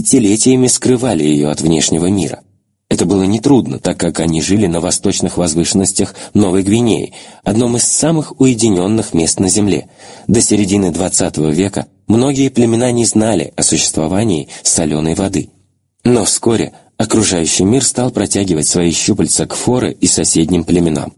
десятилетиями скрывали ее от внешнего мира. Это было нетрудно, так как они жили на восточных возвышенностях Новой Гвинеи, одном из самых уединенных мест на Земле. До середины XX века многие племена не знали о существовании соленой воды. Но вскоре окружающий мир стал протягивать свои щупальца к форы и соседним племенам.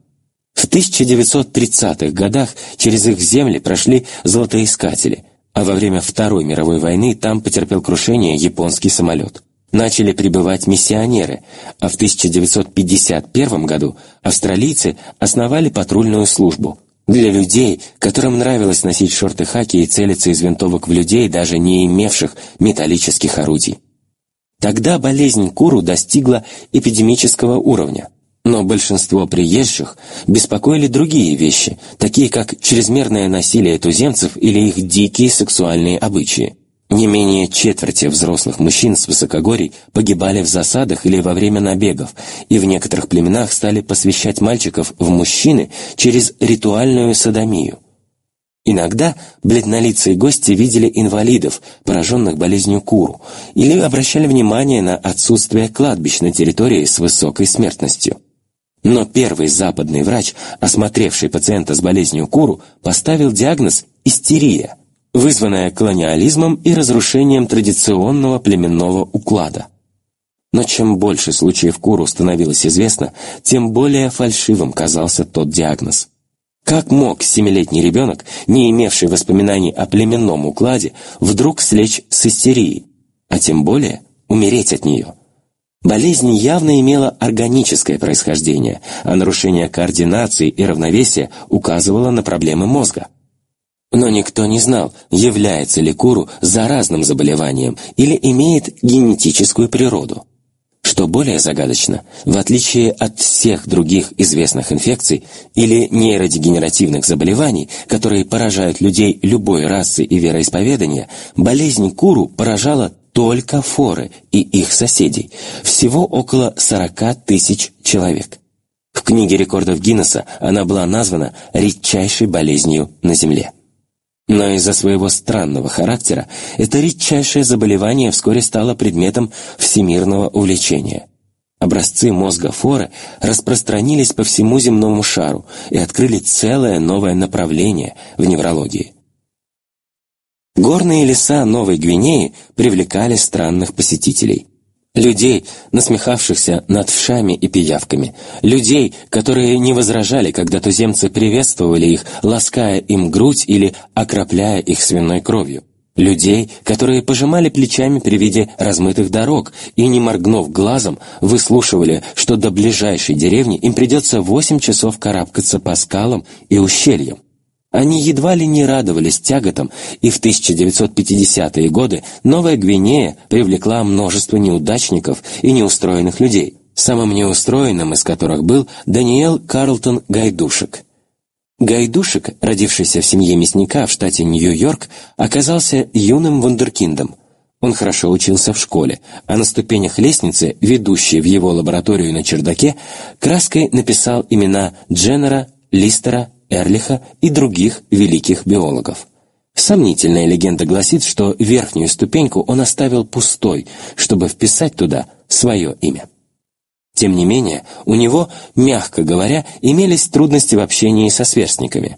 В 1930-х годах через их земли прошли золотоискатели, а во время Второй мировой войны там потерпел крушение японский самолет. Начали прибывать миссионеры, а в 1951 году австралийцы основали патрульную службу. Для людей, которым нравилось носить шорты-хаки и целиться из винтовок в людей, даже не имевших металлических орудий. Тогда болезнь Куру достигла эпидемического уровня, но большинство приезжих беспокоили другие вещи, такие как чрезмерное насилие туземцев или их дикие сексуальные обычаи. Не менее четверти взрослых мужчин с высокогорий погибали в засадах или во время набегов, и в некоторых племенах стали посвящать мальчиков в мужчины через ритуальную садомию. Иногда бледнолицые гости видели инвалидов, пораженных болезнью куру, или обращали внимание на отсутствие кладбищ на территории с высокой смертностью. Но первый западный врач, осмотревший пациента с болезнью куру, поставил диагноз «истерия», вызванная колониализмом и разрушением традиционного племенного уклада. Но чем больше случаев Куру становилось известно, тем более фальшивым казался тот диагноз. Как мог семилетний ребенок, не имевший воспоминаний о племенном укладе, вдруг слечь с истерией, а тем более умереть от нее? Болезнь явно имела органическое происхождение, а нарушение координации и равновесия указывало на проблемы мозга. Но никто не знал, является ли куру заразным заболеванием или имеет генетическую природу. Что более загадочно, в отличие от всех других известных инфекций или нейродегенеративных заболеваний, которые поражают людей любой расы и вероисповедания, болезнь куру поражала только форы и их соседей, всего около 40 тысяч человек. В книге рекордов Гиннесса она была названа редчайшей болезнью на Земле. Но из-за своего странного характера это редчайшее заболевание вскоре стало предметом всемирного увлечения. Образцы мозга Форы распространились по всему земному шару и открыли целое новое направление в неврологии. Горные леса Новой Гвинеи привлекали странных посетителей. Людей, насмехавшихся над вшами и пиявками, людей, которые не возражали, когда туземцы приветствовали их, лаская им грудь или окропляя их свиной кровью, людей, которые пожимали плечами при виде размытых дорог и, не моргнув глазом, выслушивали, что до ближайшей деревни им придется восемь часов карабкаться по скалам и ущельям. Они едва ли не радовались тяготам, и в 1950-е годы Новая Гвинея привлекла множество неудачников и неустроенных людей, самым неустроенным из которых был Даниэл Карлтон Гайдушек. Гайдушек, родившийся в семье мясника в штате Нью-Йорк, оказался юным вундеркиндом. Он хорошо учился в школе, а на ступенях лестницы, ведущей в его лабораторию на чердаке, краской написал имена Дженнера, Листера Эрлиха и других великих биологов. Сомнительная легенда гласит, что верхнюю ступеньку он оставил пустой, чтобы вписать туда свое имя. Тем не менее, у него, мягко говоря, имелись трудности в общении со сверстниками.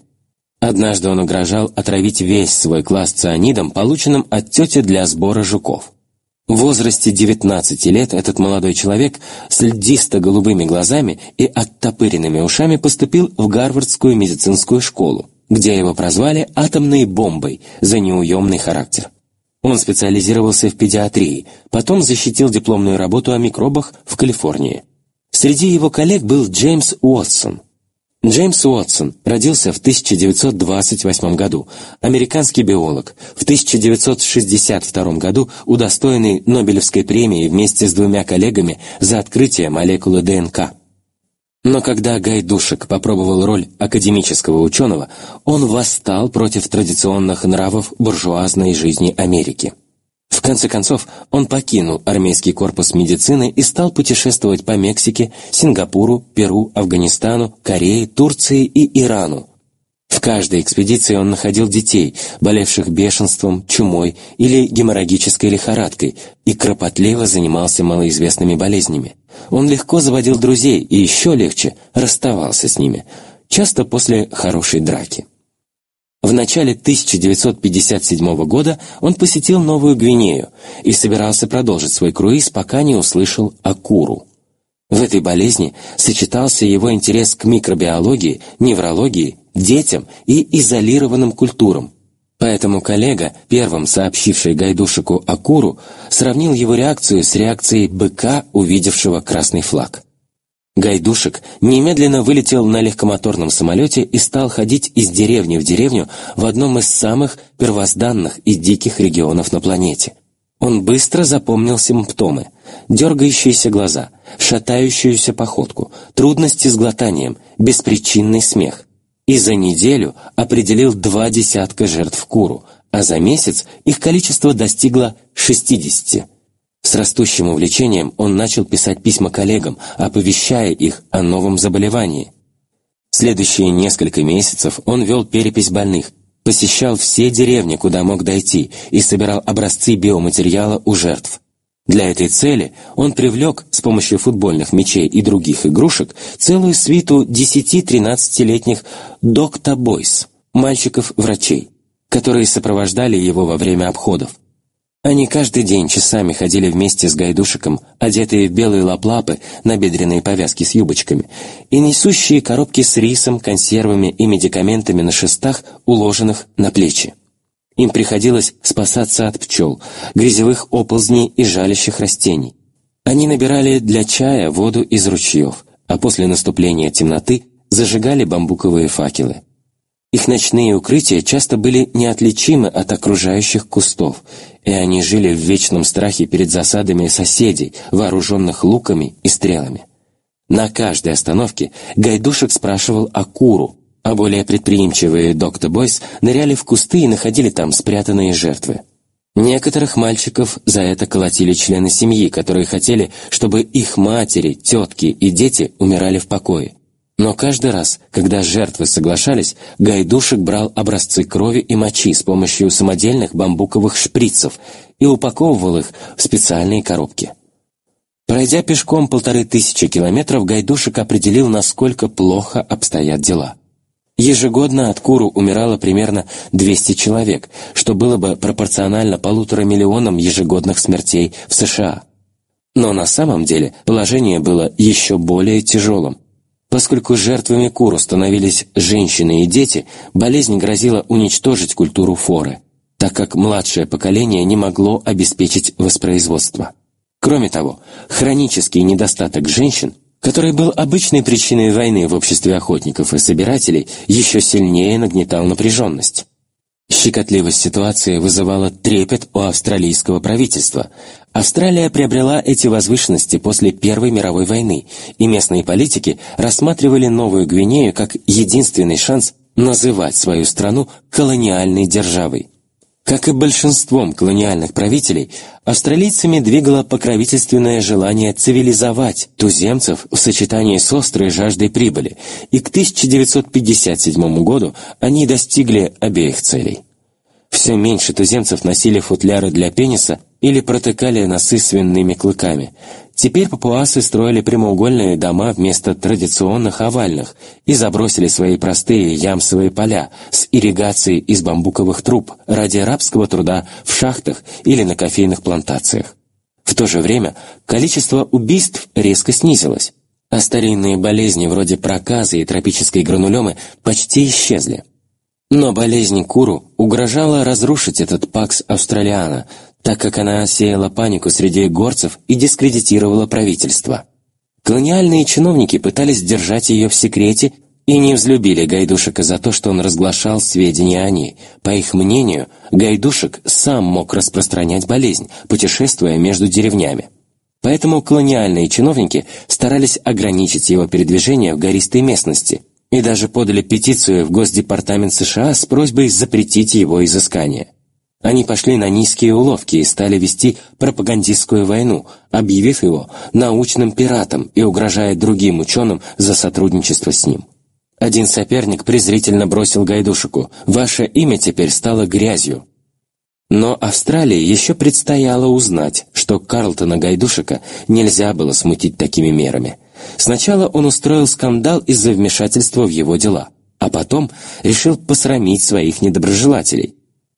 Однажды он угрожал отравить весь свой класс цианидом, полученным от тети для сбора жуков. В возрасте 19 лет этот молодой человек с льдисто-голубыми глазами и оттопыренными ушами поступил в Гарвардскую медицинскую школу, где его прозвали «атомной бомбой» за неуемный характер. Он специализировался в педиатрии, потом защитил дипломную работу о микробах в Калифорнии. Среди его коллег был Джеймс Уотсон – Джеймс Уотсон родился в 1928 году, американский биолог, в 1962 году удостоенный Нобелевской премии вместе с двумя коллегами за открытие молекулы ДНК. Но когда Гайдушек попробовал роль академического ученого, он восстал против традиционных нравов буржуазной жизни Америки. В конце концов, он покинул армейский корпус медицины и стал путешествовать по Мексике, Сингапуру, Перу, Афганистану, Корее, Турции и Ирану. В каждой экспедиции он находил детей, болевших бешенством, чумой или геморрагической лихорадкой, и кропотливо занимался малоизвестными болезнями. Он легко заводил друзей и еще легче расставался с ними, часто после хорошей драки. В начале 1957 года он посетил Новую Гвинею и собирался продолжить свой круиз, пока не услышал о Куру. В этой болезни сочетался его интерес к микробиологии, неврологии, детям и изолированным культурам. Поэтому коллега, первым сообщивший Гайдушику о Куру, сравнил его реакцию с реакцией быка, увидевшего красный флаг. Гайдушек немедленно вылетел на легкомоторном самолете и стал ходить из деревни в деревню в одном из самых первозданных и диких регионов на планете. Он быстро запомнил симптомы – дергающиеся глаза, шатающуюся походку, трудности с глотанием, беспричинный смех. И за неделю определил два десятка жертв куру, а за месяц их количество достигло 60. С растущим увлечением он начал писать письма коллегам, оповещая их о новом заболевании. Следующие несколько месяцев он вел перепись больных, посещал все деревни, куда мог дойти, и собирал образцы биоматериала у жертв. Для этой цели он привлек с помощью футбольных мячей и других игрушек целую свиту 10-13-летних «Докта-бойс» – мальчиков-врачей, которые сопровождали его во время обходов. Они каждый день часами ходили вместе с гайдушиком, одетые в белые лаплапы, набедренные повязки с юбочками, и несущие коробки с рисом, консервами и медикаментами на шестах, уложенных на плечи. Им приходилось спасаться от пчел, грязевых оползней и жалящих растений. Они набирали для чая воду из ручьев, а после наступления темноты зажигали бамбуковые факелы. Их ночные укрытия часто были неотличимы от окружающих кустов, и они жили в вечном страхе перед засадами соседей, вооруженных луками и стрелами. На каждой остановке Гайдушек спрашивал о Куру, а более предприимчивые доктор Бойс ныряли в кусты и находили там спрятанные жертвы. Некоторых мальчиков за это колотили члены семьи, которые хотели, чтобы их матери, тетки и дети умирали в покое. Но каждый раз, когда жертвы соглашались, Гайдушек брал образцы крови и мочи с помощью самодельных бамбуковых шприцев и упаковывал их в специальные коробки. Пройдя пешком полторы тысячи километров, Гайдушек определил, насколько плохо обстоят дела. Ежегодно от Куру умирало примерно 200 человек, что было бы пропорционально полутора миллионам ежегодных смертей в США. Но на самом деле положение было еще более тяжелым. Поскольку жертвами Куру становились женщины и дети, болезнь грозила уничтожить культуру форы, так как младшее поколение не могло обеспечить воспроизводство. Кроме того, хронический недостаток женщин, который был обычной причиной войны в обществе охотников и собирателей, еще сильнее нагнетал напряженность. Щекотливость ситуации вызывала трепет у австралийского правительства. Австралия приобрела эти возвышенности после Первой мировой войны, и местные политики рассматривали Новую Гвинею как единственный шанс называть свою страну колониальной державой. Как и большинством колониальных правителей, австралийцами двигало покровительственное желание цивилизовать туземцев в сочетании с острой жаждой прибыли, и к 1957 году они достигли обеих целей. Все меньше туземцев носили футляры для пениса или протыкали носы свиными клыками, Теперь папуасы строили прямоугольные дома вместо традиционных овальных и забросили свои простые ямсовые поля с ирригацией из бамбуковых труб ради рабского труда в шахтах или на кофейных плантациях. В то же время количество убийств резко снизилось, а старинные болезни вроде проказа и тропической гранулемы почти исчезли. Но болезнь Куру угрожала разрушить этот пакс австралиана, так как она сеяла панику среди горцев и дискредитировала правительство. Колониальные чиновники пытались держать ее в секрете и не взлюбили Гайдушика за то, что он разглашал сведения о ней. По их мнению, Гайдушек сам мог распространять болезнь, путешествуя между деревнями. Поэтому колониальные чиновники старались ограничить его передвижение в гористой местности и даже подали петицию в Госдепартамент США с просьбой запретить его изыскание. Они пошли на низкие уловки и стали вести пропагандистскую войну, объявив его научным пиратом и угрожая другим ученым за сотрудничество с ним. Один соперник презрительно бросил Гайдушику «Ваше имя теперь стало грязью». Но Австралии еще предстояло узнать, что Карлтона Гайдушика нельзя было смутить такими мерами. Сначала он устроил скандал из-за вмешательства в его дела, а потом решил посрамить своих недоброжелателей.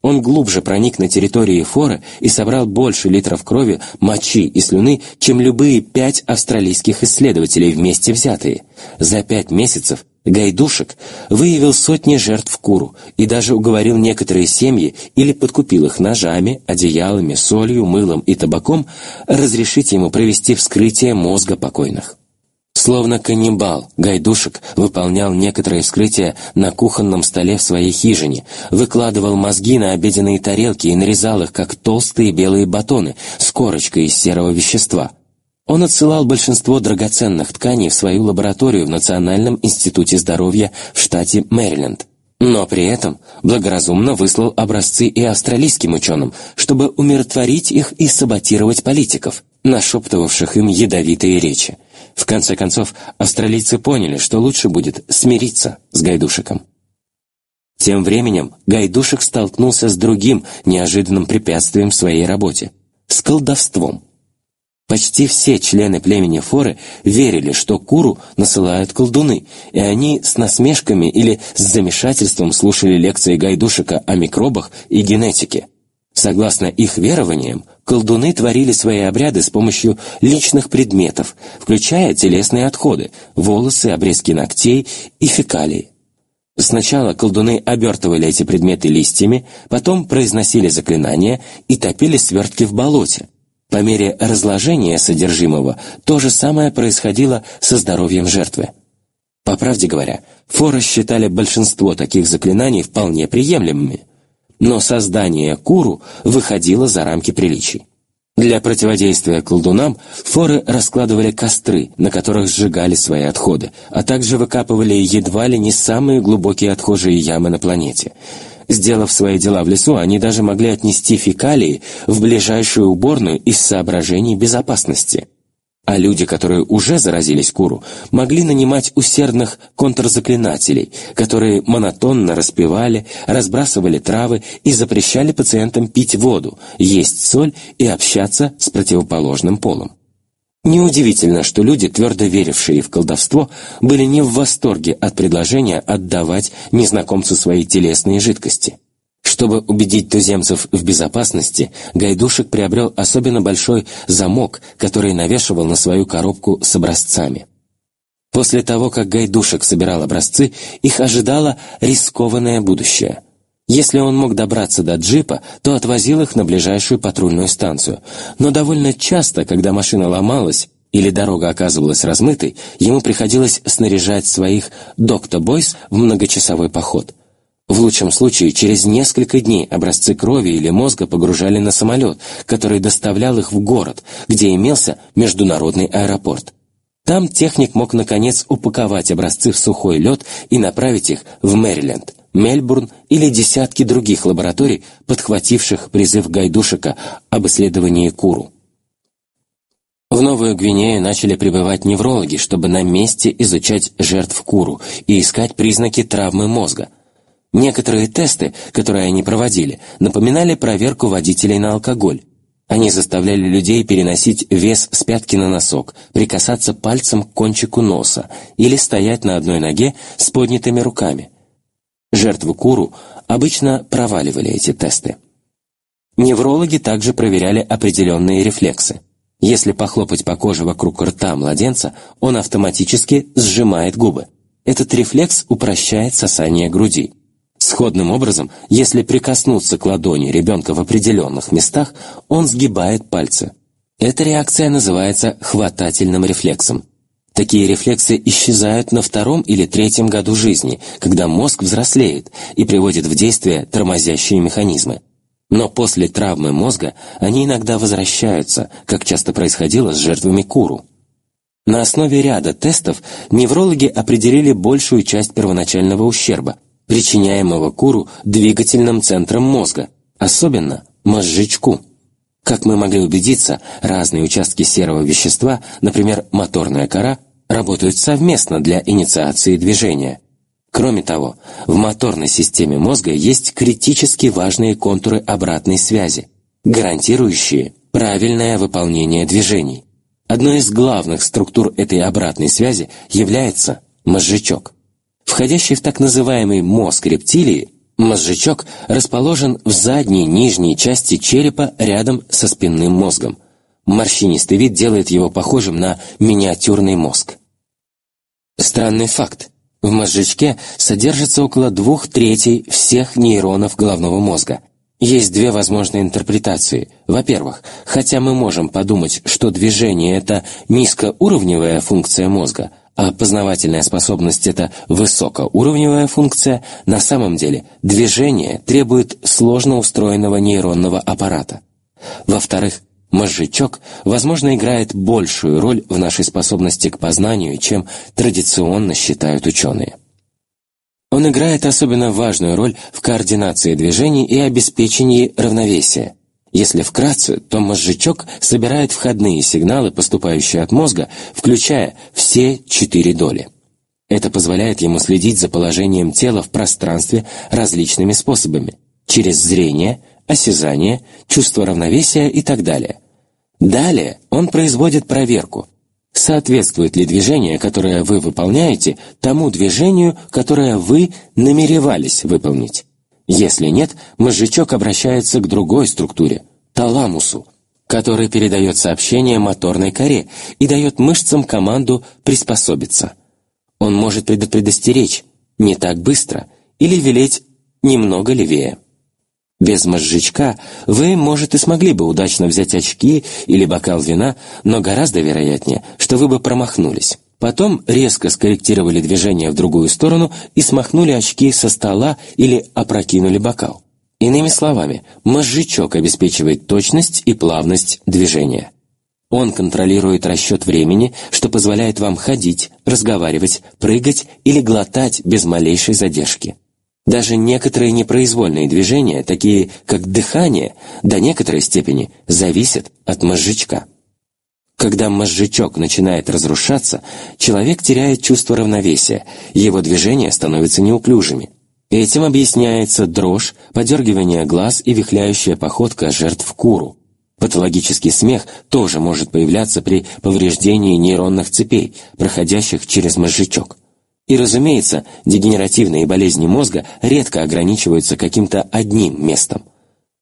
Он глубже проник на территории фора и собрал больше литров крови, мочи и слюны, чем любые пять австралийских исследователей вместе взятые. За пять месяцев Гайдушек выявил сотни жертв куру и даже уговорил некоторые семьи или подкупил их ножами, одеялами, солью, мылом и табаком разрешить ему провести вскрытие мозга покойных. Словно каннибал, Гайдушек выполнял некоторые вскрытия на кухонном столе в своей хижине, выкладывал мозги на обеденные тарелки и нарезал их, как толстые белые батоны с корочкой из серого вещества – он отсылал большинство драгоценных тканей в свою лабораторию в Национальном институте здоровья в штате Мэриленд. Но при этом благоразумно выслал образцы и австралийским ученым, чтобы умиротворить их и саботировать политиков, нашептывавших им ядовитые речи. В конце концов, австралийцы поняли, что лучше будет смириться с Гайдушиком. Тем временем Гайдушек столкнулся с другим неожиданным препятствием в своей работе – с колдовством. Почти все члены племени Форы верили, что Куру насылают колдуны, и они с насмешками или с замешательством слушали лекции Гайдушика о микробах и генетике. Согласно их верованиям, колдуны творили свои обряды с помощью личных предметов, включая телесные отходы, волосы, обрезки ногтей и фекалии. Сначала колдуны обертывали эти предметы листьями, потом произносили заклинания и топили свертки в болоте – по мере разложения содержимого то же самое происходило со здоровьем жертвы. По правде говоря, форы считали большинство таких заклинаний вполне приемлемыми, но создание куру выходило за рамки приличий. Для противодействия колдунам форы раскладывали костры, на которых сжигали свои отходы, а также выкапывали едва ли не самые глубокие отхожие ямы на планете – Сделав свои дела в лесу, они даже могли отнести фекалии в ближайшую уборную из соображений безопасности. А люди, которые уже заразились куру, могли нанимать усердных контрзаклинателей, которые монотонно распевали, разбрасывали травы и запрещали пациентам пить воду, есть соль и общаться с противоположным полом. Неудивительно, что люди, твердо верившие в колдовство, были не в восторге от предложения отдавать незнакомцу свои телесные жидкости. Чтобы убедить туземцев в безопасности, Гайдушек приобрел особенно большой замок, который навешивал на свою коробку с образцами. После того, как Гайдушек собирал образцы, их ожидало рискованное будущее – если он мог добраться до джипа, то отвозил их на ближайшую патрульную станцию. Но довольно часто, когда машина ломалась или дорога оказывалась размытой, ему приходилось снаряжать своих «Докто-бойс» в многочасовой поход. В лучшем случае, через несколько дней образцы крови или мозга погружали на самолет, который доставлял их в город, где имелся международный аэропорт. Там техник мог, наконец, упаковать образцы в сухой лед и направить их в Мэриленд. Мельбурн или десятки других лабораторий, подхвативших призыв Гайдушика об исследовании Куру. В Новую Гвинею начали прибывать неврологи, чтобы на месте изучать жертв Куру и искать признаки травмы мозга. Некоторые тесты, которые они проводили, напоминали проверку водителей на алкоголь. Они заставляли людей переносить вес с пятки на носок, прикасаться пальцем к кончику носа или стоять на одной ноге с поднятыми руками – Жертвы Куру обычно проваливали эти тесты. Неврологи также проверяли определенные рефлексы. Если похлопать по коже вокруг рта младенца, он автоматически сжимает губы. Этот рефлекс упрощает сосание груди. Сходным образом, если прикоснуться к ладони ребенка в определенных местах, он сгибает пальцы. Эта реакция называется хватательным рефлексом. Такие рефлексы исчезают на втором или третьем году жизни, когда мозг взрослеет и приводит в действие тормозящие механизмы. Но после травмы мозга они иногда возвращаются, как часто происходило с жертвами Куру. На основе ряда тестов неврологи определили большую часть первоначального ущерба, причиняемого Куру двигательным центром мозга, особенно мозжечку. Как мы могли убедиться, разные участки серого вещества, например, моторная кора, работают совместно для инициации движения. Кроме того, в моторной системе мозга есть критически важные контуры обратной связи, гарантирующие правильное выполнение движений. Одной из главных структур этой обратной связи является мозжечок. Входящий в так называемый мозг рептилии, мозжечок расположен в задней нижней части черепа рядом со спинным мозгом. Морщинистый вид делает его похожим на миниатюрный мозг. Странный факт. В мозжечке содержится около двух третей всех нейронов головного мозга. Есть две возможные интерпретации. Во-первых, хотя мы можем подумать, что движение – это низкоуровневая функция мозга, а познавательная способность – это высокоуровневая функция, на самом деле движение требует сложно устроенного нейронного аппарата. Во-вторых, Мозжечок, возможно, играет большую роль в нашей способности к познанию, чем традиционно считают ученые. Он играет особенно важную роль в координации движений и обеспечении равновесия. Если вкратце, то мозжечок собирает входные сигналы, поступающие от мозга, включая все четыре доли. Это позволяет ему следить за положением тела в пространстве различными способами – через зрение, осязание, чувство равновесия и так далее. Далее он производит проверку, соответствует ли движение, которое вы выполняете, тому движению, которое вы намеревались выполнить. Если нет, мозжечок обращается к другой структуре – таламусу, который передает сообщение моторной коре и дает мышцам команду приспособиться. Он может предостеречь «не так быстро» или велеть «немного левее». Без мозжечка вы, может, и смогли бы удачно взять очки или бокал вина, но гораздо вероятнее, что вы бы промахнулись. Потом резко скорректировали движение в другую сторону и смахнули очки со стола или опрокинули бокал. Иными словами, мозжечок обеспечивает точность и плавность движения. Он контролирует расчет времени, что позволяет вам ходить, разговаривать, прыгать или глотать без малейшей задержки. Даже некоторые непроизвольные движения, такие как дыхание, до некоторой степени зависят от мозжечка. Когда мозжечок начинает разрушаться, человек теряет чувство равновесия, его движения становятся неуклюжими. Этим объясняется дрожь, подергивание глаз и вихляющая походка жертв куру. Патологический смех тоже может появляться при повреждении нейронных цепей, проходящих через мозжечок. И, разумеется, дегенеративные болезни мозга редко ограничиваются каким-то одним местом.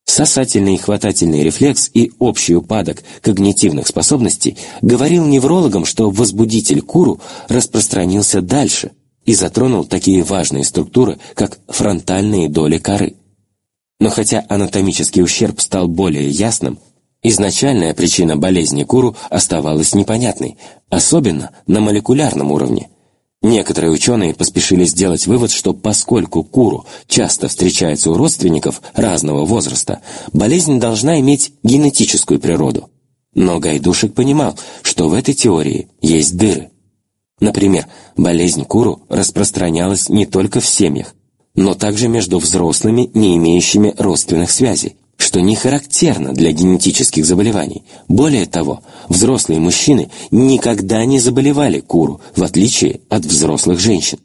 Сосательный и хватательный рефлекс и общий упадок когнитивных способностей говорил неврологам, что возбудитель куру распространился дальше и затронул такие важные структуры, как фронтальные доли коры. Но хотя анатомический ущерб стал более ясным, изначальная причина болезни куру оставалась непонятной, особенно на молекулярном уровне – Некоторые ученые поспешили сделать вывод, что поскольку куру часто встречается у родственников разного возраста, болезнь должна иметь генетическую природу. Но Гайдушек понимал, что в этой теории есть дыры. Например, болезнь куру распространялась не только в семьях, но также между взрослыми, не имеющими родственных связей что не характерно для генетических заболеваний. Более того, взрослые мужчины никогда не заболевали куру, в отличие от взрослых женщин.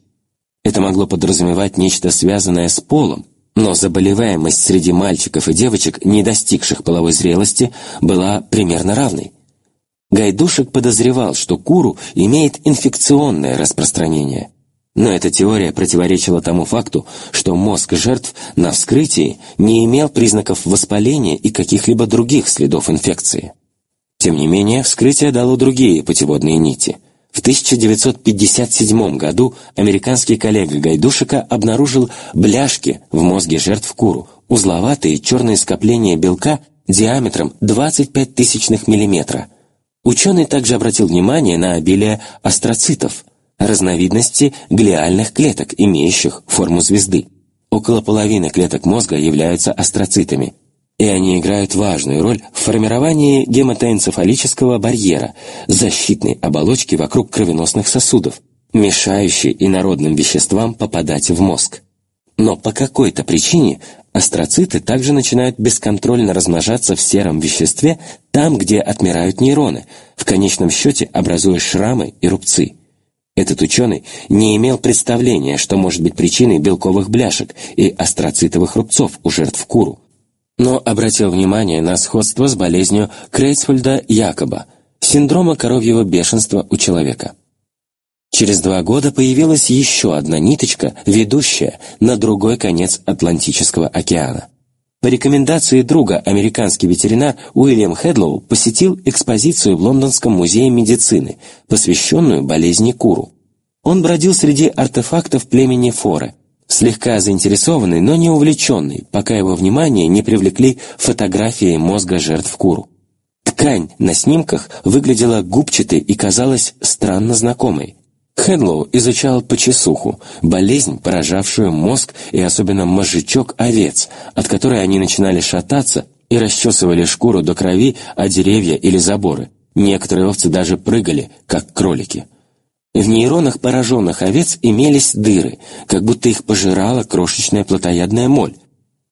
Это могло подразумевать нечто связанное с полом, но заболеваемость среди мальчиков и девочек, не достигших половой зрелости, была примерно равной. Гайдушек подозревал, что куру имеет инфекционное распространение – но эта теория противоречила тому факту, что мозг жертв на вскрытии не имел признаков воспаления и каких-либо других следов инфекции. Тем не менее, вскрытие дало другие путеводные нити. В 1957 году американский коллега Гайдушика обнаружил бляшки в мозге жертв куру, узловатые черные скопления белка диаметром 25 тысячных миллиметра. Ученый также обратил внимание на обилие астроцитов – разновидности глиальных клеток, имеющих форму звезды. Около половины клеток мозга являются астроцитами, и они играют важную роль в формировании гематоэнцефалического барьера, защитной оболочки вокруг кровеносных сосудов, мешающей инородным веществам попадать в мозг. Но по какой-то причине астроциты также начинают бесконтрольно размножаться в сером веществе там, где отмирают нейроны, в конечном счете образуя шрамы и рубцы. Этот ученый не имел представления, что может быть причиной белковых бляшек и астроцитовых рубцов у жертв куру, но обратил внимание на сходство с болезнью Крейцфольда-Якоба, синдрома коровьего бешенства у человека. Через два года появилась еще одна ниточка, ведущая на другой конец Атлантического океана. По рекомендации друга американский ветеринар Уильям Хедлоу посетил экспозицию в Лондонском музее медицины, посвященную болезни куру. Он бродил среди артефактов племени Форы, слегка заинтересованный, но не увлеченный, пока его внимание не привлекли фотографии мозга жертв куру. Ткань на снимках выглядела губчатой и казалась странно знакомой. Хенлоу изучал почесуху, болезнь, поражавшую мозг и особенно мозжечок овец, от которой они начинали шататься и расчесывали шкуру до крови о деревья или заборы. Некоторые овцы даже прыгали, как кролики. В нейронах пораженных овец имелись дыры, как будто их пожирала крошечная плотоядная моль.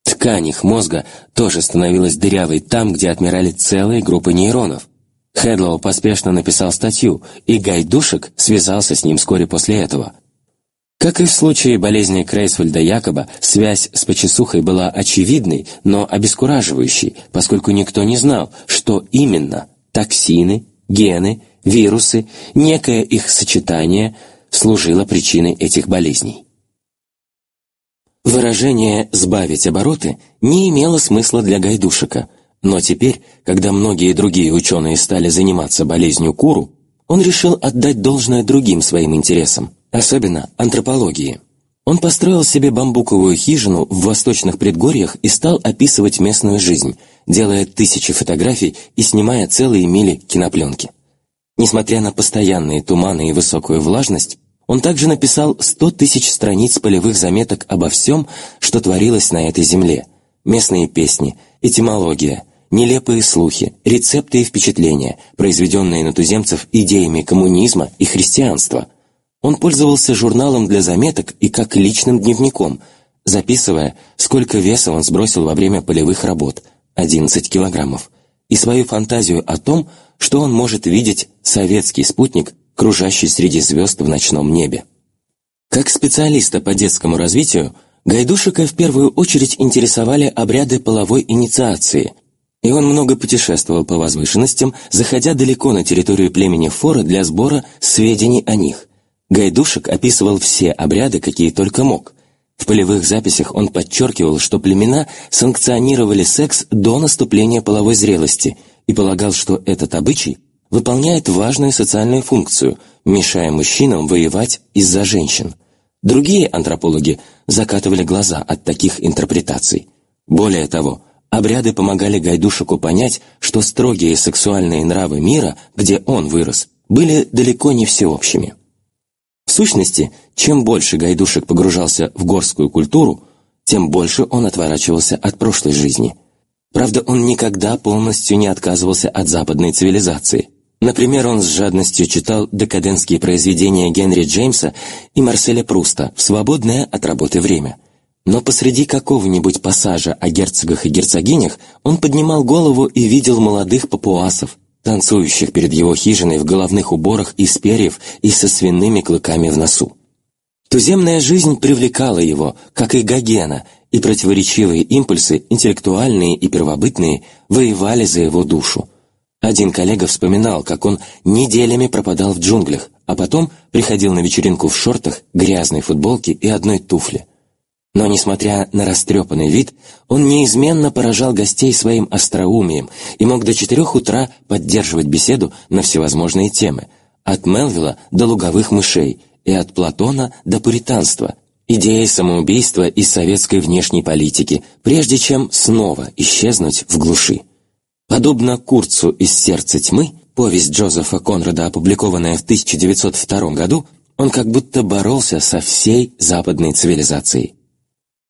Ткань их мозга тоже становилась дырявой там, где отмирали целые группы нейронов. Хедлоу поспешно написал статью, и Гайдушек связался с ним вскоре после этого. Как и в случае болезни Крейсфольда Якоба, связь с почесухой была очевидной, но обескураживающей, поскольку никто не знал, что именно токсины, гены, вирусы, некое их сочетание служило причиной этих болезней. Выражение «сбавить обороты» не имело смысла для Гайдушека – но теперь, когда многие другие ученые стали заниматься болезнью Куру, он решил отдать должное другим своим интересам, особенно антропологии. Он построил себе бамбуковую хижину в восточных предгорьях и стал описывать местную жизнь, делая тысячи фотографий и снимая целые мили кинопленки. Несмотря на постоянные туманы и высокую влажность, он также написал 100 тысяч страниц полевых заметок обо всем, что творилось на этой земле. Местные песни, этимология, нелепые слухи, рецепты и впечатления, произведенные на туземцев идеями коммунизма и христианства. Он пользовался журналом для заметок и как личным дневником, записывая, сколько веса он сбросил во время полевых работ – 11 килограммов, и свою фантазию о том, что он может видеть советский спутник, кружащий среди звезд в ночном небе. Как специалиста по детскому развитию, Гайдушика в первую очередь интересовали обряды половой инициации – и он много путешествовал по возвышенностям, заходя далеко на территорию племени Фора для сбора сведений о них. Гайдушек описывал все обряды, какие только мог. В полевых записях он подчеркивал, что племена санкционировали секс до наступления половой зрелости и полагал, что этот обычай выполняет важную социальную функцию, мешая мужчинам воевать из-за женщин. Другие антропологи закатывали глаза от таких интерпретаций. Более того, Обряды помогали Гайдушику понять, что строгие сексуальные нравы мира, где он вырос, были далеко не всеобщими. В сущности, чем больше Гайдушек погружался в горскую культуру, тем больше он отворачивался от прошлой жизни. Правда, он никогда полностью не отказывался от западной цивилизации. Например, он с жадностью читал декадентские произведения Генри Джеймса и Марселя Пруста в свободное от работы время – но посреди какого-нибудь пассажа о герцогах и герцогинях он поднимал голову и видел молодых папуасов, танцующих перед его хижиной в головных уборах из перьев и со свиными клыками в носу. Туземная жизнь привлекала его, как и Гогена, и противоречивые импульсы, интеллектуальные и первобытные, воевали за его душу. Один коллега вспоминал, как он неделями пропадал в джунглях, а потом приходил на вечеринку в шортах, грязной футболке и одной туфле. Но, несмотря на растрепанный вид, он неизменно поражал гостей своим остроумием и мог до четырех утра поддерживать беседу на всевозможные темы, от Мелвилла до луговых мышей и от Платона до пуританства, идеи самоубийства и советской внешней политики, прежде чем снова исчезнуть в глуши. Подобно Курцу из «Сердца тьмы», повесть Джозефа Конрада, опубликованная в 1902 году, он как будто боролся со всей западной цивилизацией.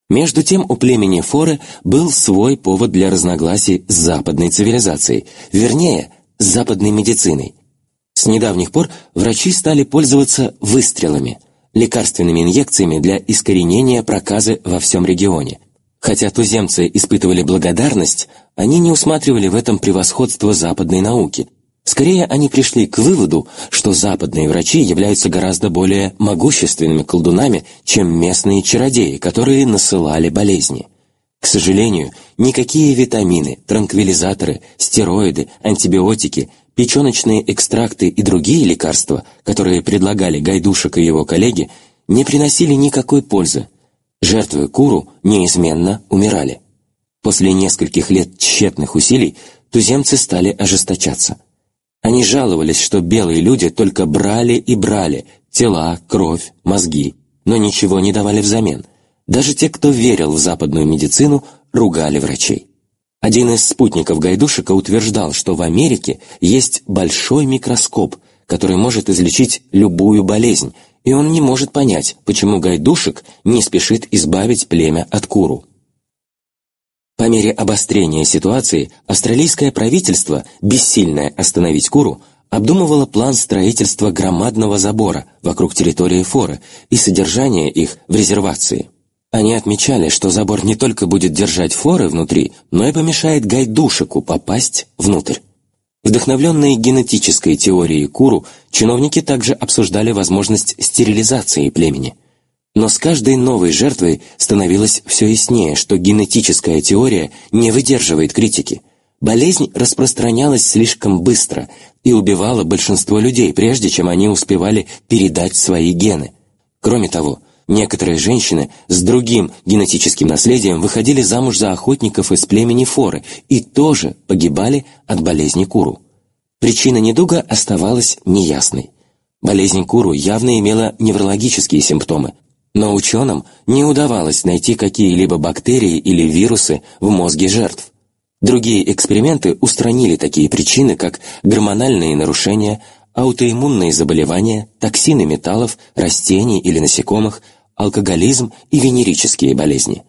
Между тем у племени Форы был свой повод для разногласий с западной цивилизацией, вернее, с западной медициной. С недавних пор врачи стали пользоваться выстрелами, лекарственными инъекциями для искоренения проказы во всем регионе. Хотя туземцы испытывали благодарность, они не усматривали в этом превосходство западной науки. Скорее, они пришли к выводу, что западные врачи являются гораздо более могущественными колдунами, чем местные чародеи, которые насылали болезни. К сожалению, никакие витамины, транквилизаторы, стероиды, антибиотики, печеночные экстракты и другие лекарства, которые предлагали Гайдушек и его коллеги, не приносили никакой пользы. Жертвы Куру неизменно умирали. После нескольких лет тщетных усилий туземцы стали ожесточаться – они жаловались, что белые люди только брали и брали тела, кровь, мозги, но ничего не давали взамен. Даже те, кто верил в западную медицину, ругали врачей. Один из спутников Гайдушика утверждал, что в Америке есть большой микроскоп, который может излечить любую болезнь, и он не может понять, почему Гайдушек не спешит избавить племя от куру. По мере обострения ситуации австралийское правительство, бессильное остановить Куру, обдумывало план строительства громадного забора вокруг территории форы и содержания их в резервации. Они отмечали, что забор не только будет держать форы внутри, но и помешает гайдушику попасть внутрь. Вдохновленные генетической теорией Куру, чиновники также обсуждали возможность стерилизации племени – но с каждой новой жертвой становилось все яснее, что генетическая теория не выдерживает критики. Болезнь распространялась слишком быстро и убивала большинство людей, прежде чем они успевали передать свои гены. Кроме того, некоторые женщины с другим генетическим наследием выходили замуж за охотников из племени Форы и тоже погибали от болезни Куру. Причина недуга оставалась неясной. Болезнь Куру явно имела неврологические симптомы, но ученым не удавалось найти какие-либо бактерии или вирусы в мозге жертв. Другие эксперименты устранили такие причины, как гормональные нарушения, аутоиммунные заболевания, токсины металлов, растений или насекомых, алкоголизм и венерические болезни.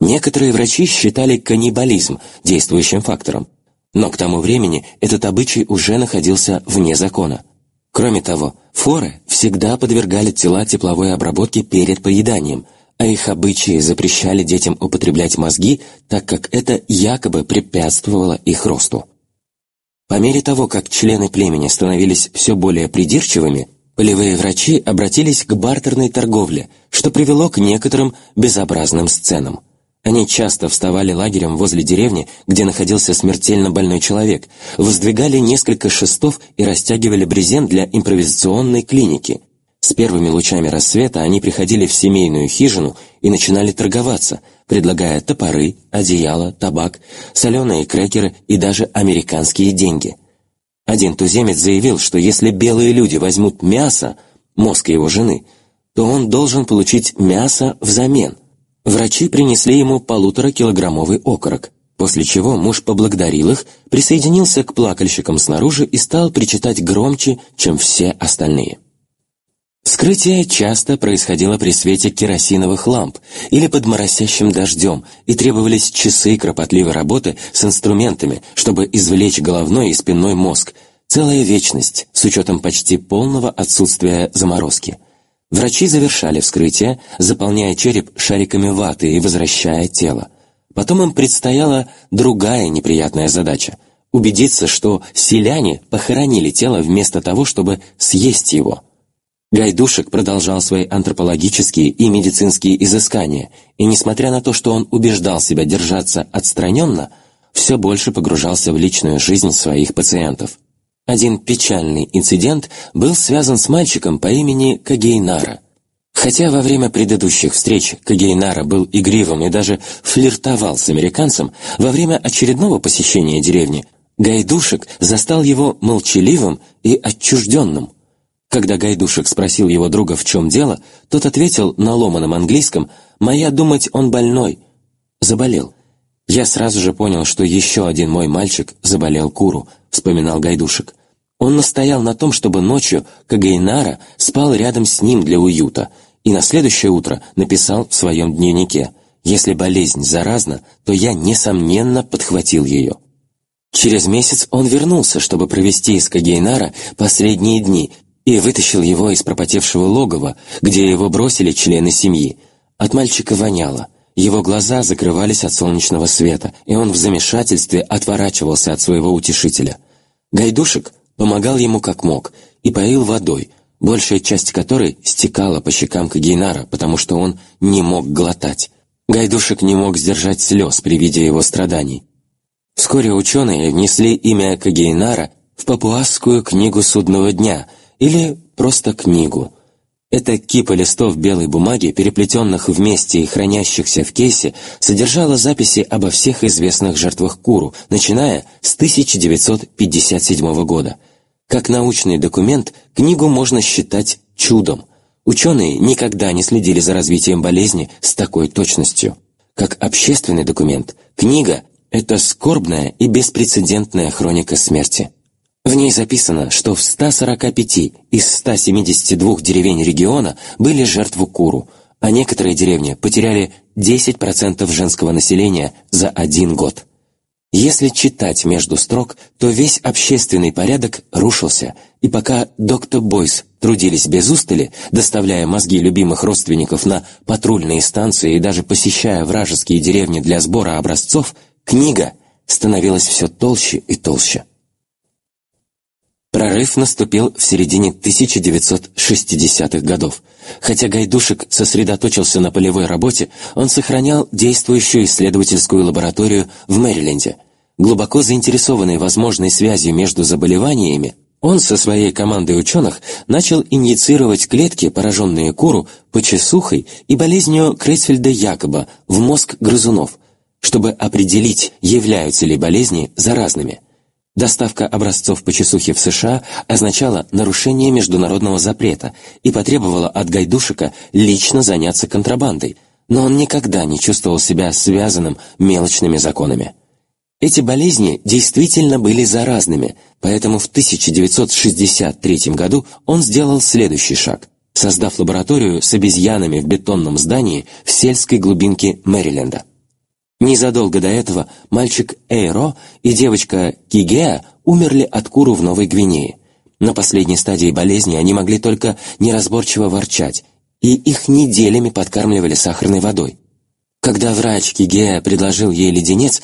Некоторые врачи считали каннибализм действующим фактором, но к тому времени этот обычай уже находился вне закона. Кроме того, форы всегда подвергали тела тепловой обработке перед поеданием, а их обычаи запрещали детям употреблять мозги, так как это якобы препятствовало их росту. По мере того, как члены племени становились все более придирчивыми, полевые врачи обратились к бартерной торговле, что привело к некоторым безобразным сценам. Они часто вставали лагерем возле деревни, где находился смертельно больной человек, воздвигали несколько шестов и растягивали брезент для импровизационной клиники. С первыми лучами рассвета они приходили в семейную хижину и начинали торговаться, предлагая топоры, одеяло, табак, соленые крекеры и даже американские деньги. Один туземец заявил, что если белые люди возьмут мясо, мозг его жены, то он должен получить мясо взамен – Врачи принесли ему полуторакилограммовый окорок, после чего муж поблагодарил их, присоединился к плакальщикам снаружи и стал причитать громче, чем все остальные. Вскрытие часто происходило при свете керосиновых ламп или под моросящим дождем, и требовались часы кропотливой работы с инструментами, чтобы извлечь головной и спинной мозг, целая вечность, с учетом почти полного отсутствия заморозки – Врачи завершали вскрытие, заполняя череп шариками ваты и возвращая тело. Потом им предстояла другая неприятная задача – убедиться, что селяне похоронили тело вместо того, чтобы съесть его. Гайдушек продолжал свои антропологические и медицинские изыскания, и, несмотря на то, что он убеждал себя держаться отстраненно, все больше погружался в личную жизнь своих пациентов – один печальный инцидент был связан с мальчиком по имени Кагейнара. Хотя во время предыдущих встреч Кагейнара был игривым и даже флиртовал с американцем, во время очередного посещения деревни Гайдушек застал его молчаливым и отчужденным. Когда Гайдушек спросил его друга, в чем дело, тот ответил на ломаном английском «Моя думать, он больной». Заболел. Я сразу же понял, что еще один мой мальчик заболел куру, вспоминал Гайдушек. Он настоял на том, чтобы ночью Кагейнара спал рядом с ним для уюта, и на следующее утро написал в своем дневнике «Если болезнь заразна, то я, несомненно, подхватил ее». Через месяц он вернулся, чтобы провести из Кагейнара последние дни, и вытащил его из пропотевшего логова, где его бросили члены семьи. От мальчика воняло. Его глаза закрывались от солнечного света, и он в замешательстве отворачивался от своего утешителя. Гайдушек помогал ему как мог и поил водой, большая часть которой стекала по щекам Кагейнара, потому что он не мог глотать. Гайдушек не мог сдержать слез при виде его страданий. Вскоре ученые внесли имя Кагейнара в Папуасскую книгу судного дня или просто книгу. Эта кипа листов белой бумаги, переплетенных вместе и хранящихся в кейсе, содержала записи обо всех известных жертвах Куру, начиная с 1957 года. Как научный документ, книгу можно считать чудом. Ученые никогда не следили за развитием болезни с такой точностью. Как общественный документ, книга – это скорбная и беспрецедентная хроника смерти. В ней записано, что в 145 из 172 деревень региона были жертвы Куру, а некоторые деревни потеряли 10% женского населения за один год. Если читать между строк, то весь общественный порядок рушился, и пока доктор Бойс трудились без устали, доставляя мозги любимых родственников на патрульные станции и даже посещая вражеские деревни для сбора образцов, книга становилась все толще и толще. Прорыв наступил в середине 1960-х годов. Хотя Гайдушек сосредоточился на полевой работе, он сохранял действующую исследовательскую лабораторию в Мэриленде. Глубоко заинтересованный возможной связью между заболеваниями, он со своей командой ученых начал инъецировать клетки, пораженные куру, почесухой и болезнью Крейсфельда-Якоба в мозг грызунов, чтобы определить, являются ли болезни заразными – Доставка образцов почесухи в США означала нарушение международного запрета и потребовала от Гайдушика лично заняться контрабандой, но он никогда не чувствовал себя связанным мелочными законами. Эти болезни действительно были заразными, поэтому в 1963 году он сделал следующий шаг, создав лабораторию с обезьянами в бетонном здании в сельской глубинке Мэриленда. Незадолго до этого мальчик Эйро и девочка Кигеа умерли от куру в Новой Гвинее. На последней стадии болезни они могли только неразборчиво ворчать, и их неделями подкармливали сахарной водой. Когда врач Кигеа предложил ей леденец,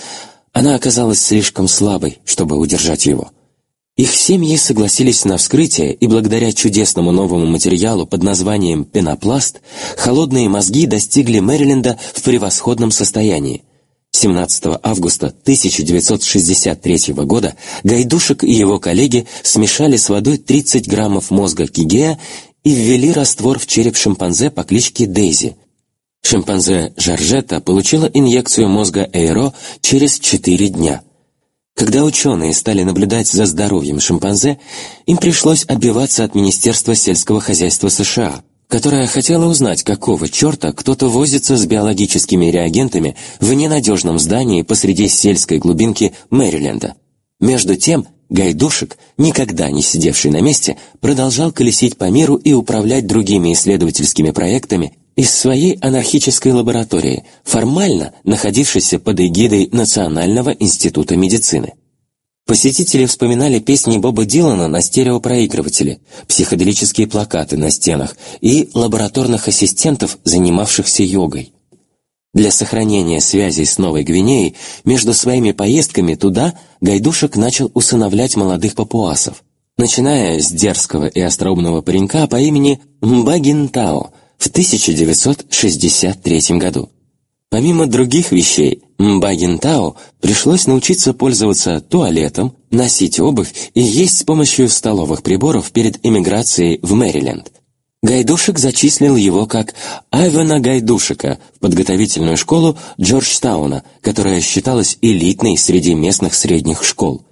она оказалась слишком слабой, чтобы удержать его. Их семьи согласились на вскрытие, и благодаря чудесному новому материалу под названием пенопласт, холодные мозги достигли Мэриленда в превосходном состоянии – 17 августа 1963 года Гайдушек и его коллеги смешали с водой 30 граммов мозга кигея и ввели раствор в череп шимпанзе по кличке Дейзи. Шимпанзе Жоржетта получила инъекцию мозга Эйро через 4 дня. Когда ученые стали наблюдать за здоровьем шимпанзе, им пришлось отбиваться от Министерства сельского хозяйства США – которая хотела узнать, какого черта кто-то возится с биологическими реагентами в ненадежном здании посреди сельской глубинки Мэриленда. Между тем, Гайдушек, никогда не сидевший на месте, продолжал колесить по миру и управлять другими исследовательскими проектами из своей анархической лаборатории, формально находившейся под эгидой Национального института медицины. Посетители вспоминали песни Боба Дилана на стереопроигрывателе, психоделические плакаты на стенах и лабораторных ассистентов, занимавшихся йогой. Для сохранения связей с Новой Гвинеей между своими поездками туда Гайдушек начал усыновлять молодых папуасов, начиная с дерзкого и остроумного паренька по имени Мбагинтао в 1963 году. Помимо других вещей, Мбагинтао пришлось научиться пользоваться туалетом, носить обувь и есть с помощью столовых приборов перед эмиграцией в Мэриленд. Гайдушек зачислил его как Айвена Гайдушика в подготовительную школу Джорджтауна, которая считалась элитной среди местных средних школ.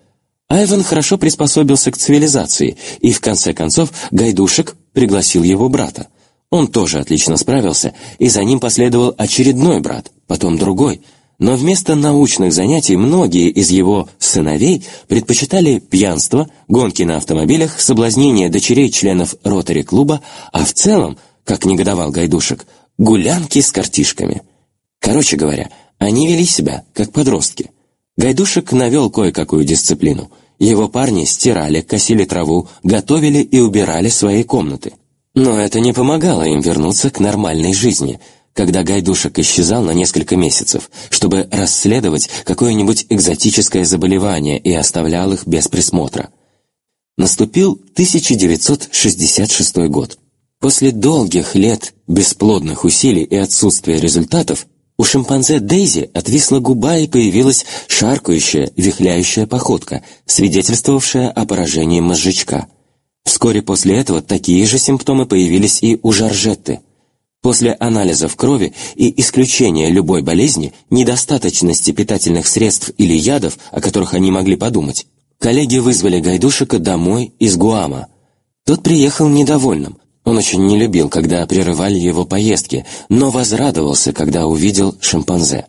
Айвен хорошо приспособился к цивилизации, и в конце концов Гайдушек пригласил его брата – он тоже отлично справился, и за ним последовал очередной брат, потом другой. Но вместо научных занятий многие из его «сыновей» предпочитали пьянство, гонки на автомобилях, соблазнение дочерей членов ротари-клуба, а в целом, как негодовал Гайдушек, гулянки с картишками. Короче говоря, они вели себя, как подростки. Гайдушек навел кое-какую дисциплину. Его парни стирали, косили траву, готовили и убирали свои комнаты. Но это не помогало им вернуться к нормальной жизни, когда Гайдушек исчезал на несколько месяцев, чтобы расследовать какое-нибудь экзотическое заболевание и оставлял их без присмотра. Наступил 1966 год. После долгих лет бесплодных усилий и отсутствия результатов у шимпанзе Дейзи отвисла губа и появилась шаркающая, вихляющая походка, свидетельствовавшая о поражении мозжечка. Вскоре после этого такие же симптомы появились и у Жоржетты. После анализов крови и исключения любой болезни, недостаточности питательных средств или ядов, о которых они могли подумать, коллеги вызвали Гайдушика домой из Гуама. Тот приехал недовольным, он очень не любил, когда прерывали его поездки, но возрадовался, когда увидел шимпанзе.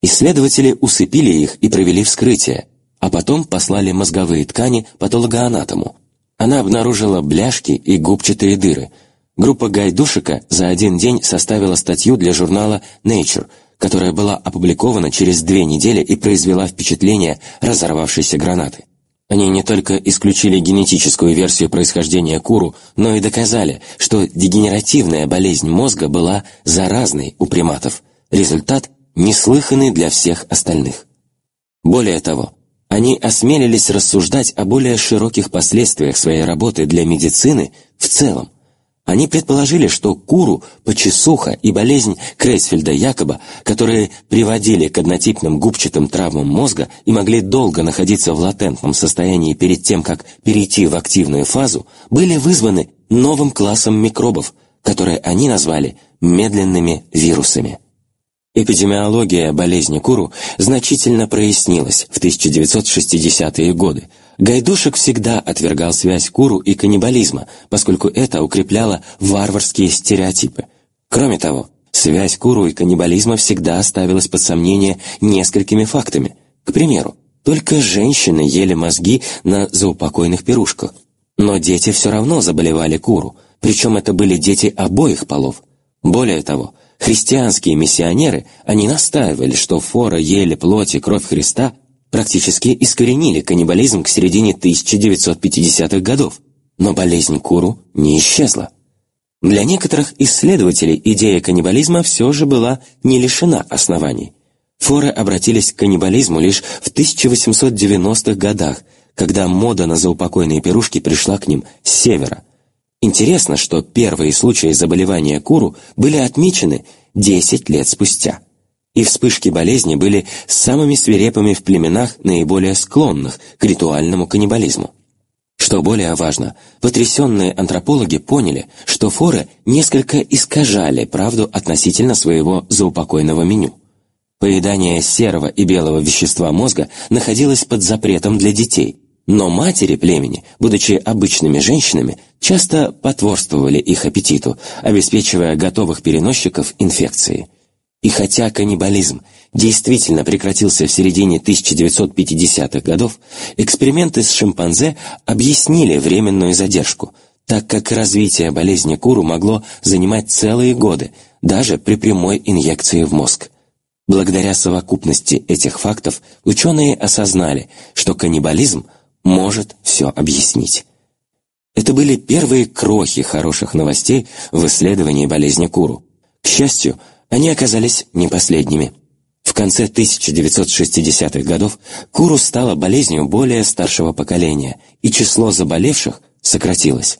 Исследователи усыпили их и провели вскрытие, а потом послали мозговые ткани патологоанатому. Она обнаружила бляшки и губчатые дыры. Группа Гайдушика за один день составила статью для журнала Nature, которая была опубликована через две недели и произвела впечатление разорвавшейся гранаты. Они не только исключили генетическую версию происхождения Куру, но и доказали, что дегенеративная болезнь мозга была заразной у приматов. Результат неслыханный для всех остальных. Более того, они осмелились рассуждать о более широких последствиях своей работы для медицины в целом. Они предположили, что куру, почесуха и болезнь Крейсфельда-Якоба, которые приводили к однотипным губчатым травмам мозга и могли долго находиться в латентном состоянии перед тем, как перейти в активную фазу, были вызваны новым классом микробов, которые они назвали медленными вирусами. Эпидемиология болезни Куру значительно прояснилась в 1960-е годы, Гайдушек всегда отвергал связь куру и каннибализма, поскольку это укрепляло варварские стереотипы. Кроме того, связь куру и каннибализма всегда ставилась под сомнение несколькими фактами. К примеру, только женщины ели мозги на заупокойных пирушках. Но дети все равно заболевали куру, причем это были дети обоих полов. Более того, христианские миссионеры, они настаивали, что фора ели плоть и кровь Христа практически искоренили каннибализм к середине 1950-х годов, но болезнь Куру не исчезла. Для некоторых исследователей идея каннибализма все же была не лишена оснований. Форы обратились к каннибализму лишь в 1890-х годах, когда мода на заупокойные пирушки пришла к ним с севера. Интересно, что первые случаи заболевания куру были отмечены 10 лет спустя и вспышки болезни были самыми свирепыми в племенах, наиболее склонных к ритуальному каннибализму. Что более важно, потрясенные антропологи поняли, что форы несколько искажали правду относительно своего заупокойного меню. Поедание серого и белого вещества мозга находилось под запретом для детей, но матери племени, будучи обычными женщинами, часто потворствовали их аппетиту, обеспечивая готовых переносчиков инфекции – и хотя каннибализм действительно прекратился в середине 1950-х годов, эксперименты с шимпанзе объяснили временную задержку, так как развитие болезни Куру могло занимать целые годы, даже при прямой инъекции в мозг. Благодаря совокупности этих фактов ученые осознали, что каннибализм может все объяснить. Это были первые крохи хороших новостей в исследовании болезни Куру. К счастью, они оказались не последними. В конце 1960-х годов куру стала болезнью более старшего поколения, и число заболевших сократилось.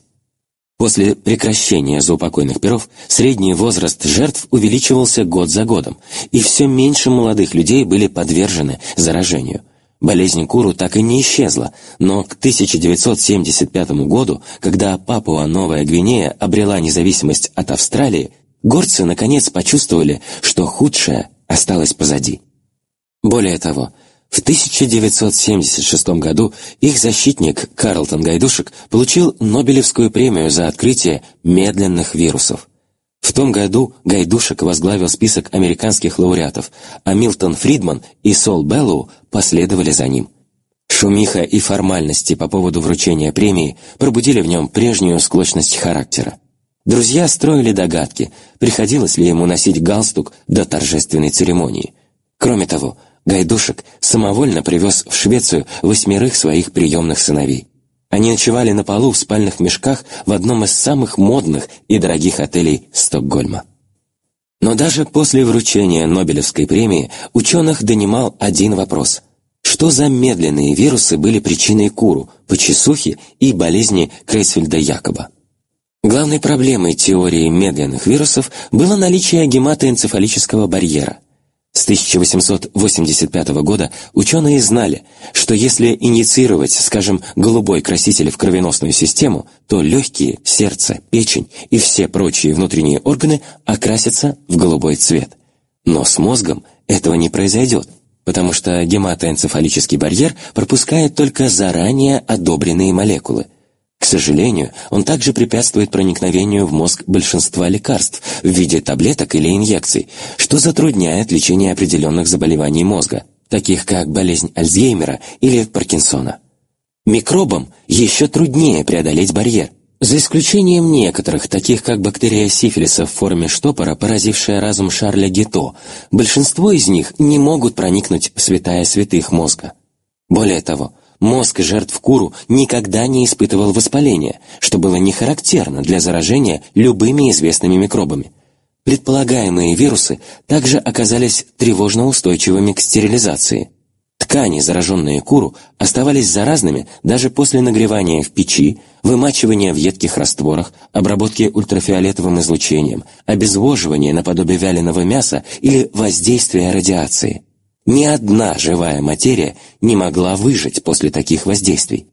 После прекращения заупокойных перов средний возраст жертв увеличивался год за годом, и все меньше молодых людей были подвержены заражению. Болезнь Куру так и не исчезла, но к 1975 году, когда Папуа-Новая Гвинея обрела независимость от Австралии, горцы наконец почувствовали, что худшее осталось позади. Более того, в 1976 году их защитник Карлтон Гайдушек получил Нобелевскую премию за открытие медленных вирусов. В том году Гайдушек возглавил список американских лауреатов, а Милтон Фридман и Сол Беллоу последовали за ним. Шумиха и формальности по поводу вручения премии пробудили в нем прежнюю склочность характера. Друзья строили догадки, приходилось ли ему носить галстук до торжественной церемонии. Кроме того, Гайдушек самовольно привез в Швецию восьмерых своих приемных сыновей. Они ночевали на полу в спальных мешках в одном из самых модных и дорогих отелей Стокгольма. Но даже после вручения Нобелевской премии ученых донимал один вопрос. Что за медленные вирусы были причиной куру, почесухи и болезни Крейсфельда-Якоба. Главной проблемой теории медленных вирусов было наличие гематоэнцефалического барьера – с 1885 года ученые знали, что если инициировать, скажем, голубой краситель в кровеносную систему, то легкие, сердце, печень и все прочие внутренние органы окрасятся в голубой цвет. Но с мозгом этого не произойдет, потому что гематоэнцефалический барьер пропускает только заранее одобренные молекулы – к сожалению, он также препятствует проникновению в мозг большинства лекарств в виде таблеток или инъекций, что затрудняет лечение определенных заболеваний мозга, таких как болезнь Альцгеймера или Паркинсона. Микробам еще труднее преодолеть барьер, за исключением некоторых, таких как бактерия сифилиса в форме штопора, поразившая разум Шарля Гито, большинство из них не могут проникнуть в святая святых мозга. Более того, Мозг жертв куру никогда не испытывал воспаления, что было не характерно для заражения любыми известными микробами. Предполагаемые вирусы также оказались тревожно устойчивыми к стерилизации. Ткани, зараженные куру, оставались заразными даже после нагревания в печи, вымачивания в едких растворах, обработки ультрафиолетовым излучением, обезвоживания наподобие вяленого мяса или воздействия радиации. Ни одна живая материя не могла выжить после таких воздействий.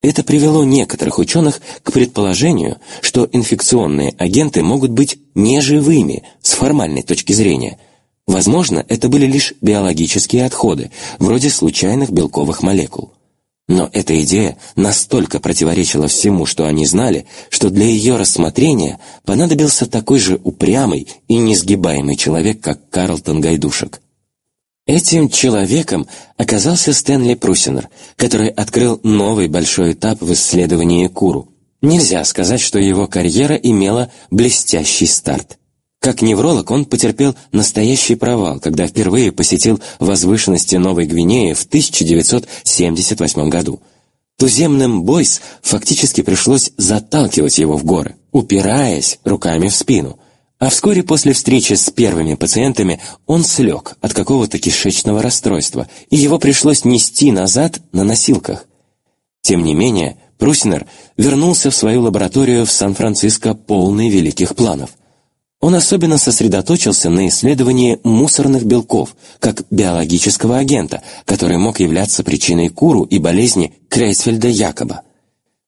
Это привело некоторых ученых к предположению, что инфекционные агенты могут быть неживыми с формальной точки зрения. Возможно, это были лишь биологические отходы, вроде случайных белковых молекул. Но эта идея настолько противоречила всему, что они знали, что для ее рассмотрения понадобился такой же упрямый и несгибаемый человек, как Карлтон Гайдушек. Этим человеком оказался Стэнли Прусинер, который открыл новый большой этап в исследовании Куру. Нельзя сказать, что его карьера имела блестящий старт. Как невролог он потерпел настоящий провал, когда впервые посетил возвышенности Новой Гвинеи в 1978 году. Туземным бойс фактически пришлось заталкивать его в горы, упираясь руками в спину – а вскоре после встречи с первыми пациентами он слег от какого-то кишечного расстройства, и его пришлось нести назад на носилках. Тем не менее, Пруснер вернулся в свою лабораторию в Сан-Франциско полный великих планов. Он особенно сосредоточился на исследовании мусорных белков, как биологического агента, который мог являться причиной куру и болезни Крейсфельда-Якоба.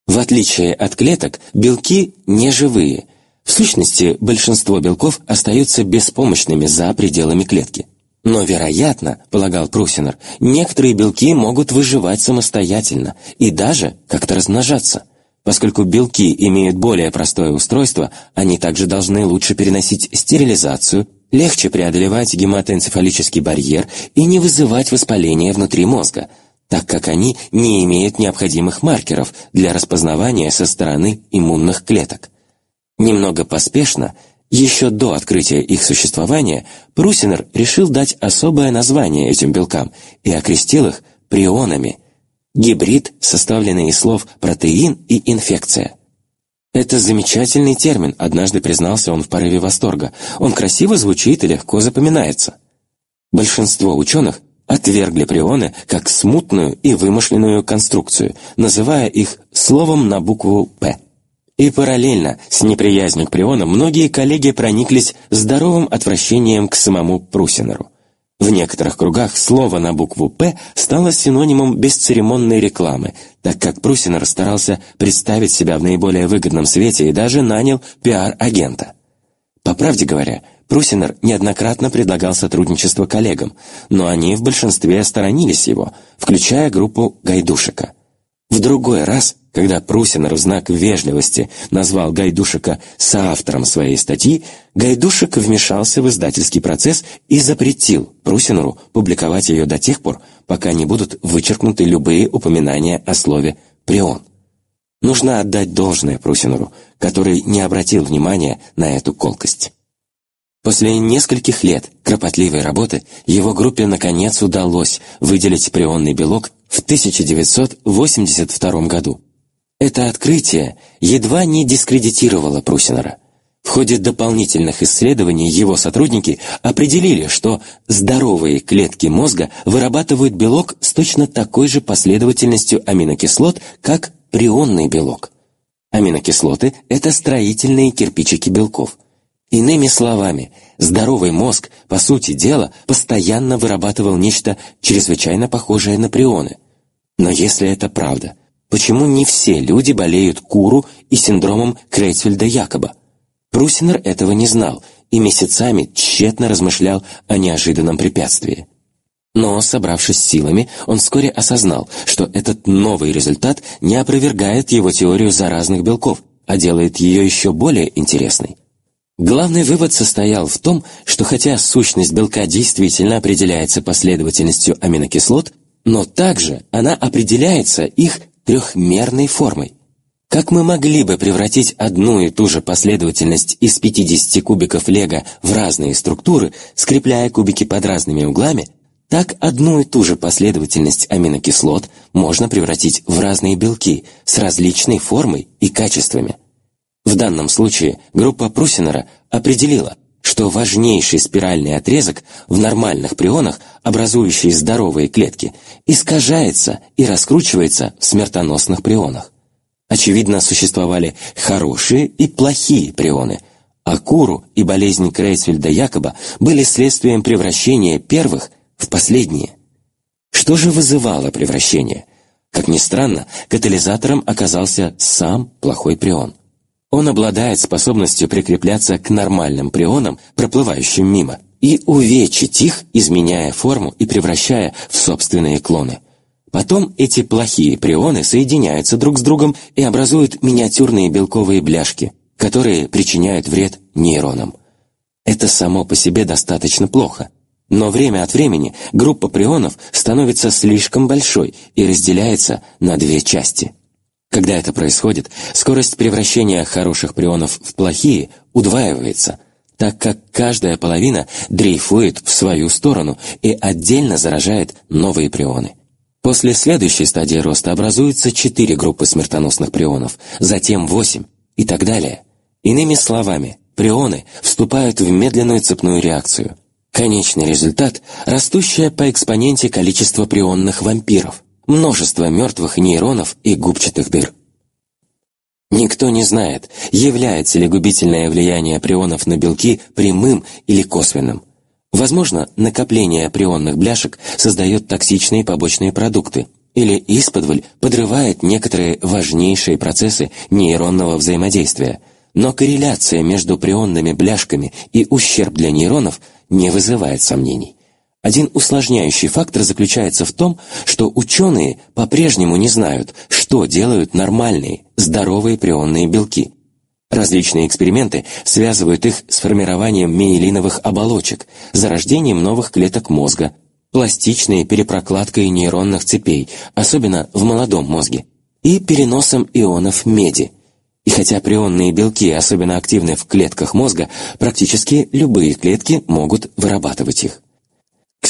В отличие от клеток, белки не живые, в сущности, большинство белков остаются беспомощными за пределами клетки. Но, вероятно, полагал Прусинер, некоторые белки могут выживать самостоятельно и даже как-то размножаться. Поскольку белки имеют более простое устройство, они также должны лучше переносить стерилизацию, легче преодолевать гематоэнцефалический барьер и не вызывать воспаления внутри мозга, так как они не имеют необходимых маркеров для распознавания со стороны иммунных клеток. Немного поспешно, еще до открытия их существования, Прусинер решил дать особое название этим белкам и окрестил их прионами. Гибрид, составленный из слов «протеин» и «инфекция». «Это замечательный термин», — однажды признался он в порыве восторга. «Он красиво звучит и легко запоминается». Большинство ученых отвергли прионы как смутную и вымышленную конструкцию, называя их словом на букву «П». И параллельно с неприязнью к прионам многие коллеги прониклись здоровым отвращением к самому Прусинеру. В некоторых кругах слово на букву «П» стало синонимом бесцеремонной рекламы, так как Прусинер старался представить себя в наиболее выгодном свете и даже нанял пиар-агента. По правде говоря, Прусинер неоднократно предлагал сотрудничество коллегам, но они в большинстве сторонились его, включая группу Гайдушека. В другой раз когда Прусинер в знак вежливости назвал Гайдушека соавтором своей статьи, Гайдушек вмешался в издательский процесс и запретил Прусинеру публиковать ее до тех пор, пока не будут вычеркнуты любые упоминания о слове «прион». Нужно отдать должное Прусинеру, который не обратил внимания на эту колкость. После нескольких лет кропотливой работы его группе наконец удалось выделить прионный белок в 1982 году. Это открытие едва не дискредитировало Прусинера. В ходе дополнительных исследований его сотрудники определили, что здоровые клетки мозга вырабатывают белок с точно такой же последовательностью аминокислот, как прионный белок. Аминокислоты – это строительные кирпичики белков. Иными словами, здоровый мозг, по сути дела, постоянно вырабатывал нечто чрезвычайно похожее на прионы. Но если это правда, почему не все люди болеют куру и синдромом Крейцфельда-Якоба? Прусинер этого не знал и месяцами тщетно размышлял о неожиданном препятствии. Но, собравшись силами, он вскоре осознал, что этот новый результат не опровергает его теорию заразных белков, а делает ее еще более интересной. Главный вывод состоял в том, что хотя сущность белка действительно определяется последовательностью аминокислот, но также она определяется их трехмерной формой. Как мы могли бы превратить одну и ту же последовательность из 50 кубиков лего в разные структуры, скрепляя кубики под разными углами, так одну и ту же последовательность аминокислот можно превратить в разные белки с различной формой и качествами. В данном случае группа Прусинера определила, что важнейший спиральный отрезок в нормальных прионах, образующий здоровые клетки, искажается и раскручивается в смертоносных прионах. Очевидно, существовали хорошие и плохие прионы, а Куру и болезнь Крейсфельда-Якоба были следствием превращения первых в последние. Что же вызывало превращение? Как ни странно, катализатором оказался сам плохой прион. Он обладает способностью прикрепляться к нормальным прионам, проплывающим мимо, и увечить их, изменяя форму и превращая в собственные клоны – Потом эти плохие прионы соединяются друг с другом и образуют миниатюрные белковые бляшки, которые причиняют вред нейронам. Это само по себе достаточно плохо. Но время от времени группа прионов становится слишком большой и разделяется на две части. Когда это происходит, скорость превращения хороших прионов в плохие удваивается, так как каждая половина дрейфует в свою сторону и отдельно заражает новые прионы. После следующей стадии роста образуются четыре группы смертоносных прионов, затем восемь и так далее. Иными словами, прионы вступают в медленную цепную реакцию. Конечный результат – растущее по экспоненте количество прионных вампиров, множество мертвых нейронов и губчатых дыр. Никто не знает, является ли губительное влияние прионов на белки прямым или косвенным – Возможно, накопление прионных бляшек создает токсичные побочные продукты или исподволь подрывает некоторые важнейшие процессы нейронного взаимодействия, но корреляция между прионными бляшками и ущерб для нейронов не вызывает сомнений. Один усложняющий фактор заключается в том, что ученые по-прежнему не знают, что делают нормальные, здоровые прионные белки – Различные эксперименты связывают их с формированием миелиновых оболочек, зарождением новых клеток мозга, пластичной перепрокладкой нейронных цепей, особенно в молодом мозге, и переносом ионов меди. И хотя прионные белки особенно активны в клетках мозга, практически любые клетки могут вырабатывать их.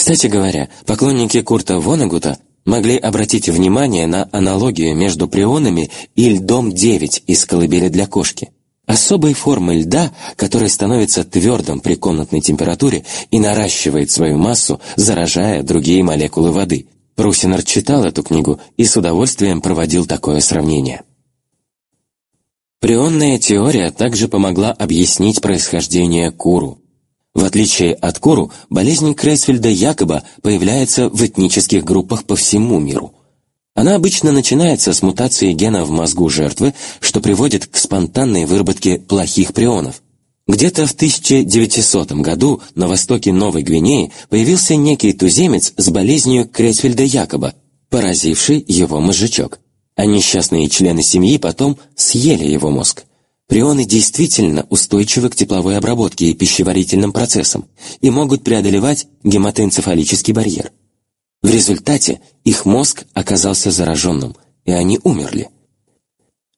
Кстати говоря, поклонники Курта Вонегута могли обратить внимание на аналогию между прионами и льдом-9 из колыбели для кошки – особой формы льда, который становится твердым при комнатной температуре и наращивает свою массу, заражая другие молекулы воды. Прусинер читал эту книгу и с удовольствием проводил такое сравнение. Прионная теория также помогла объяснить происхождение куру. В отличие от куру, болезнь Крейсфельда якобы появляется в этнических группах по всему миру – она обычно начинается с мутации гена в мозгу жертвы, что приводит к спонтанной выработке плохих прионов. Где-то в 1900 году на востоке Новой Гвинеи появился некий туземец с болезнью Крецфельда-Якоба, поразивший его мозжечок. А несчастные члены семьи потом съели его мозг. Прионы действительно устойчивы к тепловой обработке и пищеварительным процессам и могут преодолевать гематоэнцефалический барьер. В результате их мозг оказался зараженным, и они умерли.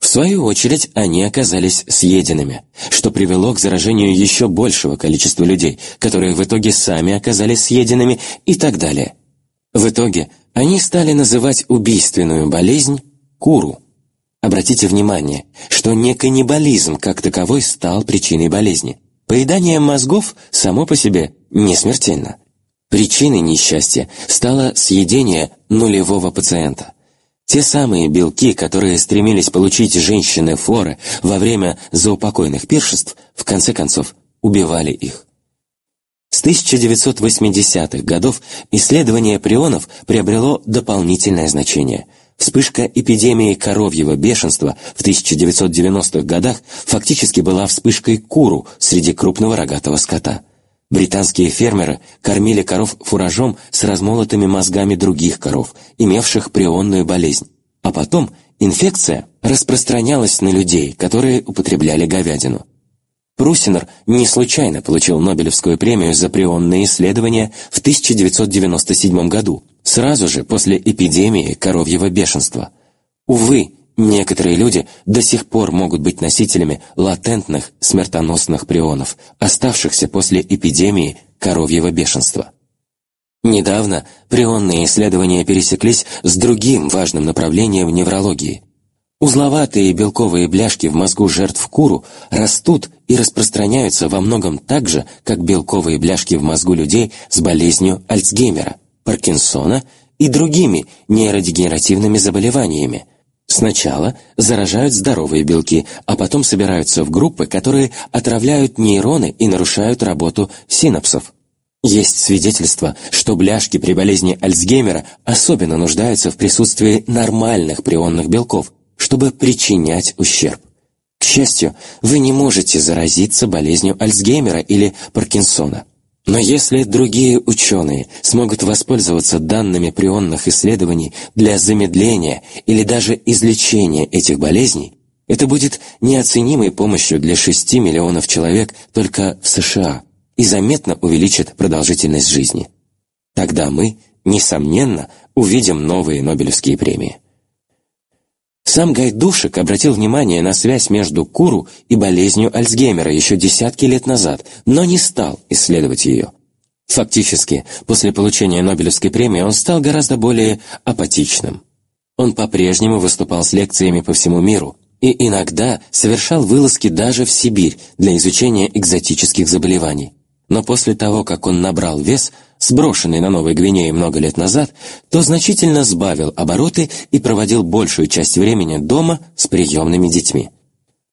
В свою очередь, они оказались съеденными, что привело к заражению еще большего количества людей, которые в итоге сами оказались съеденными и так далее. В итоге они стали называть убийственную болезнь куру. Обратите внимание, что не каннибализм как таковой стал причиной болезни. Поедание мозгов само по себе не смертельно. Причиной несчастья стало съедение нулевого пациента. Те самые белки, которые стремились получить женщины форы во время заупокойных пиршеств, в конце концов убивали их. С 1980-х годов исследование прионов приобрело дополнительное значение – Вспышка эпидемии коровьего бешенства в 1990-х годах фактически была вспышкой куру среди крупного рогатого скота. Британские фермеры кормили коров фуражом с размолотыми мозгами других коров, имевших прионную болезнь. А потом инфекция распространялась на людей, которые употребляли говядину. Прусинер не случайно получил Нобелевскую премию за прионные исследования в 1997 году, сразу же после эпидемии коровьего бешенства. Увы, некоторые люди до сих пор могут быть носителями латентных смертоносных прионов, оставшихся после эпидемии коровьего бешенства. Недавно прионные исследования пересеклись с другим важным направлением неврологии. Узловатые белковые бляшки в мозгу жертв куру растут и распространяются во многом так же, как белковые бляшки в мозгу людей с болезнью Альцгеймера. Паркинсона и другими нейродегенеративными заболеваниями. Сначала заражают здоровые белки, а потом собираются в группы, которые отравляют нейроны и нарушают работу синапсов. Есть свидетельство, что бляшки при болезни Альцгеймера особенно нуждаются в присутствии нормальных прионных белков, чтобы причинять ущерб. К счастью, вы не можете заразиться болезнью Альцгеймера или Паркинсона. Но если другие ученые смогут воспользоваться данными прионных исследований для замедления или даже излечения этих болезней, это будет неоценимой помощью для 6 миллионов человек только в США и заметно увеличит продолжительность жизни. Тогда мы, несомненно, увидим новые Нобелевские премии. Сам Гайдушек обратил внимание на связь между Куру и болезнью Альцгеймера еще десятки лет назад, но не стал исследовать ее. Фактически, после получения Нобелевской премии он стал гораздо более апатичным. Он по-прежнему выступал с лекциями по всему миру и иногда совершал вылазки даже в Сибирь для изучения экзотических заболеваний. Но после того, как он набрал вес, сброшенный на Новой Гвинее много лет назад, то значительно сбавил обороты и проводил большую часть времени дома с приемными детьми.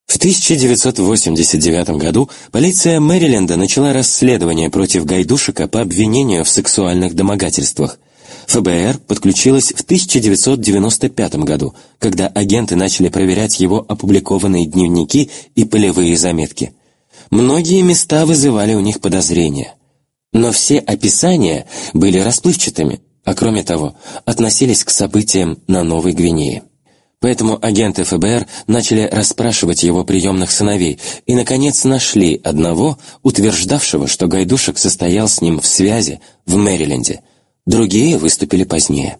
В 1989 году полиция Мэриленда начала расследование против Гайдушика по обвинению в сексуальных домогательствах. ФБР подключилась в 1995 году, когда агенты начали проверять его опубликованные дневники и полевые заметки – Многие места вызывали у них подозрения. Но все описания были расплывчатыми, а кроме того, относились к событиям на Новой Гвинее. Поэтому агенты ФБР начали расспрашивать его приемных сыновей и, наконец, нашли одного, утверждавшего, что Гайдушек состоял с ним в связи в Мэриленде. Другие выступили позднее.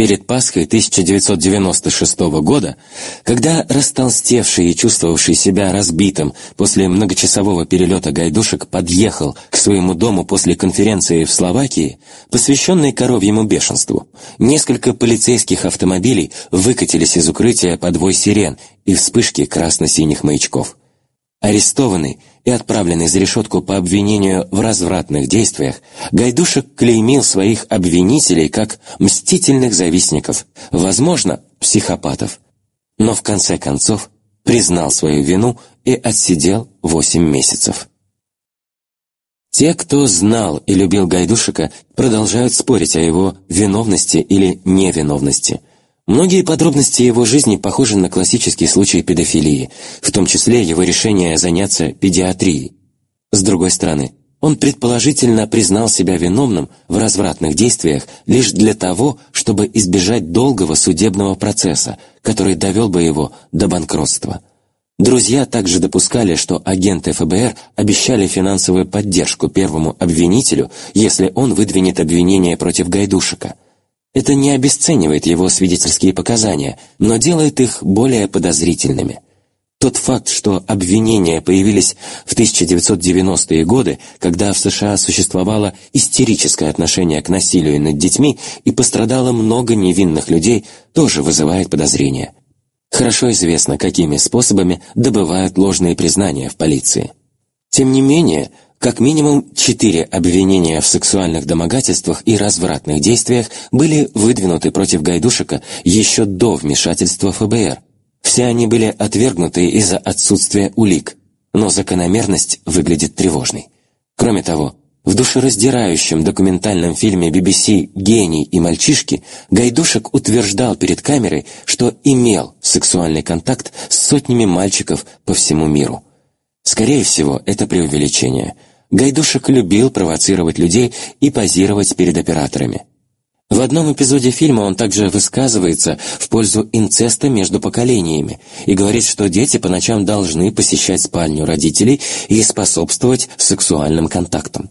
Перед Пасхой 1996 года, когда растолстевший и чувствовавший себя разбитым после многочасового перелета гайдушек подъехал к своему дому после конференции в Словакии, посвященной коровьему бешенству, несколько полицейских автомобилей выкатились из укрытия подвой сирен и вспышки красно-синих маячков. Арестованный и отправленный за решетку по обвинению в развратных действиях, Гайдушек клеймил своих обвинителей как мстительных завистников, возможно, психопатов. Но в конце концов признал свою вину и отсидел восемь месяцев. Те, кто знал и любил Гайдушика, продолжают спорить о его виновности или невиновности – Многие подробности его жизни похожи на классический случай педофилии, в том числе его решение заняться педиатрией. С другой стороны, он предположительно признал себя виновным в развратных действиях лишь для того, чтобы избежать долгого судебного процесса, который довел бы его до банкротства. Друзья также допускали, что агенты ФБР обещали финансовую поддержку первому обвинителю, если он выдвинет обвинение против Гайдушика – это не обесценивает его свидетельские показания, но делает их более подозрительными. Тот факт, что обвинения появились в 1990-е годы, когда в США существовало истерическое отношение к насилию над детьми и пострадало много невинных людей, тоже вызывает подозрения. Хорошо известно, какими способами добывают ложные признания в полиции. Тем не менее, как минимум четыре обвинения в сексуальных домогательствах и развратных действиях были выдвинуты против Гайдушика еще до вмешательства ФБР. Все они были отвергнуты из-за отсутствия улик, но закономерность выглядит тревожной. Кроме того, в душераздирающем документальном фильме BBC «Гений и мальчишки» Гайдушек утверждал перед камерой, что имел сексуальный контакт с сотнями мальчиков по всему миру. Скорее всего, это преувеличение. Гайдушек любил провоцировать людей и позировать перед операторами. В одном эпизоде фильма он также высказывается в пользу инцеста между поколениями и говорит, что дети по ночам должны посещать спальню родителей и способствовать сексуальным контактам.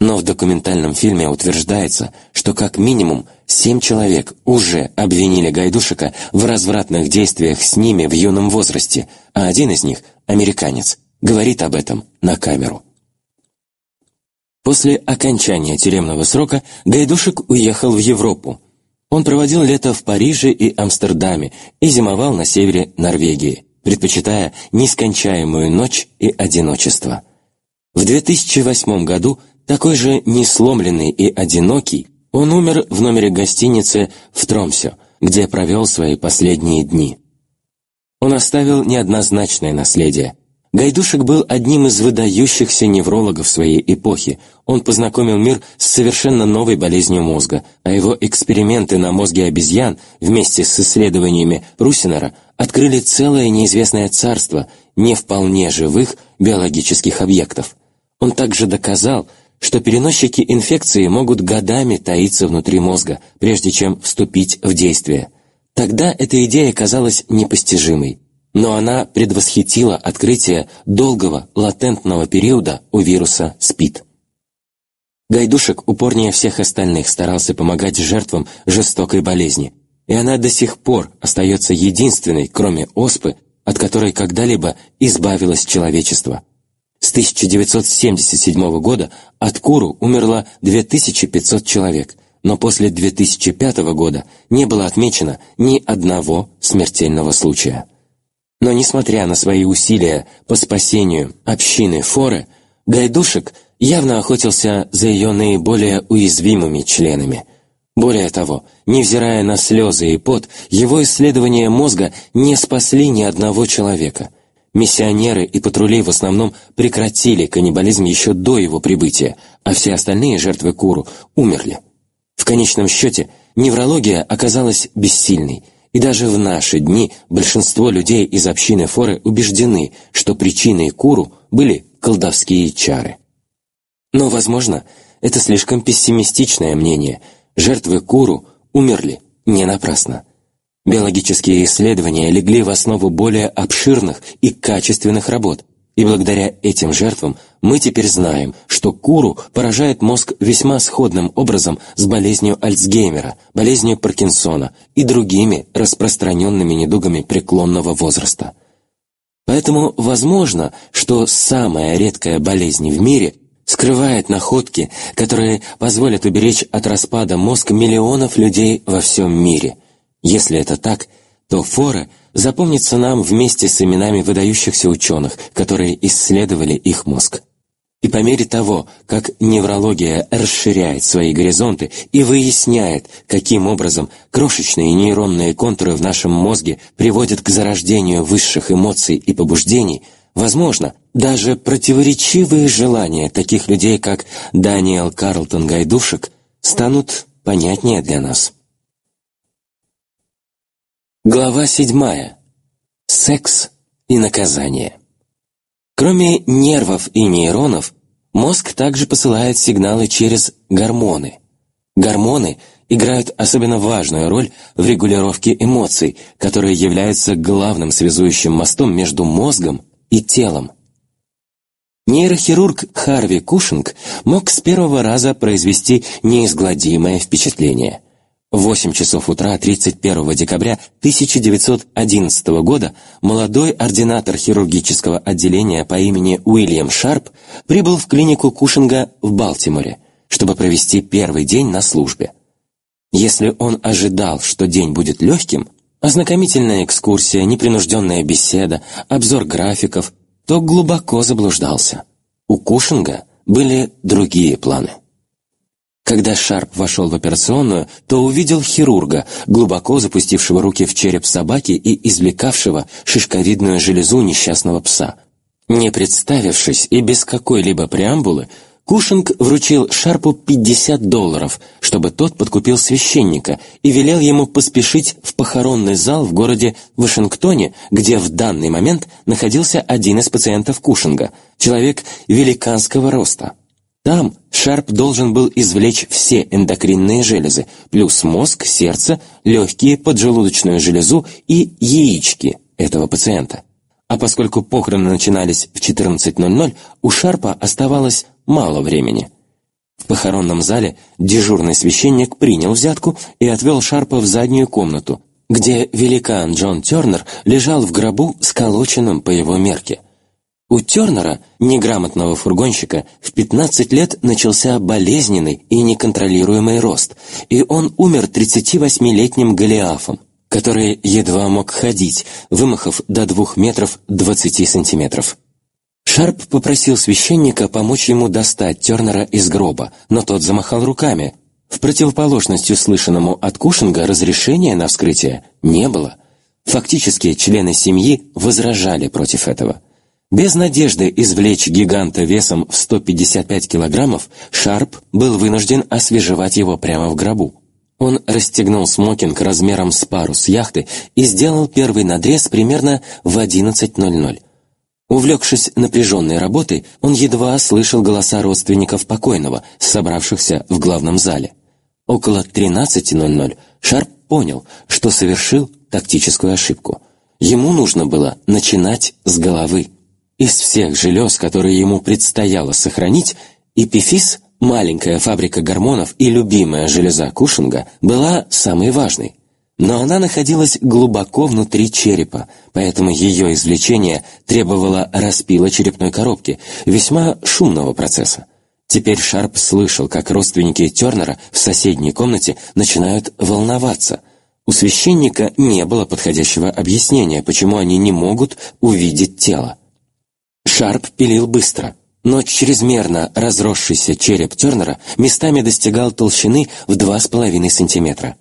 Но в документальном фильме утверждается, что как минимум семь человек уже обвинили Гайдушика в развратных действиях с ними в юном возрасте, а один из них, американец, говорит об этом на камеру. После окончания тюремного срока Гайдушек уехал в Европу. Он проводил лето в Париже и Амстердаме и зимовал на севере Норвегии, предпочитая нескончаемую ночь и одиночество. В 2008 году, такой же несломленный и одинокий, он умер в номере гостиницы в Тромсе, где провел свои последние дни. Он оставил неоднозначное наследие – Гайдушек был одним из выдающихся неврологов своей эпохи. Он познакомил мир с совершенно новой болезнью мозга, а его эксперименты на мозге обезьян вместе с исследованиями Русинера открыли целое неизвестное царство не вполне живых биологических объектов. Он также доказал, что переносчики инфекции могут годами таиться внутри мозга, прежде чем вступить в действие. Тогда эта идея казалась непостижимой но она предвосхитила открытие долгого латентного периода у вируса СПИД. Гайдушек упорнее всех остальных старался помогать жертвам жестокой болезни, и она до сих пор остается единственной, кроме оспы, от которой когда-либо избавилось человечество. С 1977 года от Куру умерло 2500 человек, но после 2005 года не было отмечено ни одного смертельного случая. Но несмотря на свои усилия по спасению общины Форы, Гайдушек явно охотился за ее наиболее уязвимыми членами. Более того, невзирая на слезы и пот, его исследования мозга не спасли ни одного человека. Миссионеры и патрули в основном прекратили каннибализм еще до его прибытия, а все остальные жертвы Куру умерли. В конечном счете, неврология оказалась бессильной – и даже в наши дни большинство людей из общины Форы убеждены, что причиной Куру были колдовские чары. Но, возможно, это слишком пессимистичное мнение. Жертвы Куру умерли не напрасно. Биологические исследования легли в основу более обширных и качественных работ, и благодаря этим жертвам мы теперь знаем, что куру поражает мозг весьма сходным образом с болезнью Альцгеймера, болезнью Паркинсона и другими распространенными недугами преклонного возраста. Поэтому возможно, что самая редкая болезнь в мире скрывает находки, которые позволят уберечь от распада мозг миллионов людей во всем мире. Если это так, то Фора – запомнится нам вместе с именами выдающихся ученых, которые исследовали их мозг. И по мере того, как неврология расширяет свои горизонты и выясняет, каким образом крошечные нейронные контуры в нашем мозге приводят к зарождению высших эмоций и побуждений, возможно, даже противоречивые желания таких людей, как Даниэл Карлтон Гайдушек, станут понятнее для нас. Глава седьмая. Секс и наказание. Кроме нервов и нейронов, мозг также посылает сигналы через гормоны. Гормоны играют особенно важную роль в регулировке эмоций, которые являются главным связующим мостом между мозгом и телом. Нейрохирург Харви Кушинг мог с первого раза произвести неизгладимое впечатление. В 8 часов утра 31 декабря 1911 года молодой ординатор хирургического отделения по имени Уильям Шарп прибыл в клинику Кушинга в Балтиморе, чтобы провести первый день на службе. Если он ожидал, что день будет легким, ознакомительная экскурсия, непринужденная беседа, обзор графиков, то глубоко заблуждался. У Кушинга были другие планы. Когда Шарп вошел в операционную, то увидел хирурга, глубоко запустившего руки в череп собаки и извлекавшего шишковидную железу несчастного пса. Не представившись и без какой-либо преамбулы, Кушинг вручил Шарпу 50 долларов, чтобы тот подкупил священника и велел ему поспешить в похоронный зал в городе Вашингтоне, где в данный момент находился один из пациентов Кушинга, человек великанского роста. Там Шарп должен был извлечь все эндокринные железы, плюс мозг, сердце, легкие, поджелудочную железу и яички этого пациента. А поскольку похороны начинались в 14.00, у Шарпа оставалось мало времени. В похоронном зале дежурный священник принял взятку и отвел Шарпа в заднюю комнату, где великан Джон Тернер лежал в гробу, сколоченном по его мерке. У Тернера, неграмотного фургонщика, в 15 лет начался болезненный и неконтролируемый рост, и он умер 38-летним Голиафом, который едва мог ходить, вымахав до двух метров 20 сантиметров. Шарп попросил священника помочь ему достать Тернера из гроба, но тот замахал руками. В противоположность услышанному от Кушинга разрешения на вскрытие не было. Фактически члены семьи возражали против этого. Без надежды извлечь гиганта весом в 155 килограммов, Шарп был вынужден освежевать его прямо в гробу. Он расстегнул смокинг размером с парус яхты и сделал первый надрез примерно в 11.00. Увлекшись напряженной работой, он едва слышал голоса родственников покойного, собравшихся в главном зале. Около 13.00 Шарп понял, что совершил тактическую ошибку. Ему нужно было начинать с головы. Из всех желез, которые ему предстояло сохранить, эпифиз, маленькая фабрика гормонов и любимая железа Кушинга, была самой важной – но она находилась глубоко внутри черепа, поэтому ее извлечение требовало распила черепной коробки, весьма шумного процесса. Теперь Шарп слышал, как родственники Тернера в соседней комнате начинают волноваться. У священника не было подходящего объяснения, почему они не могут увидеть тело. Шарп пилил быстро, но чрезмерно разросшийся череп Тернера местами достигал толщины в два с половиной сантиметра.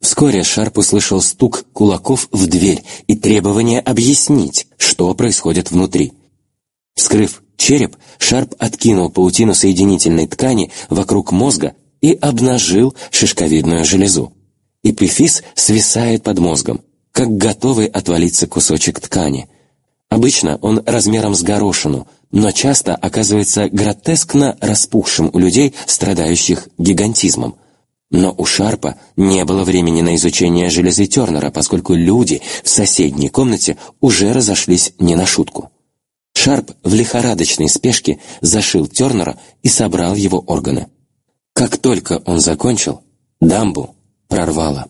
Вскоре Шарп услышал стук кулаков в дверь и требование объяснить, что происходит внутри. Вскрыв череп, Шарп откинул паутину соединительной ткани вокруг мозга и обнажил шишковидную железу. Эпифиз свисает под мозгом, как готовый отвалиться кусочек ткани. Обычно он размером с горошину, но часто оказывается гротескно распухшим у людей, страдающих гигантизмом. Но у Шарпа не было времени на изучение железы Тернера, поскольку люди в соседней комнате уже разошлись не на шутку. Шарп в лихорадочной спешке зашил Тернера и собрал его органы. Как только он закончил, дамбу прорвало.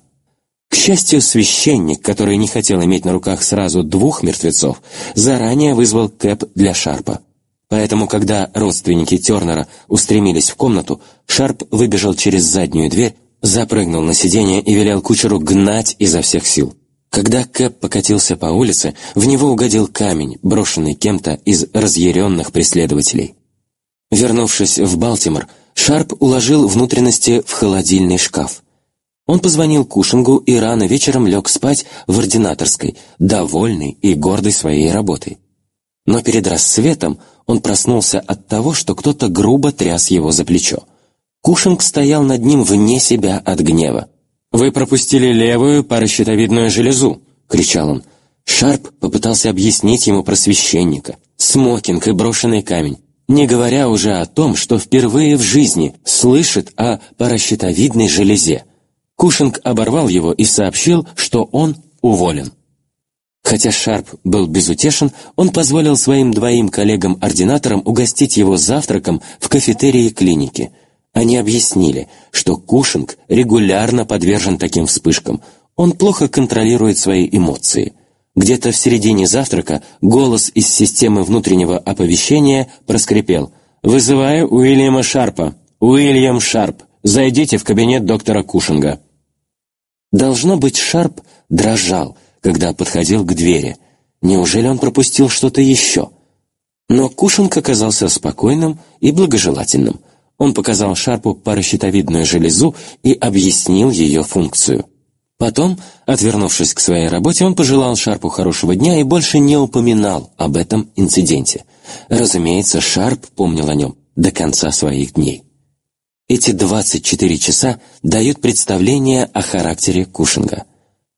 К счастью, священник, который не хотел иметь на руках сразу двух мертвецов, заранее вызвал Кэп для Шарпа. Поэтому, когда родственники Тернера устремились в комнату, Шарп выбежал через заднюю дверь, запрыгнул на сиденье и велел кучеру гнать изо всех сил. Когда Кэп покатился по улице, в него угодил камень, брошенный кем-то из разъяренных преследователей. Вернувшись в Балтимор, Шарп уложил внутренности в холодильный шкаф. Он позвонил Кушингу и рано вечером лег спать в ординаторской, довольный и гордый своей работой. Но перед рассветом он проснулся от того, что кто-то грубо тряс его за плечо. Кушинг стоял над ним вне себя от гнева. «Вы пропустили левую паращитовидную железу!» — кричал он. Шарп попытался объяснить ему про священника, смокинг и брошенный камень, не говоря уже о том, что впервые в жизни слышит о паращитовидной железе. Кушинг оборвал его и сообщил, что он уволен. Хотя Шарп был безутешен, он позволил своим двоим коллегам-ординаторам угостить его завтраком в кафетерии клиники. Они объяснили, что Кушинг регулярно подвержен таким вспышкам, он плохо контролирует свои эмоции. Где-то в середине завтрака голос из системы внутреннего оповещения проскрипел «Вызываю Уильяма Шарпа! Уильям Шарп! Зайдите в кабинет доктора Кушинга!» Должно быть, Шарп дрожал, когда подходил к двери. Неужели он пропустил что-то еще? Но Кушинг оказался спокойным и благожелательным. Он показал Шарпу паращитовидную железу и объяснил ее функцию. Потом, отвернувшись к своей работе, он пожелал Шарпу хорошего дня и больше не упоминал об этом инциденте. Разумеется, Шарп помнил о нем до конца своих дней. Эти 24 часа дают представление о характере Кушинга.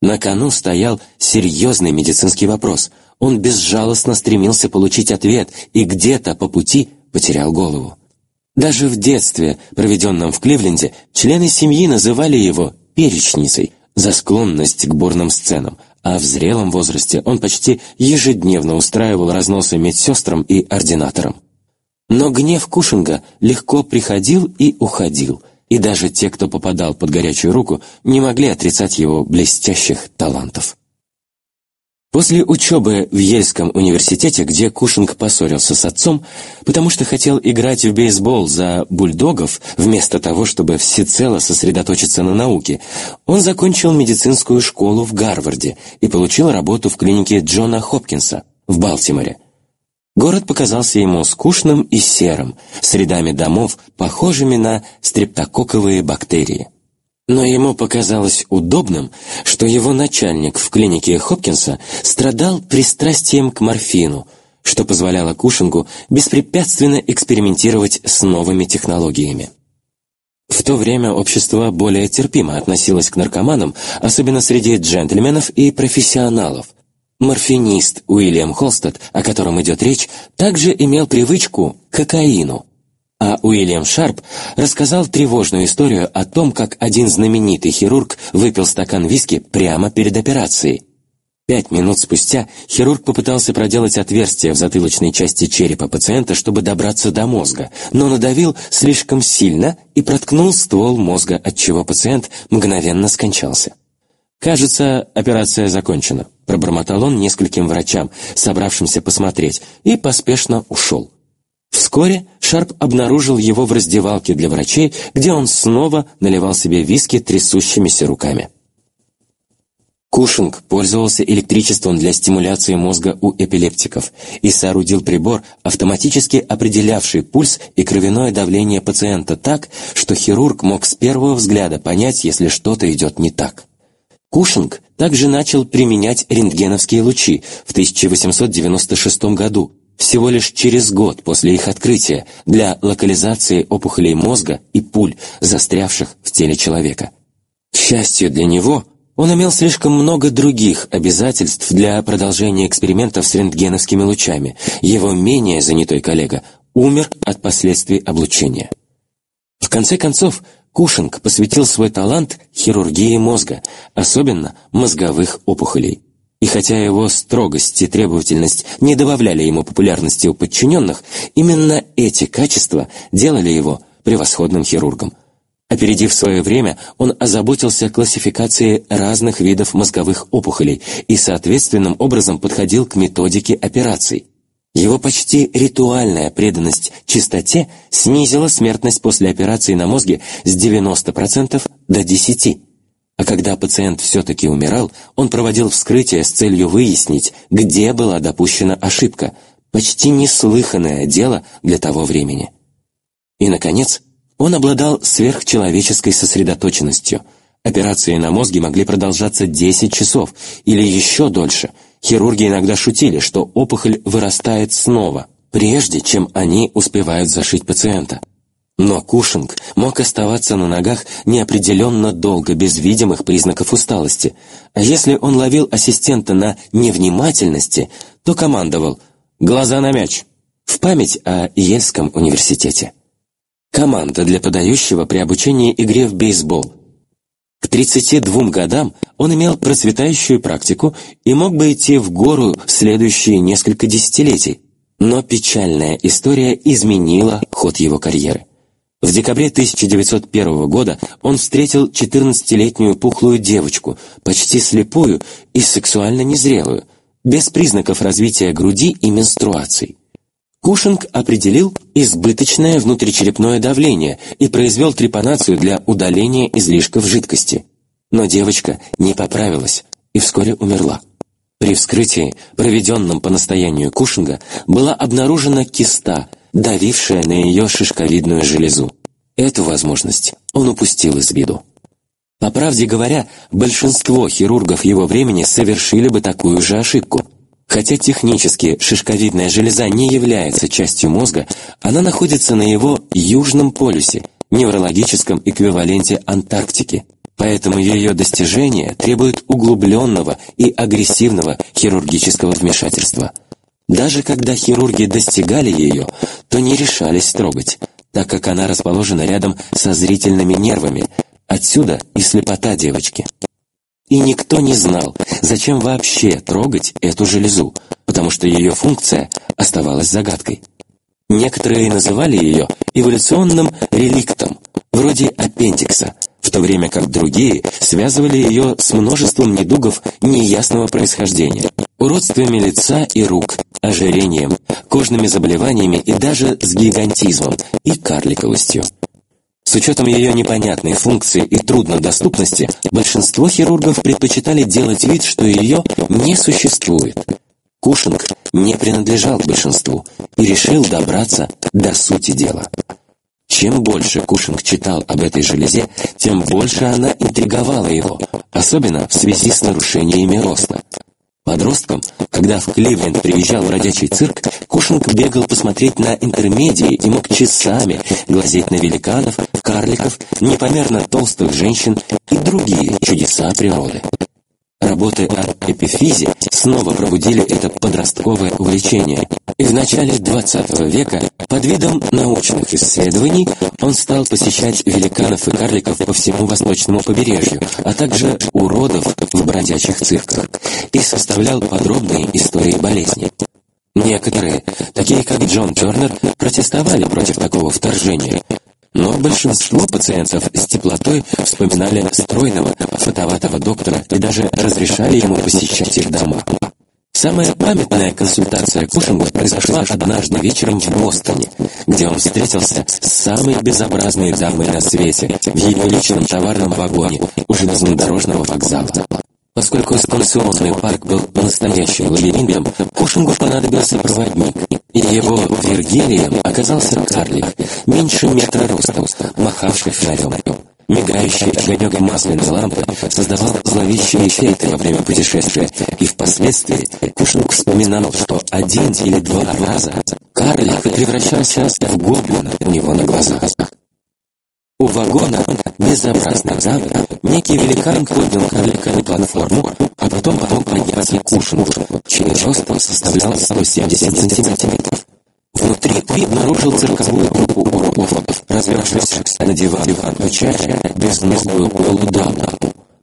На кону стоял серьезный медицинский вопрос. Он безжалостно стремился получить ответ и где-то по пути потерял голову. Даже в детстве, проведенном в Кливленде, члены семьи называли его «перечницей» за склонность к бурным сценам, а в зрелом возрасте он почти ежедневно устраивал разносы медсестрам и ординаторам. Но гнев Кушинга легко приходил и уходил, и даже те, кто попадал под горячую руку, не могли отрицать его блестящих талантов. После учебы в Ельском университете, где Кушинг поссорился с отцом, потому что хотел играть в бейсбол за бульдогов, вместо того, чтобы всецело сосредоточиться на науке, он закончил медицинскую школу в Гарварде и получил работу в клинике Джона Хопкинса в Балтиморе. Город показался ему скучным и серым, с рядами домов, похожими на стрептококковые бактерии. Но ему показалось удобным, что его начальник в клинике Хопкинса страдал пристрастием к морфину, что позволяло Кушингу беспрепятственно экспериментировать с новыми технологиями. В то время общество более терпимо относилось к наркоманам, особенно среди джентльменов и профессионалов – Морфинист Уильям Холстед, о котором идет речь, также имел привычку к кокаину. А Уильям Шарп рассказал тревожную историю о том, как один знаменитый хирург выпил стакан виски прямо перед операцией. Пять минут спустя хирург попытался проделать отверстие в затылочной части черепа пациента, чтобы добраться до мозга, но надавил слишком сильно и проткнул ствол мозга, отчего пациент мгновенно скончался. «Кажется, операция закончена», — пробормотал он нескольким врачам, собравшимся посмотреть, и поспешно ушел. Вскоре Шарп обнаружил его в раздевалке для врачей, где он снова наливал себе виски трясущимися руками. Кушинг пользовался электричеством для стимуляции мозга у эпилептиков и соорудил прибор, автоматически определявший пульс и кровяное давление пациента так, что хирург мог с первого взгляда понять, если что-то идет не так. Кушинг также начал применять рентгеновские лучи в 1896 году, всего лишь через год после их открытия, для локализации опухолей мозга и пуль, застрявших в теле человека. К счастью для него, он имел слишком много других обязательств для продолжения экспериментов с рентгеновскими лучами. Его менее занятой коллега умер от последствий облучения. В конце концов, Кушинг посвятил свой талант хирургии мозга, особенно мозговых опухолей. И хотя его строгость и требовательность не добавляли ему популярности у подчиненных, именно эти качества делали его превосходным хирургом. Опередив свое время, он озаботился классификацией разных видов мозговых опухолей и соответственным образом подходил к методике операций. Его почти ритуальная преданность чистоте снизила смертность после операции на мозге с 90% до 10%. А когда пациент все-таки умирал, он проводил вскрытие с целью выяснить, где была допущена ошибка, почти неслыханное дело для того времени. И, наконец, он обладал сверхчеловеческой сосредоточенностью. Операции на мозге могли продолжаться 10 часов или еще дольше – Хирурги иногда шутили, что опухоль вырастает снова, прежде чем они успевают зашить пациента. Но Кушинг мог оставаться на ногах неопределенно долго, без видимых признаков усталости. А если он ловил ассистента на невнимательности, то командовал «Глаза на мяч» в память о Ельском университете. Команда для подающего при обучении игре в бейсбол – к 32 годам он имел процветающую практику и мог бы идти в гору следующие несколько десятилетий, но печальная история изменила ход его карьеры. В декабре 1901 года он встретил 14-летнюю пухлую девочку, почти слепую и сексуально незрелую, без признаков развития груди и менструаций. Кушинг определил избыточное внутричерепное давление и произвел трепанацию для удаления излишков жидкости. Но девочка не поправилась и вскоре умерла. При вскрытии, проведенном по настоянию Кушинга, была обнаружена киста, давившая на ее шишковидную железу. Эту возможность он упустил из виду. По правде говоря, большинство хирургов его времени совершили бы такую же ошибку. Хотя технически шишковидная железа не является частью мозга, она находится на его южном полюсе, неврологическом эквиваленте Антарктики. Поэтому ее достижение требует углубленного и агрессивного хирургического вмешательства. Даже когда хирурги достигали ее, то не решались трогать, так как она расположена рядом со зрительными нервами, отсюда и слепота девочки. И никто не знал, зачем вообще трогать эту железу, потому что ее функция оставалась загадкой. Некоторые называли ее эволюционным реликтом, вроде аппендикса, в то время как другие связывали ее с множеством недугов неясного происхождения, уродствами лица и рук, ожирением, кожными заболеваниями и даже с гигантизмом и карликовостью. С учетом ее непонятной функции и труднодоступности, большинство хирургов предпочитали делать вид, что ее не существует. Кушинг не принадлежал большинству и решил добраться до сути дела. Чем больше Кушинг читал об этой железе, тем больше она интриговала его, особенно в связи с нарушениями роста. Подростком, когда в Кливленд приезжал бродячий цирк, Кушинг бегал посмотреть на интермедии и мог часами глазеть на великанов, карликов, непомерно толстых женщин и другие чудеса природы. Работы о эпифизе снова пробудили это подростковое увлечение, и в начале XX века под видом научных исследований он стал посещать великанов и карликов по всему восточному побережью, а также уродов в бродячих цирках, и составлял подробные истории болезней. Некоторые, такие как Джон Тернер, протестовали против такого вторжения, но большинство пациентов с теплотой вспоминали стройного, фотоватого доктора и даже разрешали ему посещать их дома. Самая памятная консультация Кушингу произошла однажды вечером в Бостоне, где он встретился с самой безобразной дамой на свете в ее личном товарном вагоне у железнодорожного вокзала. Поскольку станционный парк был по-настоящему лабиринтом, Кушингу понадобился проводник, его Вергилием оказался карлик, меньше метра ростом, махавший фонарем. Мигающий огонек масляной лампы создавал зловещие эффекты во время путешествия, и впоследствии Кушинг вспоминал, что один или два раза карлик превращался в гоблина у него на глазах. У вагона безобразной замы некий великан поднял карлика на платформу, а потом помог подняться Кушингу, чей рост составлял 170 сантиметров. Внутри обнаружил цирковую группу уродов, развернувшихся на диван, включая безногую полудаму.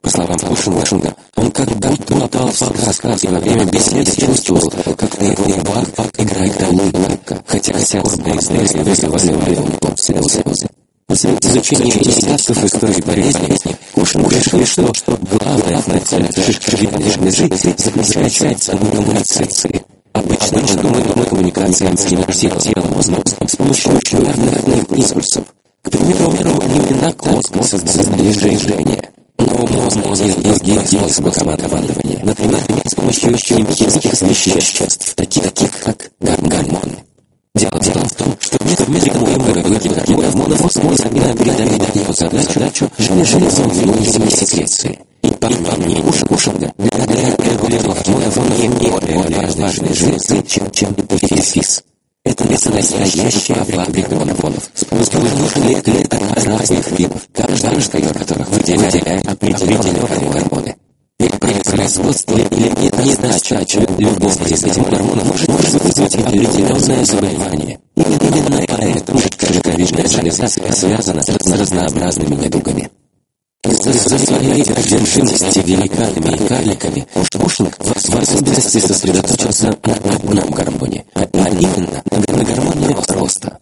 По словам Кушинга, он как будто мотал сказки во время беседы чувствовал, как на его губах играет улыбка, хотя скорбные слезы вызывали в нем слезы. После изучения десятков историй болезни, Кушин решил, что, что главная цель шишковидной железы заключается в коммуникации. Обычно мы думаем о коммуникации с телом мозгом с помощью чувствительных импульсов. К примеру, именно мозг создает движение. Но мозг есть другие способы командования. Например, с помощью химических веществ, таких, как гормоны. Дело, в том, что гормонов мозг передает его задачу железом секреции. И по мнению Кушинга, для регулировки более важной железы, чем, чем эпифиз. Это настоящая фабрика гормонов с помощью клеток разных видов, каждая из которых выделяет определенные гормоны. Производство или недостача любого из этих гормонов может вызвать определенное заболевание. Именно поэтому шишковидная железа связана с разнообразными недугами. Из-за своей одержимости великанами и карликами Пушинг в особенности сосредоточился на одном гормоне, а именно на гормоне роста.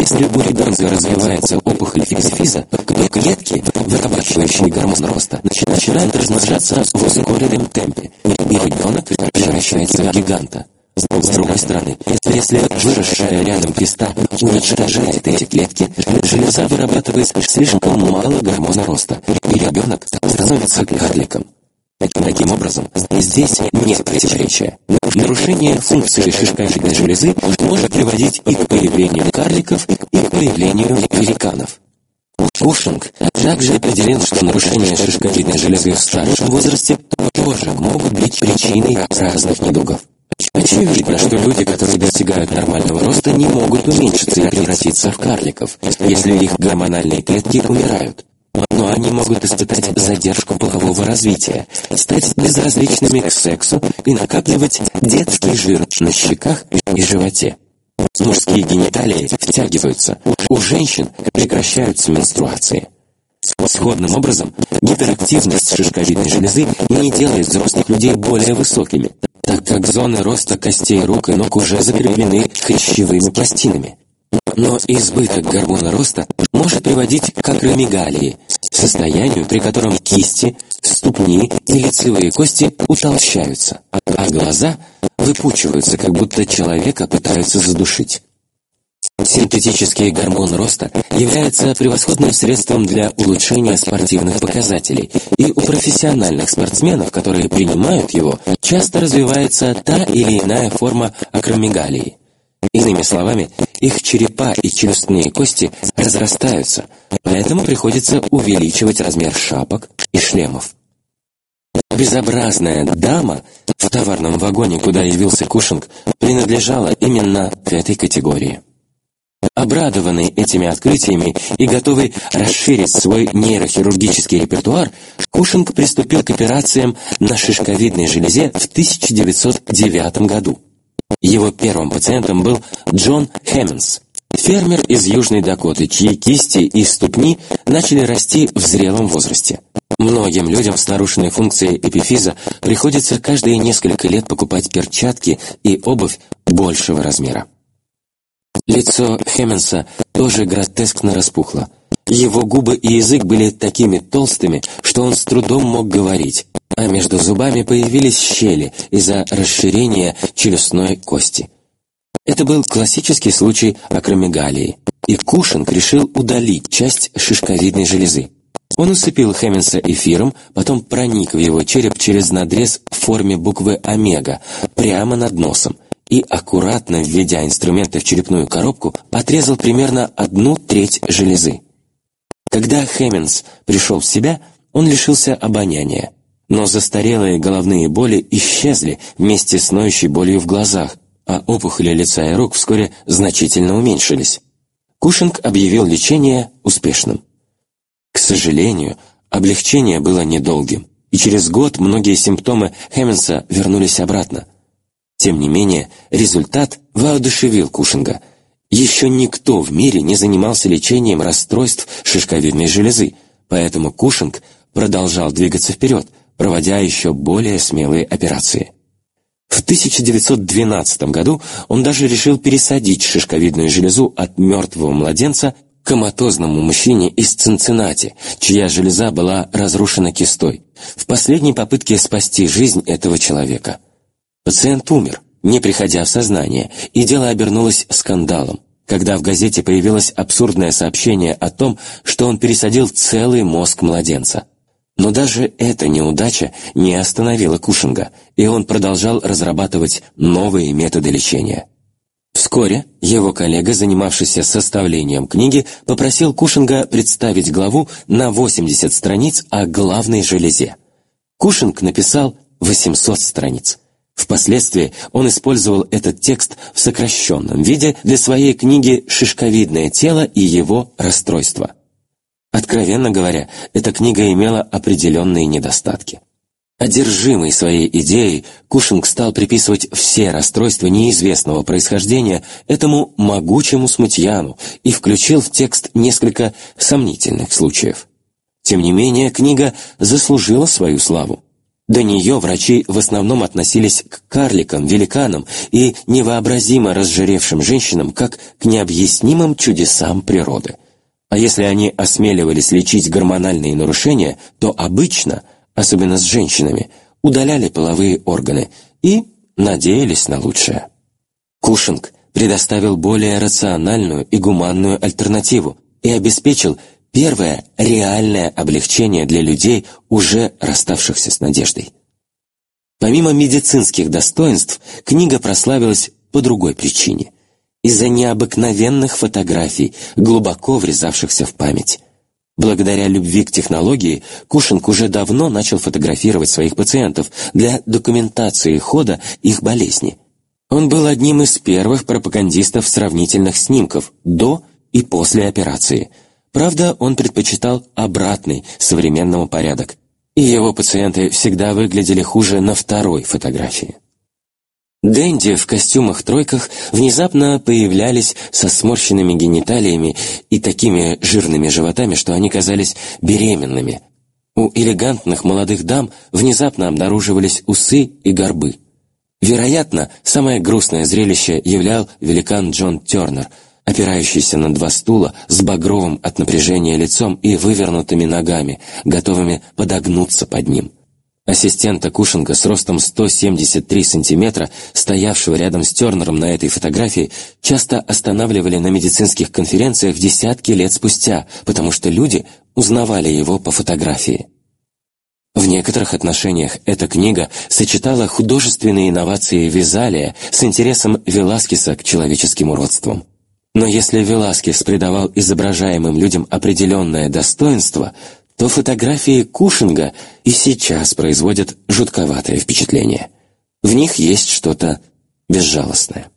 Если у ребенка развивается опухоль физифиза, то клетки, вырабатывающие гормон роста, начинают размножаться в ускоренном темпе, и ребенок превращается в гиганта. С другой стороны, если выросшая рядом киста уничтожает эти клетки, железа вырабатывает слишком мало гормона роста, и ребенок становится карликом. Таким образом, здесь нет противоречия. Нарушение функции шишковидной железы может приводить и к появлению карликов, и к появлению великанов. Кушинг также определил, что нарушение шишковидной железы в старшем возрасте тоже могут быть причиной разных недугов. Очевидно, что люди, которые достигают нормального роста, не могут уменьшиться и превратиться в карликов, если их гормональные клетки умирают но они могут испытать задержку полового развития, стать безразличными к сексу и накапливать детский жир на щеках и животе. Мужские гениталии втягиваются, у женщин прекращаются менструации. Сходным образом, гиперактивность шишковидной железы не делает взрослых людей более высокими, так как зоны роста костей рук и ног уже закреплены хрящевыми пластинами. Но избыток гормона роста может приводить к акромегалии, состоянию, при котором кисти, ступни и лицевые кости утолщаются, а глаза выпучиваются, как будто человека пытаются задушить. Синтетический гормон роста является превосходным средством для улучшения спортивных показателей, и у профессиональных спортсменов, которые принимают его, часто развивается та или иная форма акромегалии. Иными словами, их черепа и челюстные кости разрастаются, поэтому приходится увеличивать размер шапок и шлемов. Безобразная дама в товарном вагоне, куда явился Кушинг, принадлежала именно к этой категории. Обрадованный этими открытиями и готовый расширить свой нейрохирургический репертуар, Кушинг приступил к операциям на шишковидной железе в 1909 году. Его первым пациентом был Джон Хэммонс, фермер из Южной Дакоты, чьи кисти и ступни начали расти в зрелом возрасте. Многим людям с нарушенной функцией эпифиза приходится каждые несколько лет покупать перчатки и обувь большего размера. Лицо Хэммонса тоже гротескно распухло. Его губы и язык были такими толстыми, что он с трудом мог говорить, а между зубами появились щели из-за расширения челюстной кости. Это был классический случай акромегалии, и Кушинг решил удалить часть шишковидной железы. Он усыпил Хэмминса эфиром, потом проник в его череп через надрез в форме буквы «Омега» прямо над носом и, аккуратно введя инструменты в черепную коробку, отрезал примерно одну треть железы. Когда Хэмминс пришел в себя, он лишился обоняния. Но застарелые головные боли исчезли вместе с ноющей болью в глазах, а опухоли лица и рук вскоре значительно уменьшились. Кушинг объявил лечение успешным. К сожалению, облегчение было недолгим, и через год многие симптомы Хэмминса вернулись обратно. Тем не менее, результат воодушевил Кушинга. Еще никто в мире не занимался лечением расстройств шишковидной железы, поэтому Кушинг продолжал двигаться вперед – проводя еще более смелые операции. В 1912 году он даже решил пересадить шишковидную железу от мертвого младенца к коматозному мужчине из Цинциннати, чья железа была разрушена кистой, в последней попытке спасти жизнь этого человека. Пациент умер, не приходя в сознание, и дело обернулось скандалом, когда в газете появилось абсурдное сообщение о том, что он пересадил целый мозг младенца. Но даже эта неудача не остановила Кушинга, и он продолжал разрабатывать новые методы лечения. Вскоре его коллега, занимавшийся составлением книги, попросил Кушинга представить главу на 80 страниц о главной железе. Кушинг написал 800 страниц. Впоследствии он использовал этот текст в сокращенном виде для своей книги «Шишковидное тело и его расстройство». Откровенно говоря, эта книга имела определенные недостатки. Одержимый своей идеей, Кушинг стал приписывать все расстройства неизвестного происхождения этому могучему смутьяну и включил в текст несколько сомнительных случаев. Тем не менее, книга заслужила свою славу. До нее врачи в основном относились к карликам, великанам и невообразимо разжиревшим женщинам как к необъяснимым чудесам природы – а если они осмеливались лечить гормональные нарушения, то обычно, особенно с женщинами, удаляли половые органы и надеялись на лучшее. Кушинг предоставил более рациональную и гуманную альтернативу и обеспечил первое реальное облегчение для людей, уже расставшихся с надеждой. Помимо медицинских достоинств, книга прославилась по другой причине – из-за необыкновенных фотографий, глубоко врезавшихся в память. Благодаря любви к технологии, Кушинг уже давно начал фотографировать своих пациентов для документации хода их болезни. Он был одним из первых пропагандистов сравнительных снимков до и после операции. Правда, он предпочитал обратный современному порядок, и его пациенты всегда выглядели хуже на второй фотографии. Дэнди в костюмах-тройках внезапно появлялись со сморщенными гениталиями и такими жирными животами, что они казались беременными. У элегантных молодых дам внезапно обнаруживались усы и горбы. Вероятно, самое грустное зрелище являл великан Джон Тернер, опирающийся на два стула с багровым от напряжения лицом и вывернутыми ногами, готовыми подогнуться под ним. Ассистента Кушинга с ростом 173 сантиметра, стоявшего рядом с Тернером на этой фотографии, часто останавливали на медицинских конференциях десятки лет спустя, потому что люди узнавали его по фотографии. В некоторых отношениях эта книга сочетала художественные инновации Визалия с интересом Веласкеса к человеческим уродствам. Но если Веласкес придавал изображаемым людям определенное достоинство – то фотографии Кушинга и сейчас производят жутковатое впечатление. В них есть что-то безжалостное.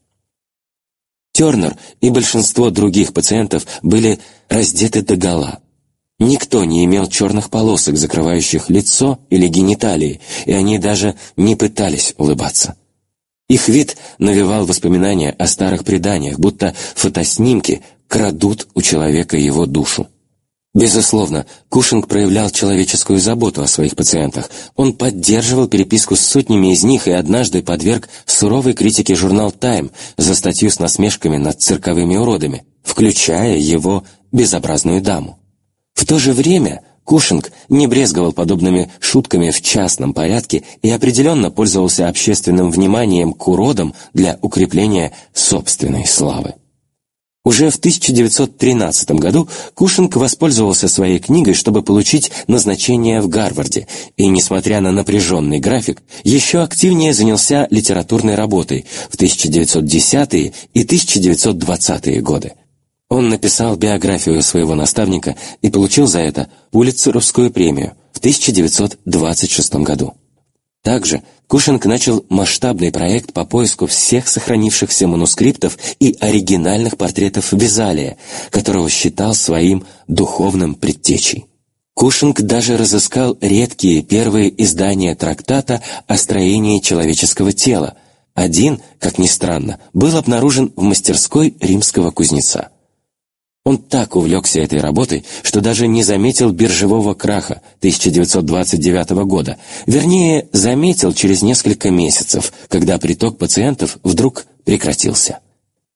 Тернер и большинство других пациентов были раздеты догола. Никто не имел черных полосок, закрывающих лицо или гениталии, и они даже не пытались улыбаться. Их вид навевал воспоминания о старых преданиях, будто фотоснимки крадут у человека его душу. Безусловно, Кушинг проявлял человеческую заботу о своих пациентах. Он поддерживал переписку с сотнями из них и однажды подверг суровой критике журнал «Тайм» за статью с насмешками над цирковыми уродами, включая его безобразную даму. В то же время Кушинг не брезговал подобными шутками в частном порядке и определенно пользовался общественным вниманием к уродам для укрепления собственной славы. Уже в 1913 году Кушинг воспользовался своей книгой, чтобы получить назначение в Гарварде, и, несмотря на напряженный график, еще активнее занялся литературной работой в 1910-е и 1920-е годы. Он написал биографию своего наставника и получил за это Пулитцеровскую премию в 1926 году. Также Кушинг начал масштабный проект по поиску всех сохранившихся манускриптов и оригинальных портретов Визалия, которого считал своим духовным предтечей. Кушинг даже разыскал редкие первые издания трактата о строении человеческого тела. Один, как ни странно, был обнаружен в мастерской римского кузнеца. Он так увлекся этой работой, что даже не заметил биржевого краха 1929 года. Вернее, заметил через несколько месяцев, когда приток пациентов вдруг прекратился.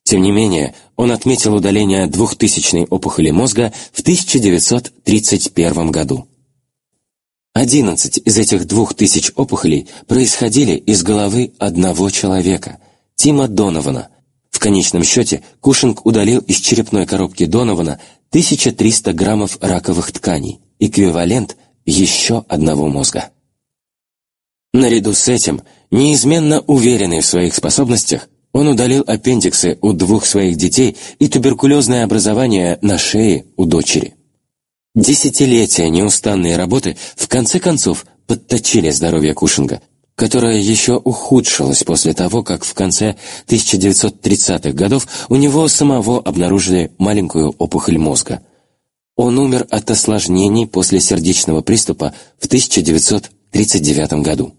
Тем не менее, он отметил удаление двухтысячной опухоли мозга в 1931 году. Одиннадцать из этих двух тысяч опухолей происходили из головы одного человека – Тима Донована – в конечном счете Кушинг удалил из черепной коробки Донована 1300 граммов раковых тканей, эквивалент еще одного мозга. Наряду с этим, неизменно уверенный в своих способностях, он удалил аппендиксы у двух своих детей и туберкулезное образование на шее у дочери. Десятилетия неустанной работы в конце концов подточили здоровье Кушинга – которая еще ухудшилась после того, как в конце 1930-х годов у него самого обнаружили маленькую опухоль мозга. Он умер от осложнений после сердечного приступа в 1939 году.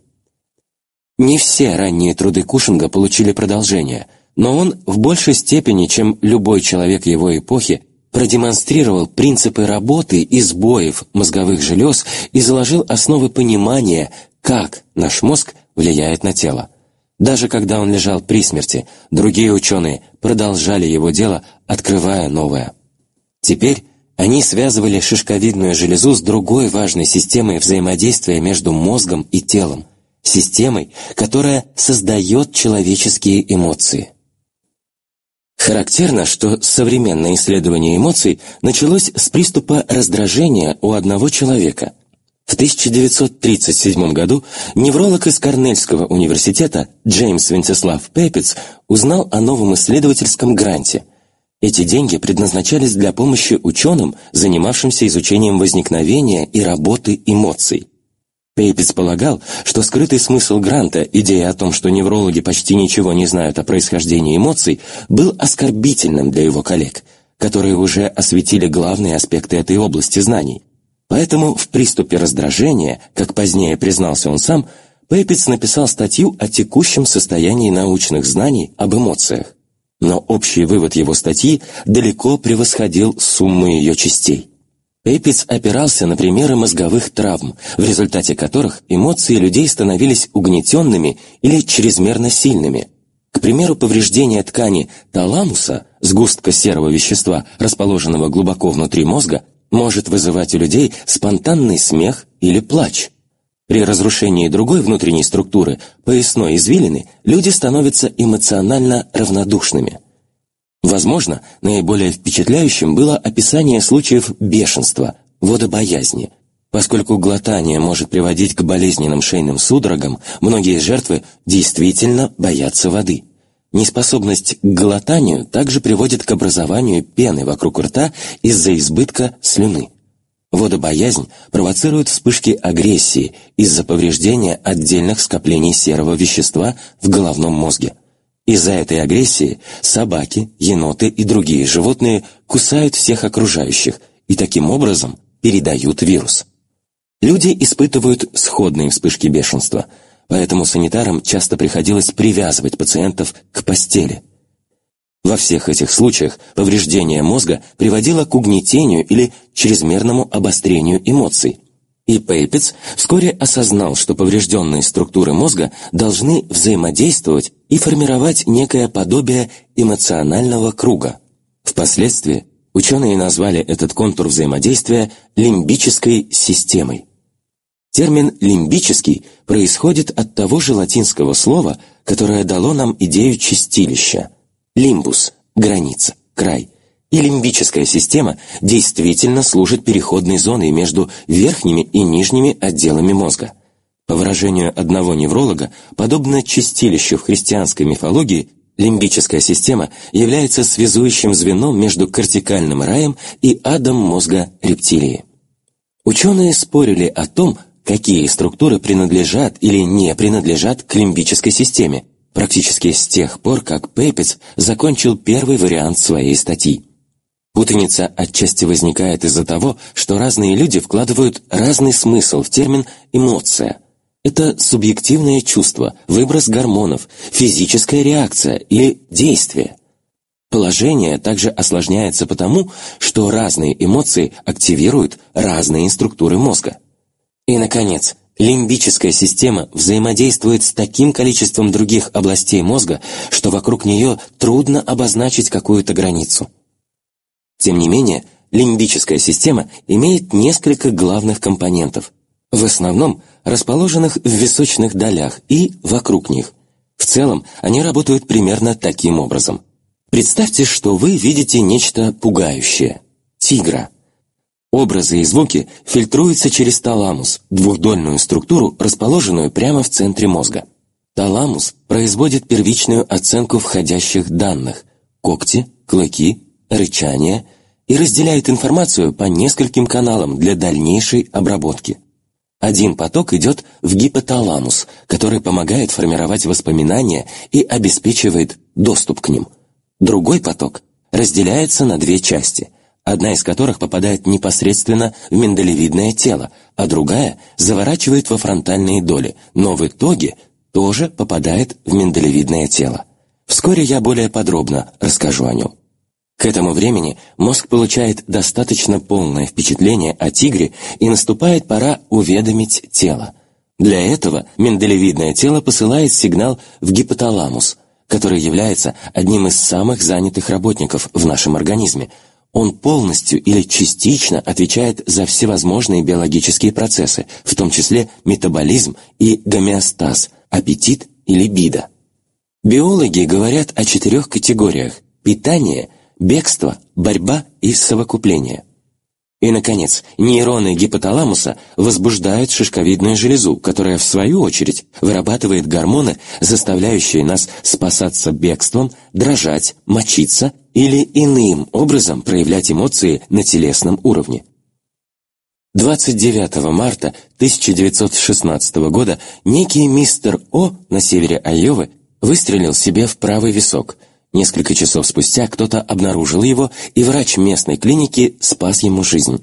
Не все ранние труды Кушинга получили продолжение, но он в большей степени, чем любой человек его эпохи, продемонстрировал принципы работы и сбоев мозговых желез и заложил основы понимания, как наш мозг влияет на тело. Даже когда он лежал при смерти, другие ученые продолжали его дело, открывая новое. Теперь они связывали шишковидную железу с другой важной системой взаимодействия между мозгом и телом, системой, которая создает человеческие эмоции. Характерно, что современное исследование эмоций началось с приступа раздражения у одного человека. В 1937 году невролог из Корнельского университета Джеймс Венцеслав Пепец узнал о новом исследовательском гранте. Эти деньги предназначались для помощи ученым, занимавшимся изучением возникновения и работы эмоций. Пейпец полагал, что скрытый смысл гранта, идея о том, что неврологи почти ничего не знают о происхождении эмоций, был оскорбительным для его коллег, которые уже осветили главные аспекты этой области знаний. Поэтому в приступе раздражения, как позднее признался он сам, Пейпец написал статью о текущем состоянии научных знаний об эмоциях. Но общий вывод его статьи далеко превосходил сумму ее частей. Пейпец опирался на примеры мозговых травм, в результате которых эмоции людей становились угнетенными или чрезмерно сильными. К примеру, повреждение ткани таламуса, сгустка серого вещества, расположенного глубоко внутри мозга, может вызывать у людей спонтанный смех или плач. При разрушении другой внутренней структуры, поясной извилины, люди становятся эмоционально равнодушными. Возможно, наиболее впечатляющим было описание случаев бешенства, водобоязни. Поскольку глотание может приводить к болезненным шейным судорогам, многие жертвы действительно боятся воды. Неспособность к глотанию также приводит к образованию пены вокруг рта из-за избытка слюны. Водобоязнь провоцирует вспышки агрессии из-за повреждения отдельных скоплений серого вещества в головном мозге. Из-за этой агрессии собаки, еноты и другие животные кусают всех окружающих и таким образом передают вирус. Люди испытывают сходные вспышки бешенства – поэтому санитарам часто приходилось привязывать пациентов к постели. Во всех этих случаях повреждение мозга приводило к угнетению или чрезмерному обострению эмоций. И Пейпец вскоре осознал, что поврежденные структуры мозга должны взаимодействовать и формировать некое подобие эмоционального круга. Впоследствии ученые назвали этот контур взаимодействия лимбической системой. Термин «лимбический» происходит от того же латинского слова, которое дало нам идею чистилища. Лимбус – граница, край. И лимбическая система действительно служит переходной зоной между верхними и нижними отделами мозга. По выражению одного невролога, подобно чистилищу в христианской мифологии, лимбическая система является связующим звеном между кортикальным раем и адом мозга рептилии. Ученые спорили о том, какие структуры принадлежат или не принадлежат к лимбической системе, практически с тех пор, как Пейпец закончил первый вариант своей статьи. Путаница отчасти возникает из-за того, что разные люди вкладывают разный смысл в термин «эмоция». Это субъективное чувство, выброс гормонов, физическая реакция или действие. Положение также осложняется потому, что разные эмоции активируют разные структуры мозга. И, наконец, лимбическая система взаимодействует с таким количеством других областей мозга, что вокруг нее трудно обозначить какую-то границу. Тем не менее, лимбическая система имеет несколько главных компонентов, в основном расположенных в височных долях и вокруг них. В целом, они работают примерно таким образом. Представьте, что вы видите нечто пугающее – тигра – Образы и звуки фильтруются через таламус, двухдольную структуру, расположенную прямо в центре мозга. Таламус производит первичную оценку входящих данных – когти, клыки, рычание – и разделяет информацию по нескольким каналам для дальнейшей обработки. Один поток идет в гипоталамус, который помогает формировать воспоминания и обеспечивает доступ к ним. Другой поток разделяется на две части – одна из которых попадает непосредственно в миндалевидное тело, а другая заворачивает во фронтальные доли, но в итоге тоже попадает в миндалевидное тело. Вскоре я более подробно расскажу о нем. К этому времени мозг получает достаточно полное впечатление о тигре и наступает пора уведомить тело. Для этого миндалевидное тело посылает сигнал в гипоталамус, который является одним из самых занятых работников в нашем организме – он полностью или частично отвечает за всевозможные биологические процессы, в том числе метаболизм и гомеостаз, аппетит и либидо. Биологи говорят о четырех категориях – питание, бегство, борьба и совокупление. И, наконец, нейроны гипоталамуса возбуждают шишковидную железу, которая, в свою очередь, вырабатывает гормоны, заставляющие нас спасаться бегством, дрожать, мочиться или иным образом проявлять эмоции на телесном уровне. 29 марта 1916 года некий мистер О на севере Айовы выстрелил себе в правый висок – Несколько часов спустя кто-то обнаружил его, и врач местной клиники спас ему жизнь.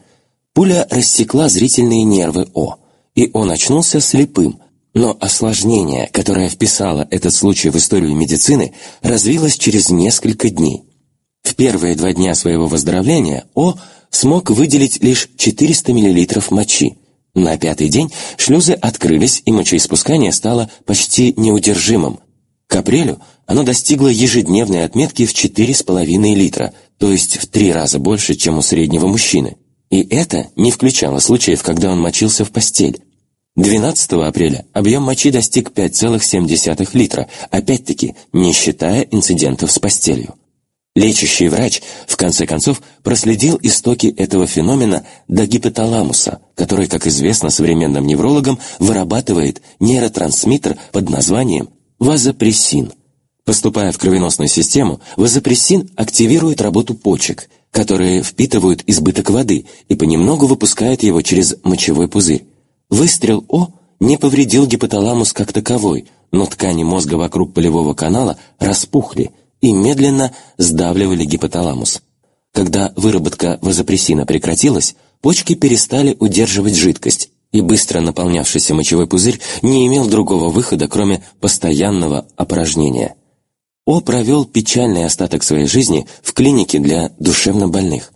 Пуля рассекла зрительные нервы О, и он очнулся слепым, но осложнение, которое вписало этот случай в историю медицины, развилось через несколько дней. Первые два дня своего выздоровления О смог выделить лишь 400 мл мочи. На пятый день шлюзы открылись, и мочеиспускание стало почти неудержимым. К апрелю – оно достигло ежедневной отметки в 4,5 литра, то есть в три раза больше, чем у среднего мужчины. И это не включало случаев, когда он мочился в постель. 12 апреля объем мочи достиг 5,7 литра, опять-таки не считая инцидентов с постелью. Лечащий врач, в конце концов, проследил истоки этого феномена до гипоталамуса, который, как известно современным неврологам, вырабатывает нейротрансмиттер под названием вазопрессин – Поступая в кровеносную систему, вазопрессин активирует работу почек, которые впитывают избыток воды и понемногу выпускают его через мочевой пузырь. Выстрел О не повредил гипоталамус как таковой, но ткани мозга вокруг полевого канала распухли и медленно сдавливали гипоталамус. Когда выработка вазопрессина прекратилась, почки перестали удерживать жидкость, и быстро наполнявшийся мочевой пузырь не имел другого выхода, кроме постоянного опорожнения. О провел печальный остаток своей жизни в клинике для душевнобольных.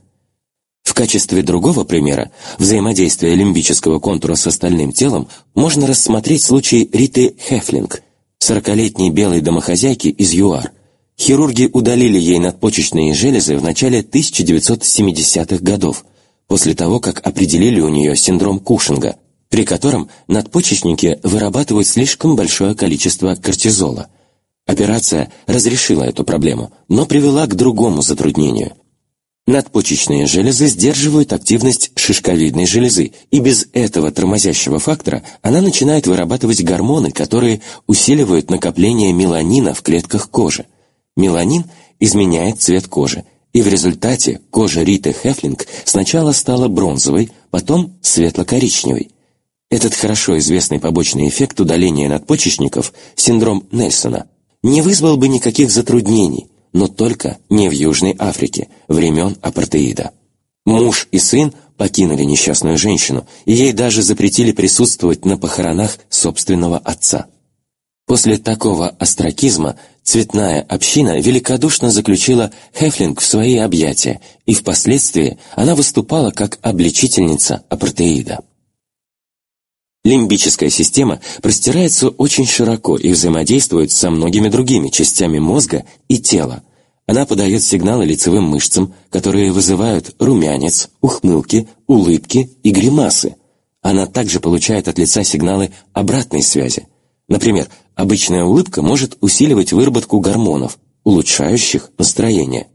В качестве другого примера взаимодействия лимбического контура с остальным телом можно рассмотреть случай Риты Хефлинг, 40-летней белой домохозяйки из ЮАР. Хирурги удалили ей надпочечные железы в начале 1970-х годов, после того, как определили у нее синдром Кушинга, при котором надпочечники вырабатывают слишком большое количество кортизола – Операция разрешила эту проблему, но привела к другому затруднению. Надпочечные железы сдерживают активность шишковидной железы, и без этого тормозящего фактора она начинает вырабатывать гормоны, которые усиливают накопление меланина в клетках кожи. Меланин изменяет цвет кожи, и в результате кожа Риты Хефлинг сначала стала бронзовой, потом светло-коричневой. Этот хорошо известный побочный эффект удаления надпочечников – синдром Нельсона – не вызвал бы никаких затруднений, но только не в Южной Африке, времен апартеида. Муж и сын покинули несчастную женщину, и ей даже запретили присутствовать на похоронах собственного отца. После такого остракизма цветная община великодушно заключила Хефлинг в свои объятия, и впоследствии она выступала как обличительница апартеида. Лимбическая система простирается очень широко и взаимодействует со многими другими частями мозга и тела. Она подает сигналы лицевым мышцам, которые вызывают румянец, ухмылки, улыбки и гримасы. Она также получает от лица сигналы обратной связи. Например, обычная улыбка может усиливать выработку гормонов, улучшающих настроение.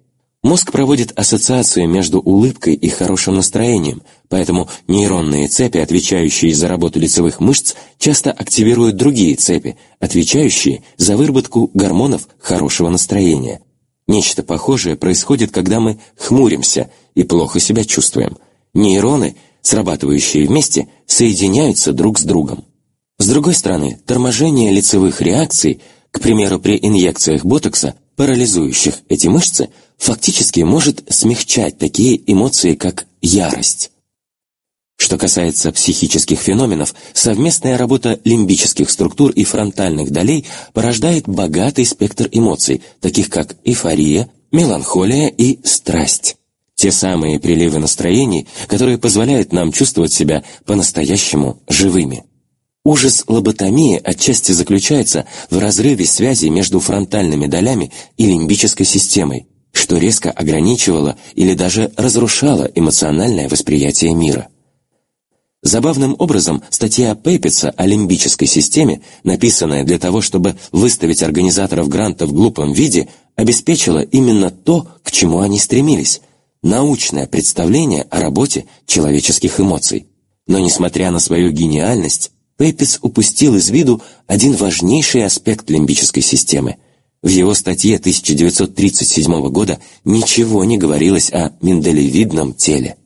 Мозг проводит ассоциацию между улыбкой и хорошим настроением, поэтому нейронные цепи, отвечающие за работу лицевых мышц, часто активируют другие цепи, отвечающие за выработку гормонов хорошего настроения. Нечто похожее происходит, когда мы хмуримся и плохо себя чувствуем. Нейроны, срабатывающие вместе, соединяются друг с другом. С другой стороны, торможение лицевых реакций, к примеру, при инъекциях ботокса, парализующих эти мышцы, фактически может смягчать такие эмоции, как ярость. Что касается психических феноменов, совместная работа лимбических структур и фронтальных долей порождает богатый спектр эмоций, таких как эйфория, меланхолия и страсть. Те самые приливы настроений, которые позволяют нам чувствовать себя по-настоящему живыми. Ужас лоботомии отчасти заключается в разрыве связи между фронтальными долями и лимбической системой, что резко ограничивало или даже разрушало эмоциональное восприятие мира. Забавным образом, статья Пейпица о лимбической системе, написанная для того, чтобы выставить организаторов гранта в глупом виде, обеспечила именно то, к чему они стремились – научное представление о работе человеческих эмоций. Но, несмотря на свою гениальность, Пейпец упустил из виду один важнейший аспект лимбической системы. В его статье 1937 года ничего не говорилось о миндалевидном теле.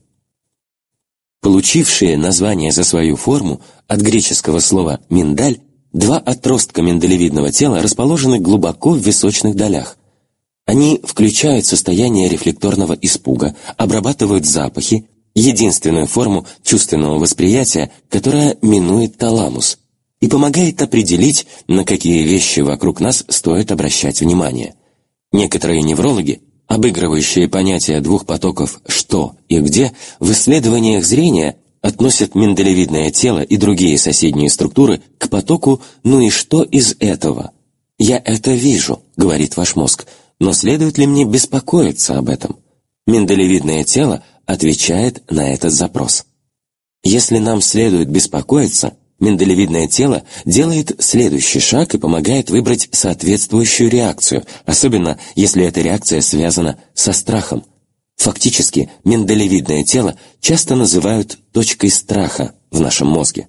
Получившие название за свою форму от греческого слова «миндаль» два отростка миндалевидного тела расположены глубоко в височных долях. Они включают состояние рефлекторного испуга, обрабатывают запахи, единственную форму чувственного восприятия, которая минует таламус, и помогает определить, на какие вещи вокруг нас стоит обращать внимание. Некоторые неврологи, обыгрывающие понятие двух потоков «что» и «где», в исследованиях зрения относят миндалевидное тело и другие соседние структуры к потоку «ну и что из этого?» «Я это вижу», — говорит ваш мозг, но следует ли мне беспокоиться об этом? Миндалевидное тело отвечает на этот запрос. Если нам следует беспокоиться, миндалевидное тело делает следующий шаг и помогает выбрать соответствующую реакцию, особенно если эта реакция связана со страхом. Фактически, миндалевидное тело часто называют точкой страха в нашем мозге.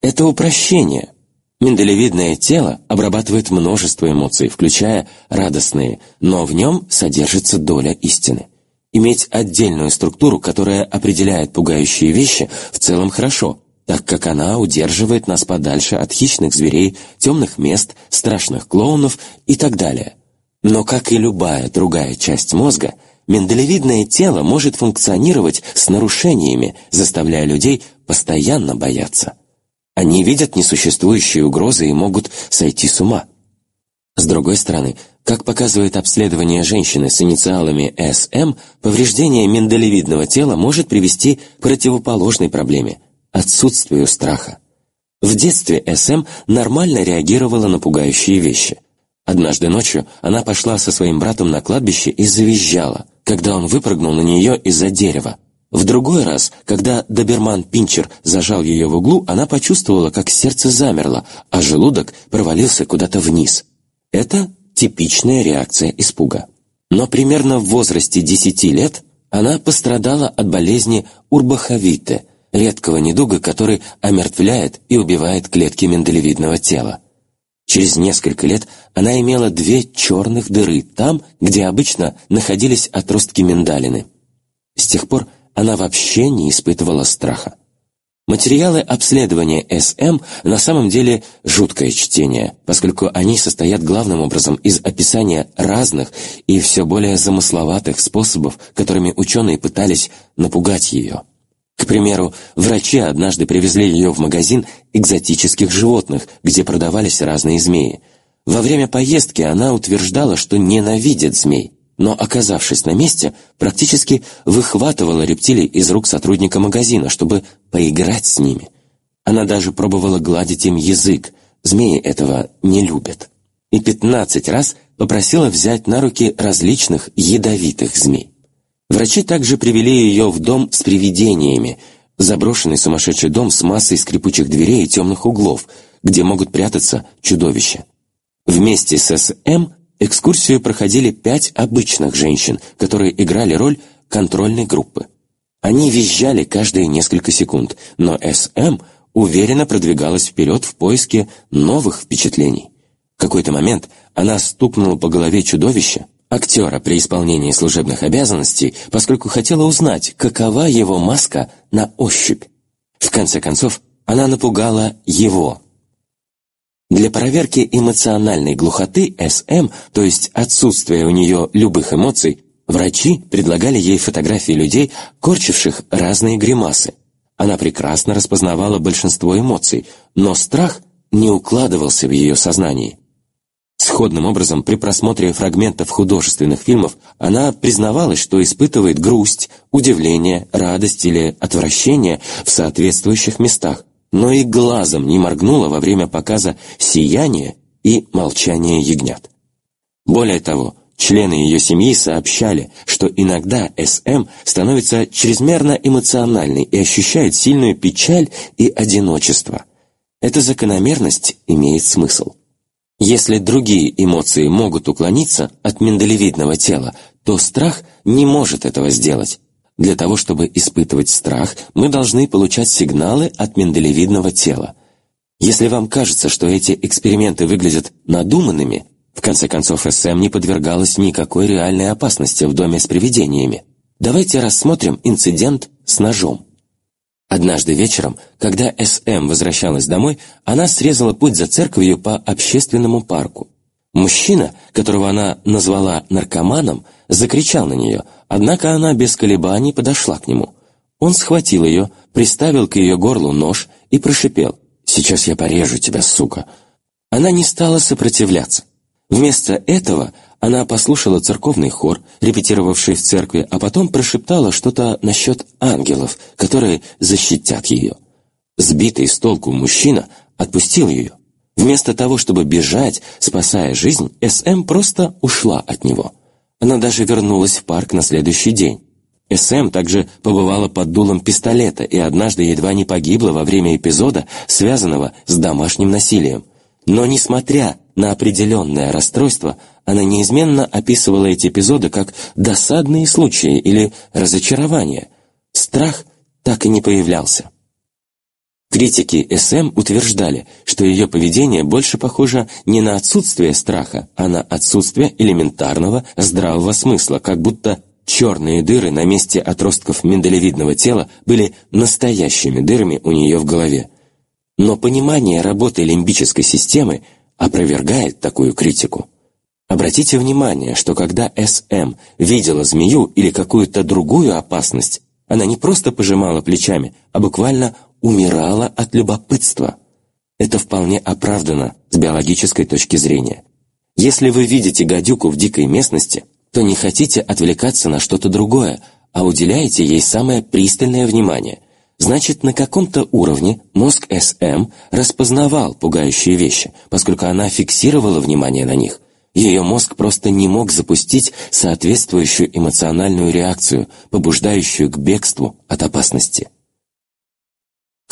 Это упрощение. Миндалевидное тело обрабатывает множество эмоций, включая радостные, но в нем содержится доля истины. Иметь отдельную структуру, которая определяет пугающие вещи, в целом хорошо, так как она удерживает нас подальше от хищных зверей, темных мест, страшных клоунов и так далее. Но, как и любая другая часть мозга, миндалевидное тело может функционировать с нарушениями, заставляя людей постоянно бояться. Они видят несуществующие угрозы и могут сойти с ума. С другой стороны, как показывает обследование женщины с инициалами СМ, повреждение миндалевидного тела может привести к противоположной проблеме – отсутствию страха. В детстве СМ нормально реагировала на пугающие вещи. Однажды ночью она пошла со своим братом на кладбище и завизжала, когда он выпрыгнул на нее из-за дерева. В другой раз, когда доберман Пинчер зажал ее в углу, она почувствовала, как сердце замерло, а желудок провалился куда-то вниз – это типичная реакция испуга. Но примерно в возрасте 10 лет она пострадала от болезни урбаховите, редкого недуга, который омертвляет и убивает клетки миндалевидного тела. Через несколько лет она имела две черных дыры там, где обычно находились отростки миндалины. С тех пор она вообще не испытывала страха. Материалы обследования СМ на самом деле жуткое чтение, поскольку они состоят главным образом из описания разных и все более замысловатых способов, которыми ученые пытались напугать ее. К примеру, врачи однажды привезли ее в магазин экзотических животных, где продавались разные змеи. Во время поездки она утверждала, что ненавидит змей, но, оказавшись на месте, практически выхватывала рептилий из рук сотрудника магазина, чтобы поиграть с ними. Она даже пробовала гладить им язык, змеи этого не любят. И пятнадцать раз попросила взять на руки различных ядовитых змей. Врачи также привели ее в дом с привидениями, заброшенный сумасшедший дом с массой скрипучих дверей и темных углов, где могут прятаться чудовища. Вместе с СМ Экскурсию проходили пять обычных женщин, которые играли роль контрольной группы. Они визжали каждые несколько секунд, но СМ уверенно продвигалась вперед в поиске новых впечатлений. В какой-то момент она стукнула по голове чудовища, актера при исполнении служебных обязанностей, поскольку хотела узнать, какова его маска на ощупь. В конце концов, она напугала его, для проверки эмоциональной глухоты СМ, то есть отсутствия у нее любых эмоций, врачи предлагали ей фотографии людей, корчивших разные гримасы. Она прекрасно распознавала большинство эмоций, но страх не укладывался в ее сознании. Сходным образом, при просмотре фрагментов художественных фильмов она признавалась, что испытывает грусть, удивление, радость или отвращение в соответствующих местах, но и глазом не моргнула во время показа «Сияние» и «Молчание ягнят». Более того, члены ее семьи сообщали, что иногда СМ становится чрезмерно эмоциональной и ощущает сильную печаль и одиночество. Эта закономерность имеет смысл. Если другие эмоции могут уклониться от миндалевидного тела, то страх не может этого сделать. Для того, чтобы испытывать страх, мы должны получать сигналы от миндалевидного тела. Если вам кажется, что эти эксперименты выглядят надуманными, в конце концов СМ не подвергалась никакой реальной опасности в доме с привидениями. Давайте рассмотрим инцидент с ножом. Однажды вечером, когда СМ возвращалась домой, она срезала путь за церковью по общественному парку. Мужчина, которого она назвала наркоманом, закричал на нее, однако она без колебаний подошла к нему. Он схватил ее, приставил к ее горлу нож и прошипел «Сейчас я порежу тебя, сука!». Она не стала сопротивляться. Вместо этого она послушала церковный хор, репетировавший в церкви, а потом прошептала что-то насчет ангелов, которые защитят ее. Сбитый с толку мужчина отпустил ее. Вместо того, чтобы бежать, спасая жизнь, СМ просто ушла от него. Она даже вернулась в парк на следующий день. СМ также побывала под дулом пистолета и однажды едва не погибла во время эпизода, связанного с домашним насилием. Но, несмотря на определенное расстройство, она неизменно описывала эти эпизоды как досадные случаи или разочарования. Страх так и не появлялся. Критики СМ утверждали, что ее поведение больше похоже не на отсутствие страха, а на отсутствие элементарного здравого смысла, как будто черные дыры на месте отростков миндалевидного тела были настоящими дырами у нее в голове. Но понимание работы лимбической системы опровергает такую критику. Обратите внимание, что когда СМ видела змею или какую-то другую опасность, она не просто пожимала плечами, а буквально умирала от любопытства. Это вполне оправдано с биологической точки зрения. Если вы видите гадюку в дикой местности, то не хотите отвлекаться на что-то другое, а уделяете ей самое пристальное внимание. Значит, на каком-то уровне мозг СМ распознавал пугающие вещи, поскольку она фиксировала внимание на них – ее мозг просто не мог запустить соответствующую эмоциональную реакцию, побуждающую к бегству от опасности.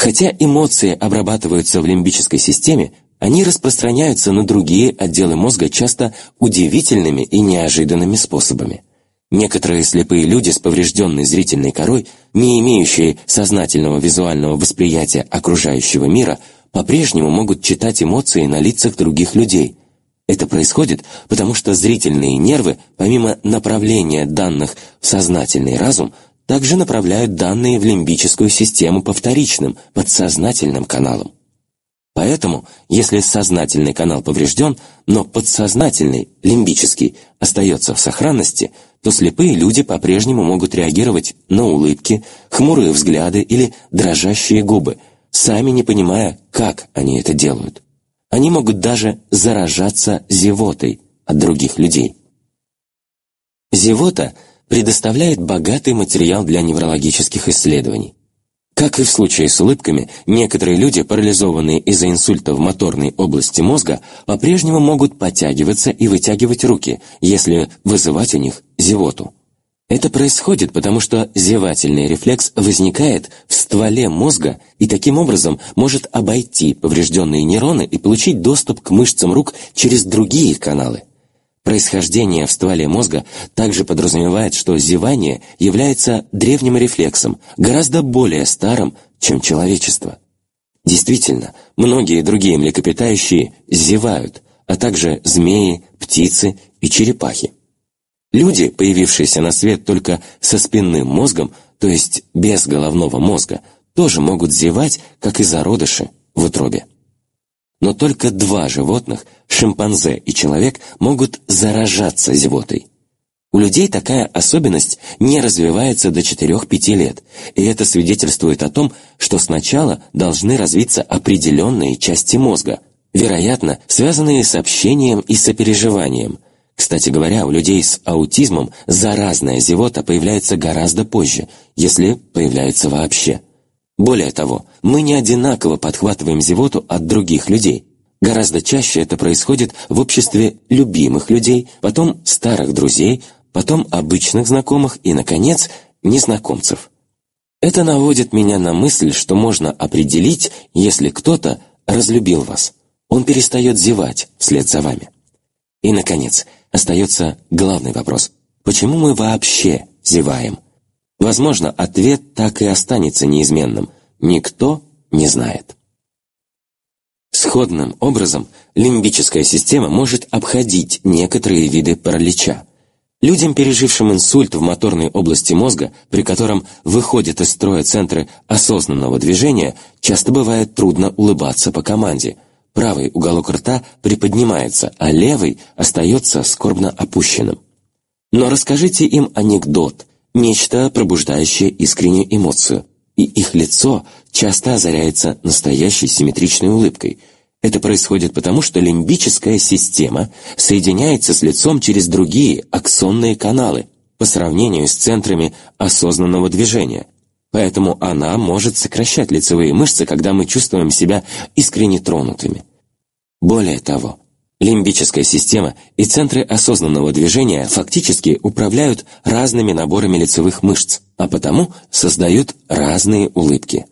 Хотя эмоции обрабатываются в лимбической системе, они распространяются на другие отделы мозга часто удивительными и неожиданными способами. Некоторые слепые люди с поврежденной зрительной корой, не имеющие сознательного визуального восприятия окружающего мира, по-прежнему могут читать эмоции на лицах других людей, это происходит, потому что зрительные нервы, помимо направления данных в сознательный разум, также направляют данные в лимбическую систему по вторичным, подсознательным каналам. Поэтому, если сознательный канал поврежден, но подсознательный, лимбический, остается в сохранности, то слепые люди по-прежнему могут реагировать на улыбки, хмурые взгляды или дрожащие губы, сами не понимая, как они это делают. Они могут даже заражаться зевотой от других людей. Зевота предоставляет богатый материал для неврологических исследований. Как и в случае с улыбками, некоторые люди, парализованные из-за инсульта в моторной области мозга, по-прежнему могут подтягиваться и вытягивать руки, если вызывать у них зевоту. Это происходит, потому что зевательный рефлекс возникает в стволе мозга и таким образом может обойти поврежденные нейроны и получить доступ к мышцам рук через другие каналы. Происхождение в стволе мозга также подразумевает, что зевание является древним рефлексом, гораздо более старым, чем человечество. Действительно, многие другие млекопитающие зевают, а также змеи, птицы и черепахи. Люди, появившиеся на свет только со спинным мозгом, то есть без головного мозга, тоже могут зевать, как и зародыши в утробе. Но только два животных, шимпанзе и человек, могут заражаться зевотой. У людей такая особенность не развивается до 4-5 лет, и это свидетельствует о том, что сначала должны развиться определенные части мозга, вероятно, связанные с общением и сопереживанием – кстати говоря, у людей с аутизмом заразная зевота появляется гораздо позже, если появляется вообще. Более того, мы не одинаково подхватываем зевоту от других людей. Гораздо чаще это происходит в обществе любимых людей, потом старых друзей, потом обычных знакомых и, наконец, незнакомцев. Это наводит меня на мысль, что можно определить, если кто-то разлюбил вас. Он перестает зевать вслед за вами. И, наконец, остается главный вопрос. Почему мы вообще зеваем? Возможно, ответ так и останется неизменным. Никто не знает. Сходным образом лимбическая система может обходить некоторые виды паралича. Людям, пережившим инсульт в моторной области мозга, при котором выходят из строя центры осознанного движения, часто бывает трудно улыбаться по команде. Правый уголок рта приподнимается, а левый остается скорбно опущенным. Но расскажите им анекдот, нечто, пробуждающее искреннюю эмоцию, и их лицо часто озаряется настоящей симметричной улыбкой – это происходит потому, что лимбическая система соединяется с лицом через другие аксонные каналы по сравнению с центрами осознанного движения. Поэтому она может сокращать лицевые мышцы, когда мы чувствуем себя искренне тронутыми. Более того, лимбическая система и центры осознанного движения фактически управляют разными наборами лицевых мышц, а потому создают разные улыбки.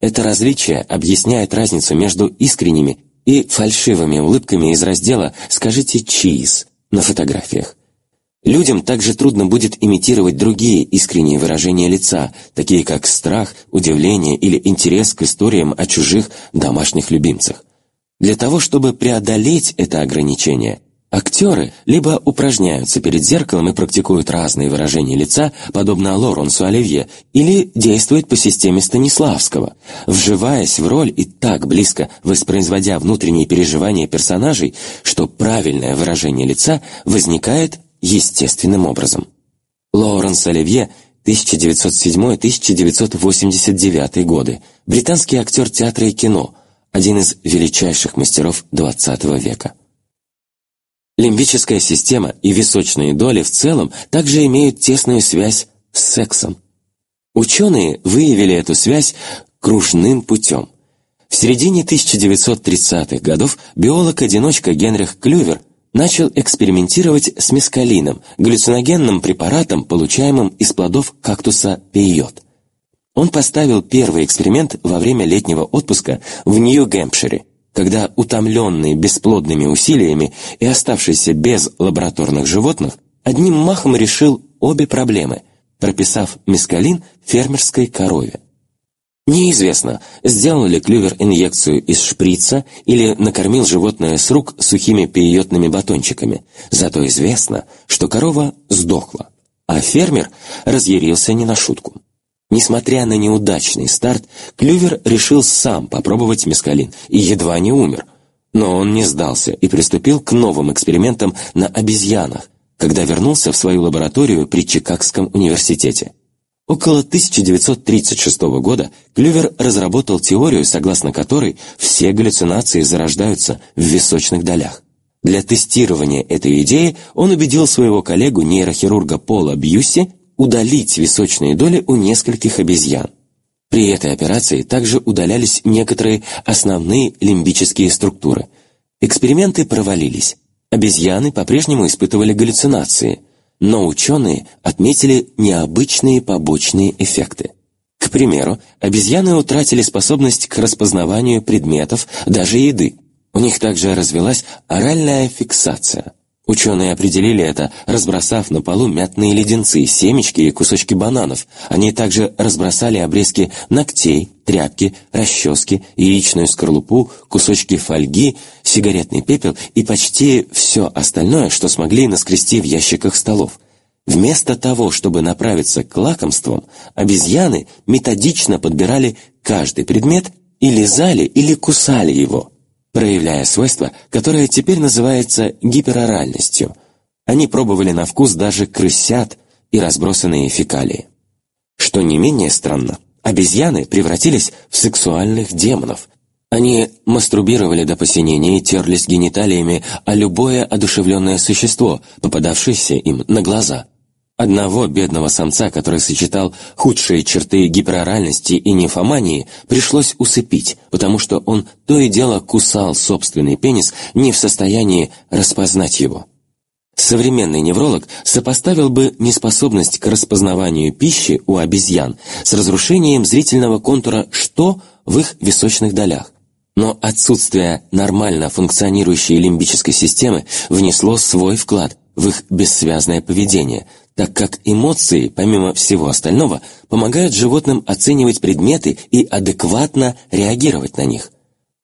Это различие объясняет разницу между искренними и фальшивыми улыбками из раздела «Скажите чиз» на фотографиях. Людям также трудно будет имитировать другие искренние выражения лица, такие как страх, удивление или интерес к историям о чужих домашних любимцах. Для того, чтобы преодолеть это ограничение, Актеры либо упражняются перед зеркалом и практикуют разные выражения лица, подобно Лоренсу Оливье, или действуют по системе Станиславского, вживаясь в роль и так близко воспроизводя внутренние переживания персонажей, что правильное выражение лица возникает естественным образом. Лоуренс Оливье 1907-1989 годы, британский актер театра и кино, один из величайших мастеров XX века. Лимбическая система и височные доли в целом также имеют тесную связь с сексом. Ученые выявили эту связь кружным путем. В середине 1930-х годов биолог-одиночка Генрих Клювер начал экспериментировать с мескалином, галлюциногенным препаратом, получаемым из плодов кактуса пейот. Он поставил первый эксперимент во время летнего отпуска в Нью-Гэмпшире, когда утомленные бесплодными усилиями и оставшийся без лабораторных животных, одним махом решил обе проблемы, прописав мескалин фермерской корове. Неизвестно, сделал ли клювер инъекцию из шприца или накормил животное с рук сухими пиетными батончиками, зато известно, что корова сдохла, а фермер разъярился не на шутку. Несмотря на неудачный старт, Клювер решил сам попробовать мескалин и едва не умер. Но он не сдался и приступил к новым экспериментам на обезьянах, когда вернулся в свою лабораторию при Чикагском университете. Около 1936 года Клювер разработал теорию, согласно которой все галлюцинации зарождаются в височных долях. Для тестирования этой идеи он убедил своего коллегу-нейрохирурга Пола Бьюси удалить височные доли у нескольких обезьян. При этой операции также удалялись некоторые основные лимбические структуры. Эксперименты провалились. Обезьяны по-прежнему испытывали галлюцинации, но ученые отметили необычные побочные эффекты. К примеру, обезьяны утратили способность к распознаванию предметов, даже еды. У них также развилась оральная фиксация – Ученые определили это, разбросав на полу мятные леденцы, семечки и кусочки бананов. Они также разбросали обрезки ногтей, тряпки, расчески, яичную скорлупу, кусочки фольги, сигаретный пепел и почти все остальное, что смогли наскрести в ящиках столов. Вместо того, чтобы направиться к лакомствам, обезьяны методично подбирали каждый предмет и лизали или кусали его проявляя свойство, которое теперь называется гипероральностью. Они пробовали на вкус даже крысят и разбросанные фекалии. Что не менее странно, обезьяны превратились в сексуальных демонов. Они мастурбировали до посинения и терлись гениталиями о любое одушевленное существо, попадавшееся им на глаза – Одного бедного самца, который сочетал худшие черты гипероральности и нефомании, пришлось усыпить, потому что он то и дело кусал собственный пенис, не в состоянии распознать его. Современный невролог сопоставил бы неспособность к распознаванию пищи у обезьян с разрушением зрительного контура «что» в их височных долях. Но отсутствие нормально функционирующей лимбической системы внесло свой вклад в их бессвязное поведение, так как эмоции, помимо всего остального, помогают животным оценивать предметы и адекватно реагировать на них.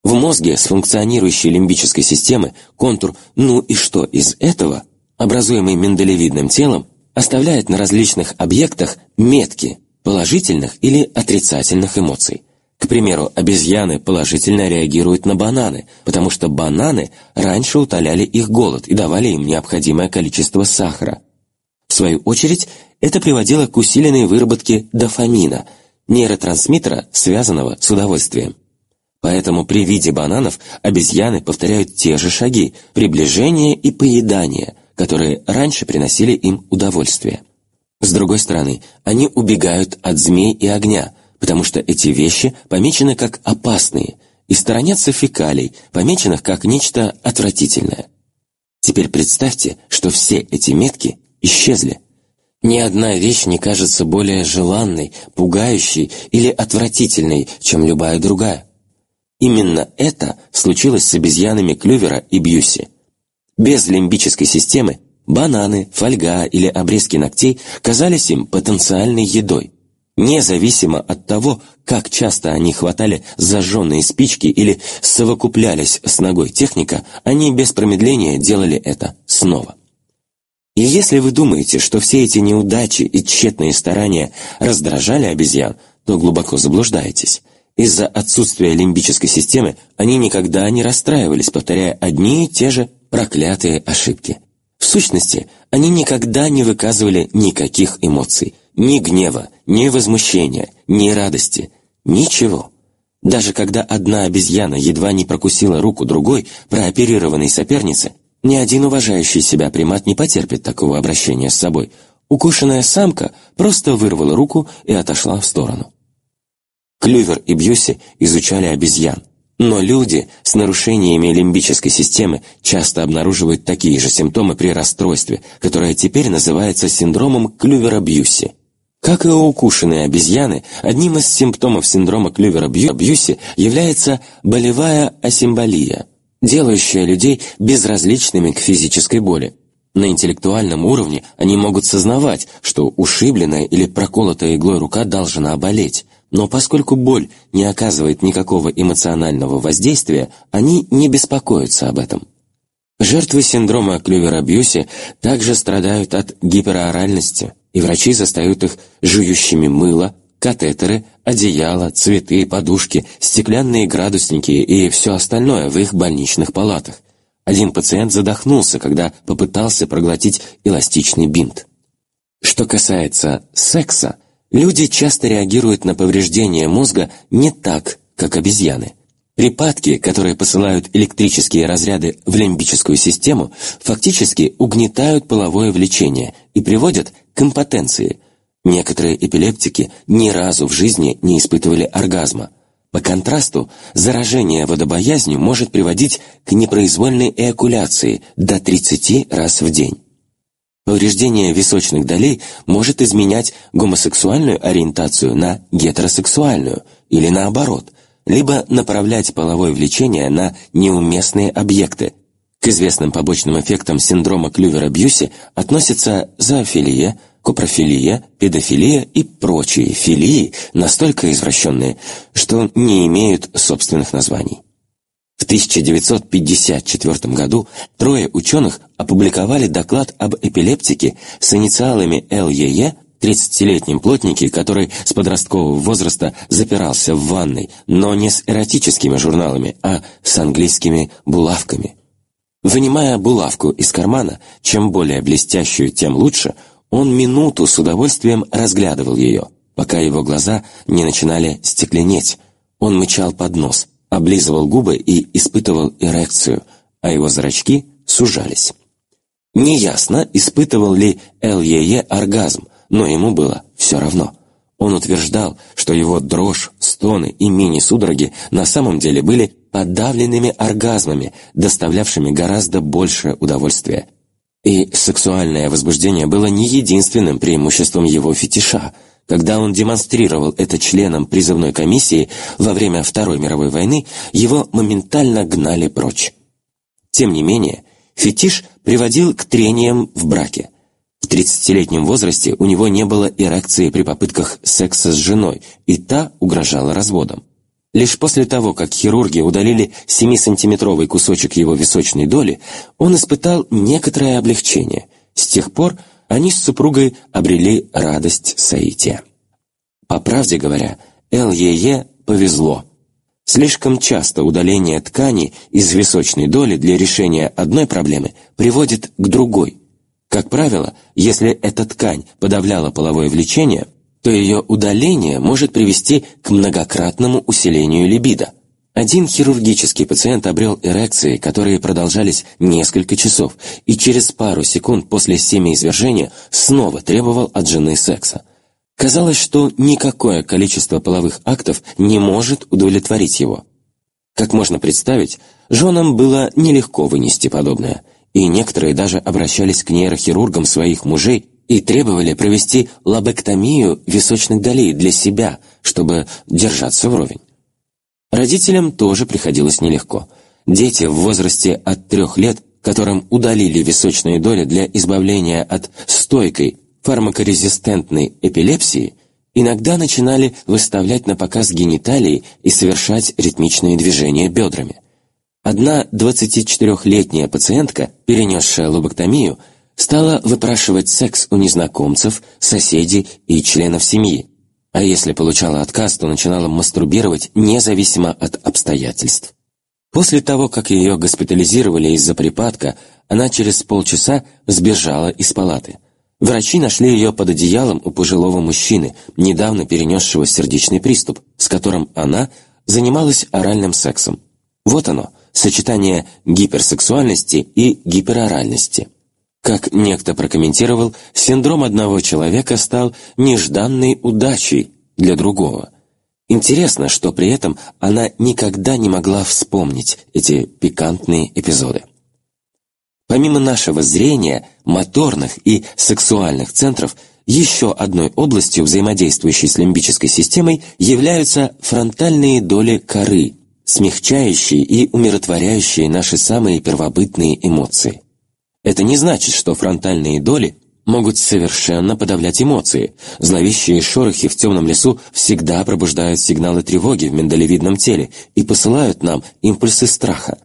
В мозге с функционирующей лимбической системы контур «ну и что из этого», образуемый миндалевидным телом, оставляет на различных объектах метки положительных или отрицательных эмоций. К примеру, обезьяны положительно реагируют на бананы, потому что бананы раньше утоляли их голод и давали им необходимое количество сахара. В свою очередь, это приводило к усиленной выработке дофамина, нейротрансмиттера, связанного с удовольствием. Поэтому при виде бананов обезьяны повторяют те же шаги – приближение и поедание, которые раньше приносили им удовольствие. С другой стороны, они убегают от змей и огня – потому что эти вещи помечены как опасные и сторонятся фекалий, помеченных как нечто отвратительное. Теперь представьте, что все эти метки исчезли. Ни одна вещь не кажется более желанной, пугающей или отвратительной, чем любая другая. Именно это случилось с обезьянами Клювера и Бьюси. Без лимбической системы бананы, фольга или обрезки ногтей казались им потенциальной едой. Независимо от того, как часто они хватали зажженные спички или совокуплялись с ногой техника, они без промедления делали это снова. И если вы думаете, что все эти неудачи и тщетные старания раздражали обезьян, то глубоко заблуждаетесь. Из-за отсутствия лимбической системы они никогда не расстраивались, повторяя одни и те же проклятые ошибки. В сущности, они никогда не выказывали никаких эмоций – ни гнева, ни возмущения, ни радости, ничего. Даже когда одна обезьяна едва не прокусила руку другой, прооперированной сопернице, ни один уважающий себя примат не потерпит такого обращения с собой. Укушенная самка просто вырвала руку и отошла в сторону. Клювер и Бьюси изучали обезьян. Но люди с нарушениями лимбической системы часто обнаруживают такие же симптомы при расстройстве, которое теперь называется синдромом Клювера-Бьюси. Как и у укушенной обезьяны, одним из симптомов синдрома Клювера-Бьюси является болевая асимболия, делающая людей безразличными к физической боли. На интеллектуальном уровне они могут сознавать, что ушибленная или проколотая иглой рука должна болеть, но поскольку боль не оказывает никакого эмоционального воздействия, они не беспокоятся об этом. Жертвы синдрома Клювера-Бьюси также страдают от гипероральности – и врачи застают их жующими мыло, катетеры, одеяла, цветы, подушки, стеклянные градусники и все остальное в их больничных палатах. Один пациент задохнулся, когда попытался проглотить эластичный бинт. Что касается секса, люди часто реагируют на повреждение мозга не так, как обезьяны. Припадки, которые посылают электрические разряды в лимбическую систему, фактически угнетают половое влечение и приводят к импотенции. Некоторые эпилептики ни разу в жизни не испытывали оргазма. По контрасту, заражение водобоязнью может приводить к непроизвольной эякуляции до 30 раз в день. Повреждение височных долей может изменять гомосексуальную ориентацию на гетеросексуальную или наоборот, либо направлять половое влечение на неуместные объекты. К известным побочным эффектам синдрома Клювера-Бьюси относятся зоофилия, копрофилия, педофилия и прочие филии, настолько извращенные, что не имеют собственных названий. В 1954 году трое ученых опубликовали доклад об эпилептике с инициалами ЛЕЕ 30-летнем плотнике, который с подросткового возраста запирался в ванной, но не с эротическими журналами, а с английскими булавками. Вынимая булавку из кармана, чем более блестящую, тем лучше, он минуту с удовольствием разглядывал ее, пока его глаза не начинали стекленеть. Он мычал под нос, облизывал губы и испытывал эрекцию, а его зрачки сужались. Неясно, испытывал ли ЛЕЕ оргазм, но ему было все равно. Он утверждал, что его дрожь, стоны и мини-судороги на самом деле были подавленными оргазмами, доставлявшими гораздо большее удовольствие. И сексуальное возбуждение было не единственным преимуществом его фетиша. Когда он демонстрировал это членам призывной комиссии во время Второй мировой войны, его моментально гнали прочь. Тем не менее, фетиш приводил к трениям в браке. В 30-летнем возрасте у него не было эрекции при попытках секса с женой, и та угрожала разводом. Лишь после того, как хирурги удалили 7-сантиметровый кусочек его височной доли, он испытал некоторое облегчение. С тех пор они с супругой обрели радость соития. По правде говоря, ЛЕЕ повезло. Слишком часто удаление ткани из височной доли для решения одной проблемы приводит к другой. Как правило, если эта ткань подавляла половое влечение, то ее удаление может привести к многократному усилению либидо. Один хирургический пациент обрел эрекции, которые продолжались несколько часов, и через пару секунд после семяизвержения снова требовал от жены секса. Казалось, что никакое количество половых актов не может удовлетворить его. Как можно представить, женам было нелегко вынести подобное, и некоторые даже обращались к нейрохирургам своих мужей и требовали провести лобэктомию височных долей для себя, чтобы держаться вровень. Родителям тоже приходилось нелегко. Дети в возрасте от трех лет, которым удалили височные доли для избавления от стойкой фармакорезистентной эпилепсии, иногда начинали выставлять на показ гениталии и совершать ритмичные движения бедрами. Одна 24-летняя пациентка, перенесшая лобоктомию, стала выпрашивать секс у незнакомцев, соседей и членов семьи, а если получала отказ, то начинала мастурбировать независимо от обстоятельств. После того, как ее госпитализировали из-за припадка, она через полчаса сбежала из палаты. Врачи нашли ее под одеялом у пожилого мужчины, недавно перенесшего сердечный приступ, с которым она занималась оральным сексом. Вот оно, сочетание гиперсексуальности и гипероральности. Как некто прокомментировал, синдром одного человека стал нежданной удачей для другого. Интересно, что при этом она никогда не могла вспомнить эти пикантные эпизоды. Помимо нашего зрения, моторных и сексуальных центров, еще одной областью, взаимодействующей с лимбической системой, являются фронтальные доли коры, смягчающие и умиротворяющие наши самые первобытные эмоции. Это не значит, что фронтальные доли могут совершенно подавлять эмоции. Зловещие шорохи в темном лесу всегда пробуждают сигналы тревоги в миндалевидном теле и посылают нам импульсы страха.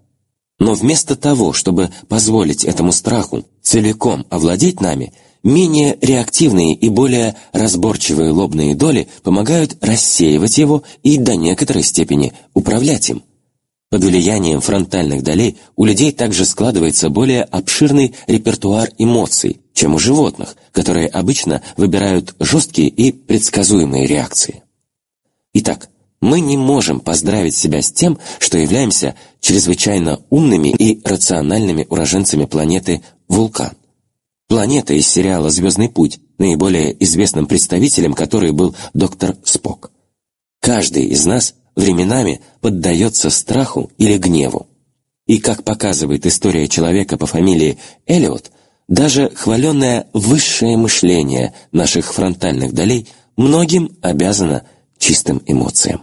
Но вместо того, чтобы позволить этому страху целиком овладеть нами, менее реактивные и более разборчивые лобные доли помогают рассеивать его и до некоторой степени управлять им. Под влиянием фронтальных долей у людей также складывается более обширный репертуар эмоций, чем у животных, которые обычно выбирают жесткие и предсказуемые реакции. Итак, мы не можем поздравить себя с тем, что являемся чрезвычайно умными и рациональными уроженцами планеты Вулкан. Планета из сериала «Звездный путь», наиболее известным представителем которой был доктор Спок. Каждый из нас временами поддается страху или гневу. И, как показывает история человека по фамилии Элиот, даже хваленное высшее мышление наших фронтальных долей многим обязано чистым эмоциям.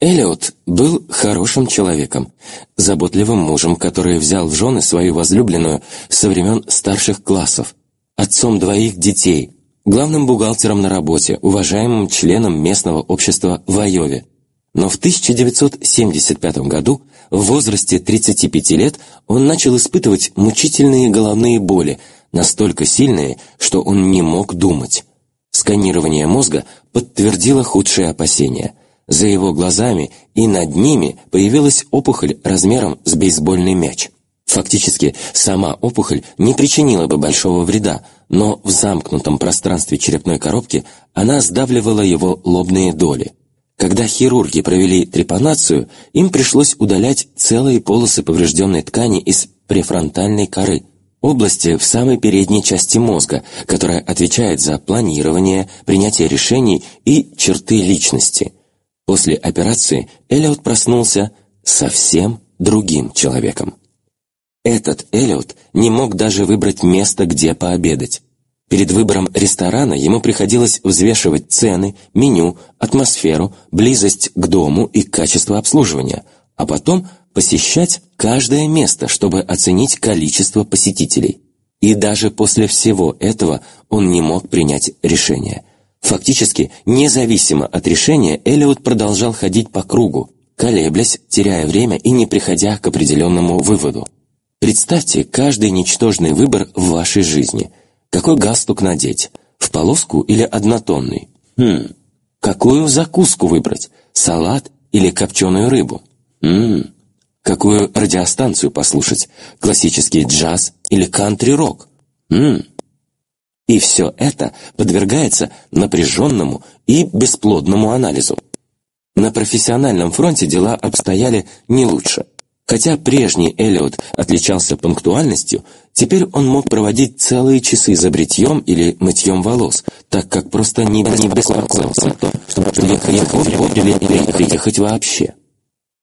Элиот был хорошим человеком, заботливым мужем, который взял в жены свою возлюбленную со времен старших классов, отцом двоих детей, главным бухгалтером на работе, уважаемым членом местного общества в Айове. Но в 1975 году, в возрасте 35 лет, он начал испытывать мучительные головные боли, настолько сильные, что он не мог думать. Сканирование мозга подтвердило худшие опасения. За его глазами и над ними появилась опухоль размером с бейсбольный мяч. Фактически, сама опухоль не причинила бы большого вреда, но в замкнутом пространстве черепной коробки она сдавливала его лобные доли. Когда хирурги провели трепанацию, им пришлось удалять целые полосы поврежденной ткани из префронтальной коры, области в самой передней части мозга, которая отвечает за планирование, принятие решений и черты личности. После операции Эллиот проснулся совсем другим человеком. Этот Эллиот не мог даже выбрать место, где пообедать. Перед выбором ресторана ему приходилось взвешивать цены, меню, атмосферу, близость к дому и качество обслуживания, а потом посещать каждое место, чтобы оценить количество посетителей. И даже после всего этого он не мог принять решение. Фактически, независимо от решения, Эллиот продолжал ходить по кругу, колеблясь, теряя время и не приходя к определенному выводу. Представьте каждый ничтожный выбор в вашей жизни. Какой галстук надеть? В полоску или однотонный? Хм. Какую закуску выбрать? Салат или копченую рыбу? Ммм. Какую радиостанцию послушать? Классический джаз или кантри-рок? Ммм. И все это подвергается напряженному и бесплодному анализу. На профессиональном фронте дела обстояли не лучше. Хотя прежний Эллиот отличался пунктуальностью, теперь он мог проводить целые часы за бритьем или мытьем волос, так как просто не, не беспокоился, чтобы приехать вовремя или приехать вообще.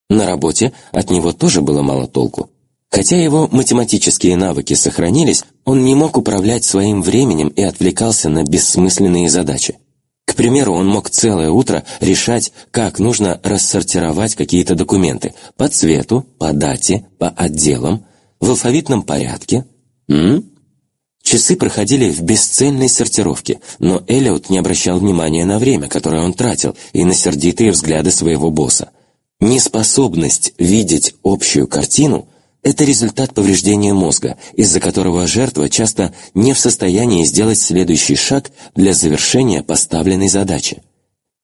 На работе от него тоже было мало толку. Хотя его математические навыки сохранились, он не мог управлять своим временем и отвлекался на бессмысленные задачи. К примеру, он мог целое утро решать, как нужно рассортировать какие-то документы по цвету, по дате, по отделам, в алфавитном порядке. М? Часы проходили в бесцельной сортировке, но Эллиот не обращал внимания на время, которое он тратил, и на сердитые взгляды своего босса. Неспособность видеть общую картину – это результат повреждения мозга, из-за которого жертва часто не в состоянии сделать следующий шаг для завершения поставленной задачи.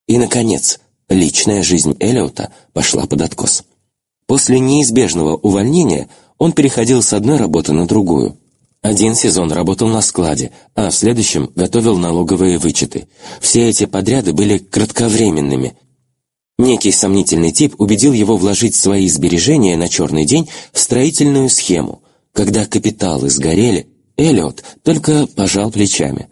И, наконец, личная жизнь Эллиота пошла под откос. После неизбежного увольнения он переходил с одной работы на другую. Один сезон работал на складе, а в следующем готовил налоговые вычеты. Все эти подряды были кратковременными, Некий сомнительный тип убедил его вложить свои сбережения на черный день в строительную схему. Когда капиталы сгорели, Эллиот только пожал плечами.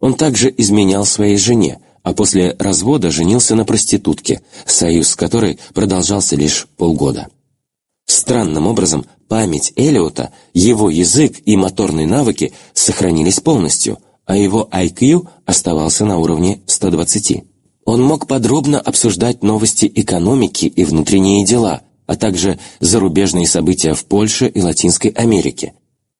Он также изменял своей жене, а после развода женился на проститутке, союз с которой продолжался лишь полгода. Странным образом, память Эллиота, его язык и моторные навыки сохранились полностью, а его IQ оставался на уровне 120. Он мог подробно обсуждать новости экономики и внутренние дела, а также зарубежные события в Польше и Латинской Америке.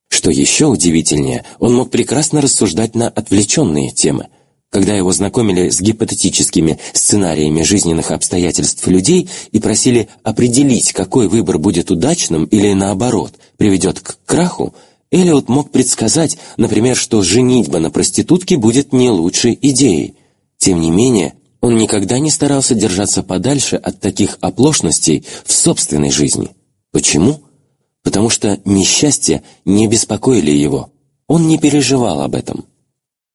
Что еще удивительнее, он мог прекрасно рассуждать на отвлеченные темы. Когда его знакомили с гипотетическими сценариями жизненных обстоятельств людей и просили определить, какой выбор будет удачным или, наоборот, приведет к краху, Эллиот мог предсказать, например, что женитьба на проститутке будет не лучшей идеей. Тем не менее, он никогда не старался держаться подальше от таких оплошностей в собственной жизни. Почему? Потому что несчастья не беспокоили его. Он не переживал об этом.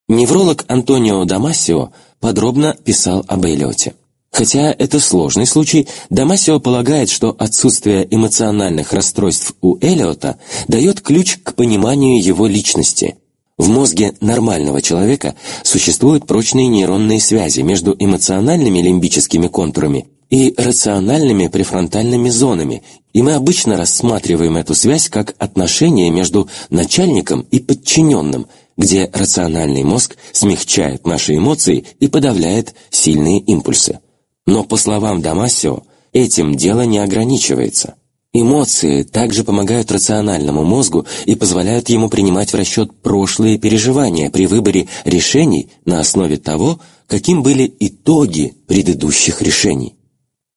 Невролог Антонио Дамасио подробно писал об Эллиоте. Хотя это сложный случай, Дамасио полагает, что отсутствие эмоциональных расстройств у Эллиота дает ключ к пониманию его личности – в мозге нормального человека существуют прочные нейронные связи между эмоциональными лимбическими контурами и рациональными префронтальными зонами, и мы обычно рассматриваем эту связь как отношение между начальником и подчиненным, где рациональный мозг смягчает наши эмоции и подавляет сильные импульсы. Но, по словам Дамасио, этим дело не ограничивается – Эмоции также помогают рациональному мозгу и позволяют ему принимать в расчет прошлые переживания при выборе решений на основе того, каким были итоги предыдущих решений.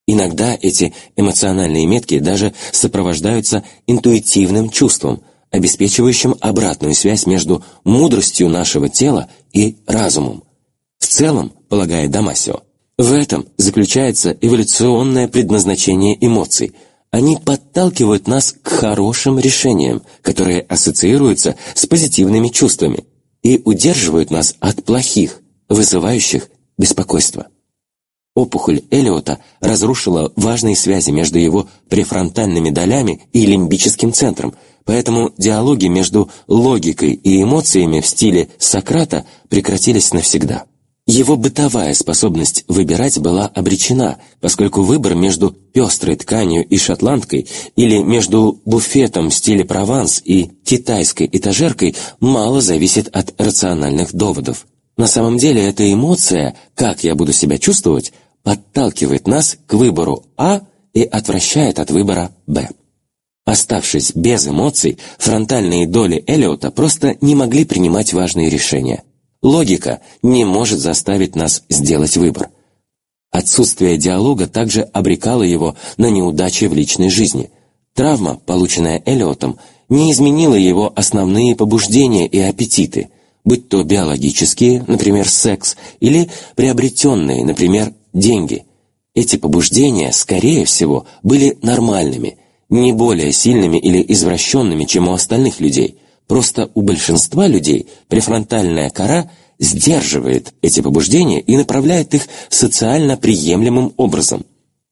Иногда эти эмоциональные метки даже сопровождаются интуитивным чувством, обеспечивающим обратную связь между мудростью нашего тела и разумом. В целом, полагает Дамасио, в этом заключается эволюционное предназначение эмоций – они подталкивают нас к хорошим решениям, которые ассоциируются с позитивными чувствами, и удерживают нас от плохих, вызывающих беспокойство. Опухоль Элиота разрушила важные связи между его префронтальными долями и лимбическим центром, поэтому диалоги между логикой и эмоциями в стиле Сократа прекратились навсегда. Его бытовая способность выбирать была обречена, поскольку выбор между пестрой тканью и шотландкой или между буфетом в стиле Прованс и китайской этажеркой мало зависит от рациональных доводов. На самом деле эта эмоция «как я буду себя чувствовать» подталкивает нас к выбору А и отвращает от выбора Б. Оставшись без эмоций, фронтальные доли Эллиота просто не могли принимать важные решения. Логика не может заставить нас сделать выбор. Отсутствие диалога также обрекало его на неудачи в личной жизни. Травма, полученная Эллиотом, не изменила его основные побуждения и аппетиты, будь то биологические, например, секс, или приобретенные, например, деньги. Эти побуждения, скорее всего, были нормальными, не более сильными или извращенными, чем у остальных людей – Просто у большинства людей префронтальная кора сдерживает эти побуждения и направляет их социально приемлемым образом.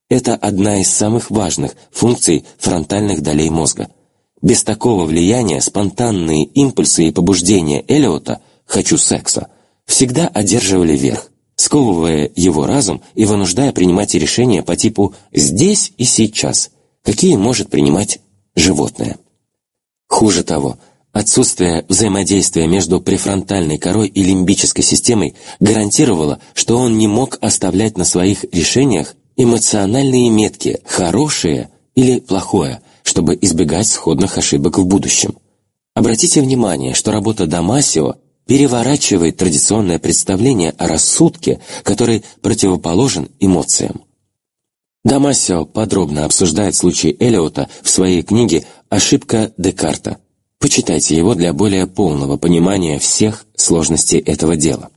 Это одна из самых важных функций фронтальных долей мозга. Без такого влияния спонтанные импульсы и побуждения Эллиота «хочу секса» всегда одерживали верх, сковывая его разум и вынуждая принимать решения по типу «здесь и сейчас», какие может принимать животное. Хуже того – Отсутствие взаимодействия между префронтальной корой и лимбической системой гарантировало, что он не мог оставлять на своих решениях эмоциональные метки «хорошее» или «плохое», чтобы избегать сходных ошибок в будущем. Обратите внимание, что работа Дамасио переворачивает традиционное представление о рассудке, который противоположен эмоциям. Дамасио подробно обсуждает случай Элиота в своей книге «Ошибка Декарта», Почитайте его для более полного понимания всех сложностей этого дела.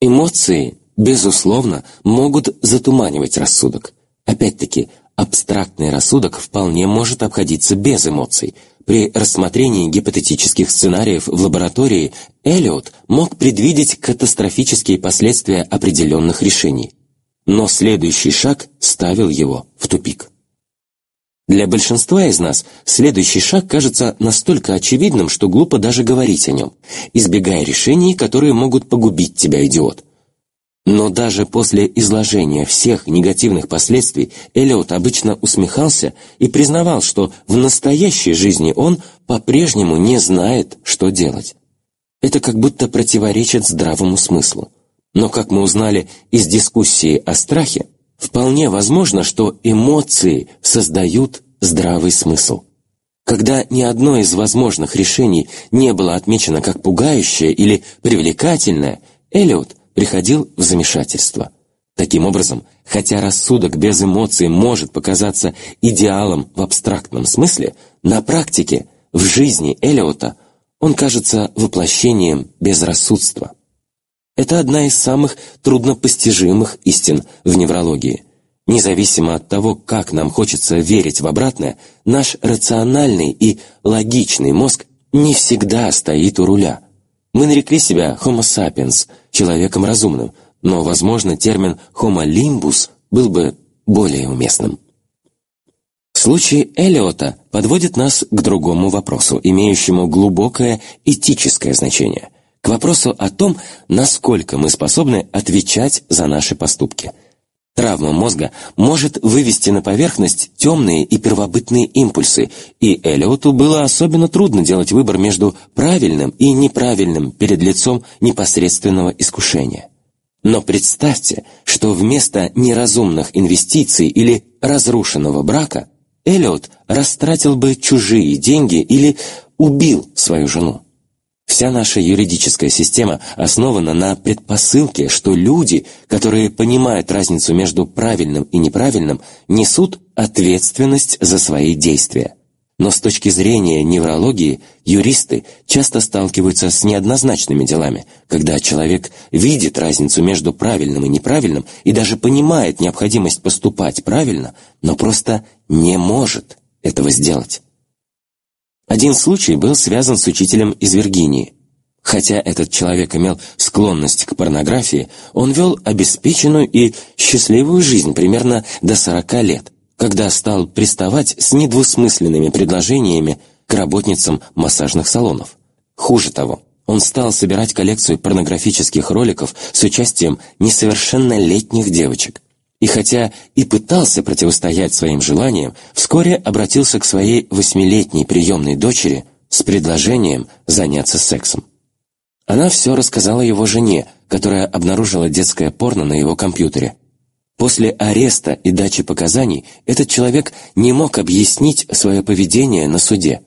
Эмоции, безусловно, могут затуманивать рассудок. Опять-таки, абстрактный рассудок вполне может обходиться без эмоций. При рассмотрении гипотетических сценариев в лаборатории Эллиот мог предвидеть катастрофические последствия определенных решений. Но следующий шаг ставил его в тупик. Для большинства из нас следующий шаг кажется настолько очевидным, что глупо даже говорить о нем, избегая решений, которые могут погубить тебя, идиот. Но даже после изложения всех негативных последствий Эллиот обычно усмехался и признавал, что в настоящей жизни он по-прежнему не знает, что делать. Это как будто противоречит здравому смыслу. Но, как мы узнали из дискуссии о страхе, Вполне возможно, что эмоции создают здравый смысл. Когда ни одно из возможных решений не было отмечено как пугающее или привлекательное, Эллиот приходил в замешательство. Таким образом, хотя рассудок без эмоций может показаться идеалом в абстрактном смысле, на практике, в жизни Эллиота, он кажется воплощением безрассудства. Это одна из самых труднопостижимых истин в неврологии. Независимо от того, как нам хочется верить в обратное, наш рациональный и логичный мозг не всегда стоит у руля. Мы нарекли себя Homo sapiens, человеком разумным, но, возможно, термин Homo limbus был бы более уместным. Случай Эллиота подводит нас к другому вопросу, имеющему глубокое этическое значение – к вопросу о том, насколько мы способны отвечать за наши поступки. Травма мозга может вывести на поверхность темные и первобытные импульсы, и Эллиоту было особенно трудно делать выбор между правильным и неправильным перед лицом непосредственного искушения. Но представьте, что вместо неразумных инвестиций или разрушенного брака Эллиот растратил бы чужие деньги или убил свою жену. Вся наша юридическая система основана на предпосылке, что люди, которые понимают разницу между правильным и неправильным, несут ответственность за свои действия. Но с точки зрения неврологии, юристы часто сталкиваются с неоднозначными делами, когда человек видит разницу между правильным и неправильным и даже понимает необходимость поступать правильно, но просто не может этого сделать. Один случай был связан с учителем из Виргинии. Хотя этот человек имел склонность к порнографии, он вел обеспеченную и счастливую жизнь примерно до 40 лет, когда стал приставать с недвусмысленными предложениями к работницам массажных салонов. Хуже того, он стал собирать коллекцию порнографических роликов с участием несовершеннолетних девочек. И хотя и пытался противостоять своим желаниям, вскоре обратился к своей восьмилетней приемной дочери с предложением заняться сексом. Она все рассказала его жене, которая обнаружила детское порно на его компьютере. После ареста и дачи показаний этот человек не мог объяснить свое поведение на суде.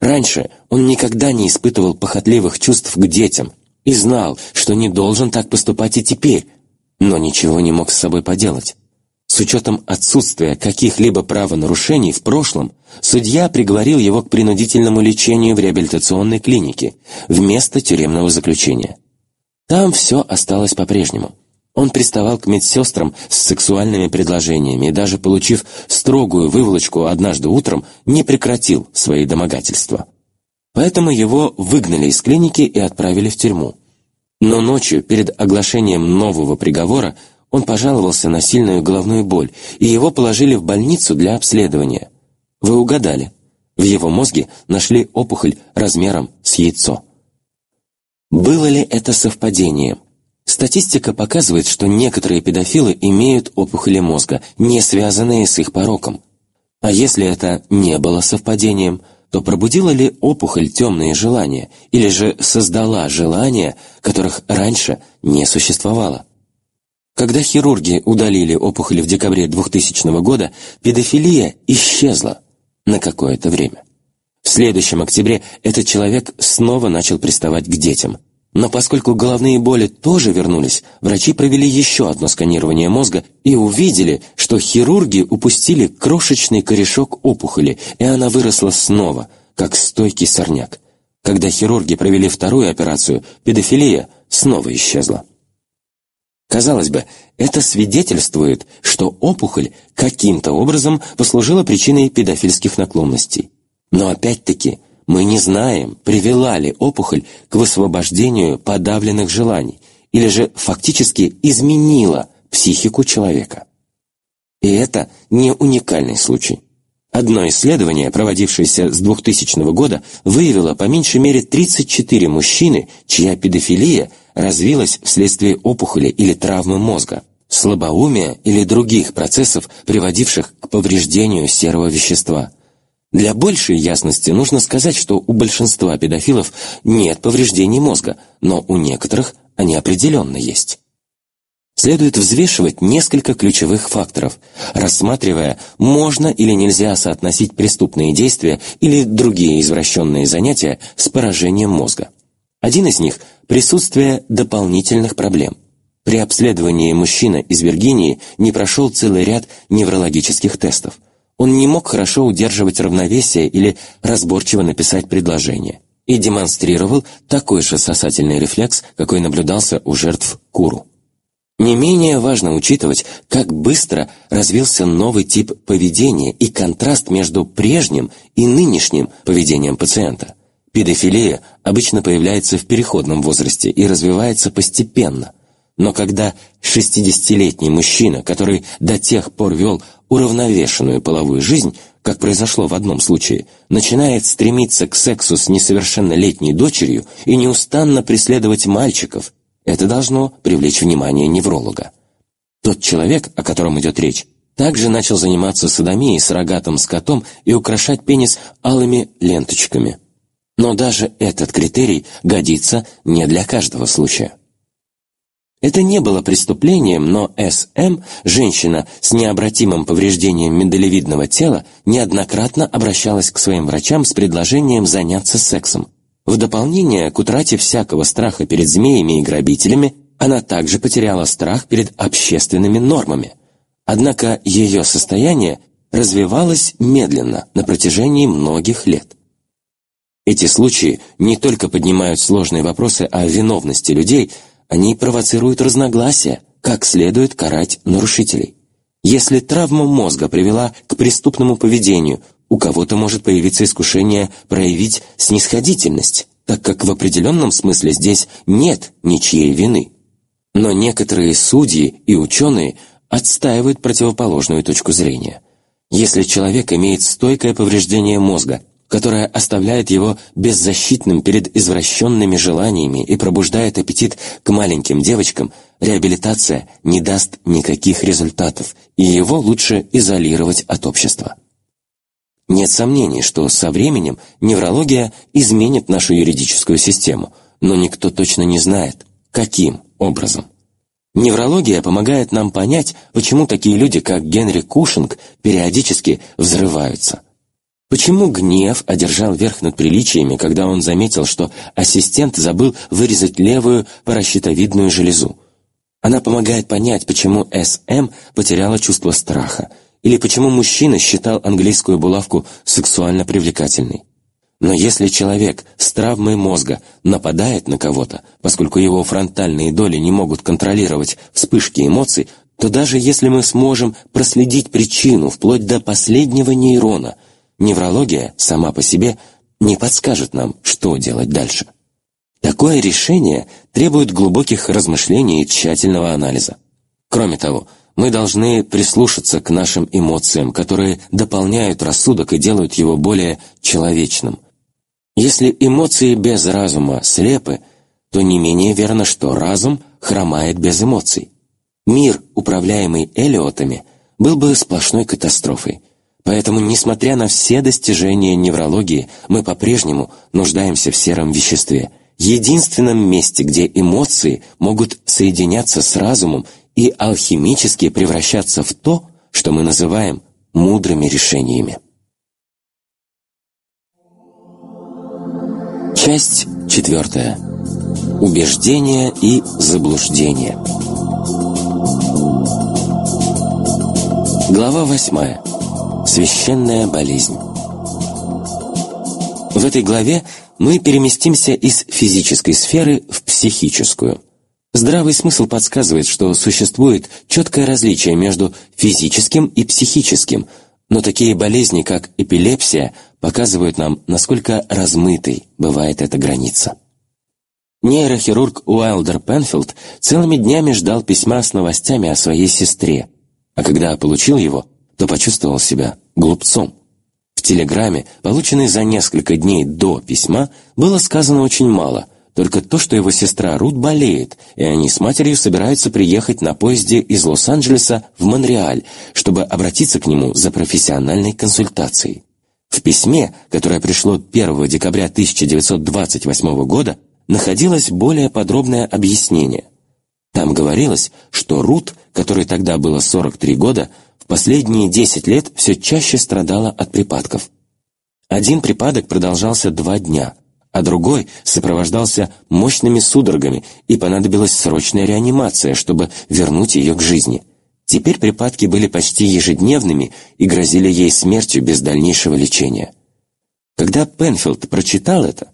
Раньше он никогда не испытывал похотливых чувств к детям и знал, что не должен так поступать и теперь, но ничего не мог с собой поделать. С учетом отсутствия каких-либо правонарушений в прошлом, судья приговорил его к принудительному лечению в реабилитационной клинике вместо тюремного заключения. Там все осталось по-прежнему. Он приставал к медсестрам с сексуальными предложениями и даже получив строгую выволочку однажды утром, не прекратил свои домогательства. Поэтому его выгнали из клиники и отправили в тюрьму. Но ночью, перед оглашением нового приговора, он пожаловался на сильную головную боль, и его положили в больницу для обследования. Вы угадали. В его мозге нашли опухоль размером с яйцо. Было ли это совпадением? Статистика показывает, что некоторые педофилы имеют опухоли мозга, не связанные с их пороком. А если это не было совпадением, то пробудила ли опухоль темные желания, или же создала желания, которых раньше не существовало? Когда хирурги удалили опухоли в декабре 2000 года, педофилия исчезла на какое-то время. В следующем октябре этот человек снова начал приставать к детям – но поскольку головные боли тоже вернулись, врачи провели еще одно сканирование мозга и увидели, что хирурги упустили крошечный корешок опухоли, и она выросла снова, как стойкий сорняк. Когда хирурги провели вторую операцию, педофилия снова исчезла. Казалось бы, это свидетельствует, что опухоль каким-то образом послужила причиной педофильских наклонностей. Но опять-таки – мы не знаем, привела ли опухоль к высвобождению подавленных желаний или же фактически изменила психику человека. И это не уникальный случай. Одно исследование, проводившееся с 2000 года, выявило по меньшей мере 34 мужчины, чья педофилия развилась вследствие опухоли или травмы мозга, слабоумия или других процессов, приводивших к повреждению серого вещества – для большей ясности нужно сказать, что у большинства педофилов нет повреждений мозга, но у некоторых они определенно есть. Следует взвешивать несколько ключевых факторов, рассматривая, можно или нельзя соотносить преступные действия или другие извращенные занятия с поражением мозга. Один из них – присутствие дополнительных проблем. При обследовании мужчина из Виргинии не прошел целый ряд неврологических тестов. Он не мог хорошо удерживать равновесие или разборчиво написать предложение и демонстрировал такой же сосательный рефлекс, какой наблюдался у жертв куру. Не менее важно учитывать, как быстро развился новый тип поведения и контраст между прежним и нынешним поведением пациента. Педофилия обычно появляется в переходном возрасте и развивается постепенно – но когда 60-летний мужчина, который до тех пор вел уравновешенную половую жизнь, как произошло в одном случае, начинает стремиться к сексу с несовершеннолетней дочерью и неустанно преследовать мальчиков, это должно привлечь внимание невролога. Тот человек, о котором идет речь, также начал заниматься садомией с рогатым скотом и украшать пенис алыми ленточками. Но даже этот критерий годится не для каждого случая. Это не было преступлением, но С.М., женщина с необратимым повреждением миндалевидного тела, неоднократно обращалась к своим врачам с предложением заняться сексом. В дополнение к утрате всякого страха перед змеями и грабителями, она также потеряла страх перед общественными нормами. Однако ее состояние развивалось медленно на протяжении многих лет. Эти случаи не только поднимают сложные вопросы о виновности людей – они провоцируют разногласия, как следует карать нарушителей. Если травма мозга привела к преступному поведению, у кого-то может появиться искушение проявить снисходительность, так как в определенном смысле здесь нет ничьей вины. Но некоторые судьи и ученые отстаивают противоположную точку зрения. Если человек имеет стойкое повреждение мозга, которая оставляет его беззащитным перед извращенными желаниями и пробуждает аппетит к маленьким девочкам, реабилитация не даст никаких результатов, и его лучше изолировать от общества. Нет сомнений, что со временем неврология изменит нашу юридическую систему, но никто точно не знает, каким образом. Неврология помогает нам понять, почему такие люди, как Генри Кушинг, периодически взрываются. Почему гнев одержал верх над приличиями, когда он заметил, что ассистент забыл вырезать левую паращитовидную железу? Она помогает понять, почему СМ потеряла чувство страха, или почему мужчина считал английскую булавку сексуально привлекательной. Но если человек с травмой мозга нападает на кого-то, поскольку его фронтальные доли не могут контролировать вспышки эмоций, то даже если мы сможем проследить причину вплоть до последнего нейрона, неврология сама по себе не подскажет нам, что делать дальше. Такое решение требует глубоких размышлений и тщательного анализа. Кроме того, мы должны прислушаться к нашим эмоциям, которые дополняют рассудок и делают его более человечным. Если эмоции без разума слепы, то не менее верно, что разум хромает без эмоций. Мир, управляемый элиотами, был бы сплошной катастрофой. Поэтому, несмотря на все достижения неврологии, мы по-прежнему нуждаемся в сером веществе, единственном месте, где эмоции могут соединяться с разумом и алхимически превращаться в то, что мы называем мудрыми решениями. Часть четвертая. Убеждения и заблуждения. Глава восьмая. Священная болезнь. В этой главе мы переместимся из физической сферы в психическую. Здравый смысл подсказывает, что существует четкое различие между физическим и психическим, но такие болезни, как эпилепсия, показывают нам, насколько размытой бывает эта граница. Нейрохирург Уайлдер Пенфилд целыми днями ждал письма с новостями о своей сестре, а когда получил его, то почувствовал себя глупцом. В телеграмме, полученной за несколько дней до письма, было сказано очень мало, только то, что его сестра Рут болеет, и они с матерью собираются приехать на поезде из Лос-Анджелеса в Монреаль, чтобы обратиться к нему за профессиональной консультацией. В письме, которое пришло 1 декабря 1928 года, находилось более подробное объяснение. Там говорилось, что Рут, которой тогда было 43 года, последние 10 лет все чаще страдала от припадков. Один припадок продолжался два дня, а другой сопровождался мощными судорогами и понадобилась срочная реанимация, чтобы вернуть ее к жизни – Теперь припадки были почти ежедневными и грозили ей смертью без дальнейшего лечения. Когда Пенфилд прочитал это,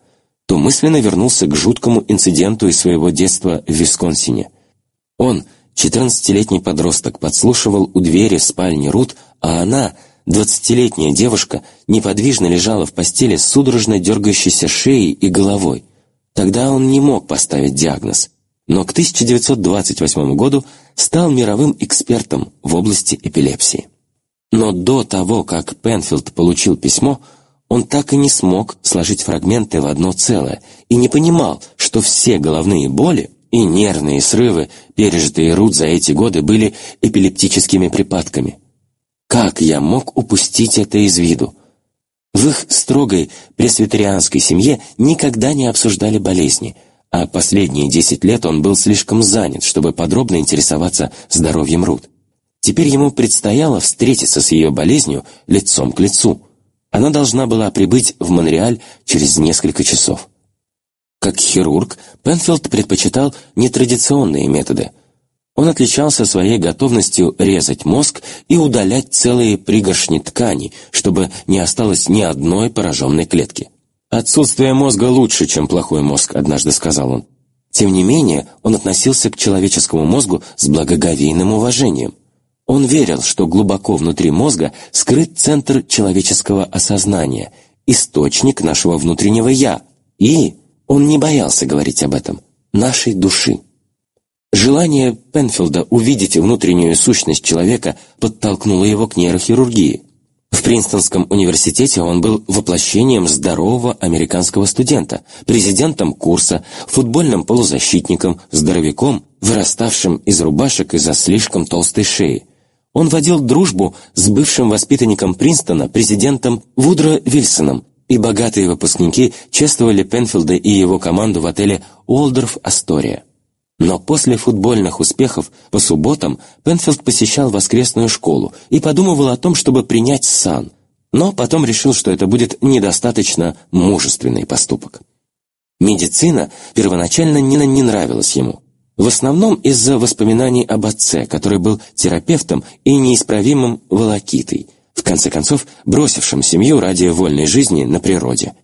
то мысленно вернулся к жуткому инциденту из своего детства в Висконсине. Он, 14-летний подросток, подслушивал у двери спальни Рут, а она, 20-летняя девушка, неподвижно лежала в постели с судорожно дергающейся шеей и головой. Тогда он не мог поставить диагноз – но к 1928 году стал мировым экспертом в области эпилепсии. Но до того, как Пенфилд получил письмо, он так и не смог сложить фрагменты в одно целое и не понимал, что все головные боли и нервные срывы, пережитые Рут за эти годы, были эпилептическими припадками. Как я мог упустить это из виду? В их строгой пресвитерианской семье никогда не обсуждали болезни – а последние десять лет он был слишком занят, чтобы подробно интересоваться здоровьем Рут. Теперь ему предстояло встретиться с ее болезнью лицом к лицу. Она должна была прибыть в Монреаль через несколько часов. Как хирург, Пенфилд предпочитал нетрадиционные методы. Он отличался своей готовностью резать мозг и удалять целые пригоршни тканей, чтобы не осталось ни одной пораженной клетки. «Отсутствие мозга лучше, чем плохой мозг», — однажды сказал он. Тем не менее, он относился к человеческому мозгу с благоговейным уважением. Он верил, что глубоко внутри мозга скрыт центр человеческого осознания, источник нашего внутреннего «я», и, он не боялся говорить об этом, нашей души. Желание Пенфилда увидеть внутреннюю сущность человека подтолкнуло его к нейрохирургии. В Принстонском университете он был воплощением здорового американского студента, президентом курса, футбольным полузащитником, здоровяком, выраставшим из рубашек из-за слишком толстой шеи. Он водил дружбу с бывшим воспитанником Принстона, президентом Вудро Вильсоном, и богатые выпускники чествовали Пенфилда и его команду в отеле «Уолдорф Астория». Но после футбольных успехов по субботам Пенфилд посещал воскресную школу и подумывал о том, чтобы принять сан, но потом решил, что это будет недостаточно мужественный поступок. Медицина первоначально не, не нравилась ему, в основном из-за воспоминаний об отце, который был терапевтом и неисправимым волокитой, в конце концов бросившим семью ради вольной жизни на природе –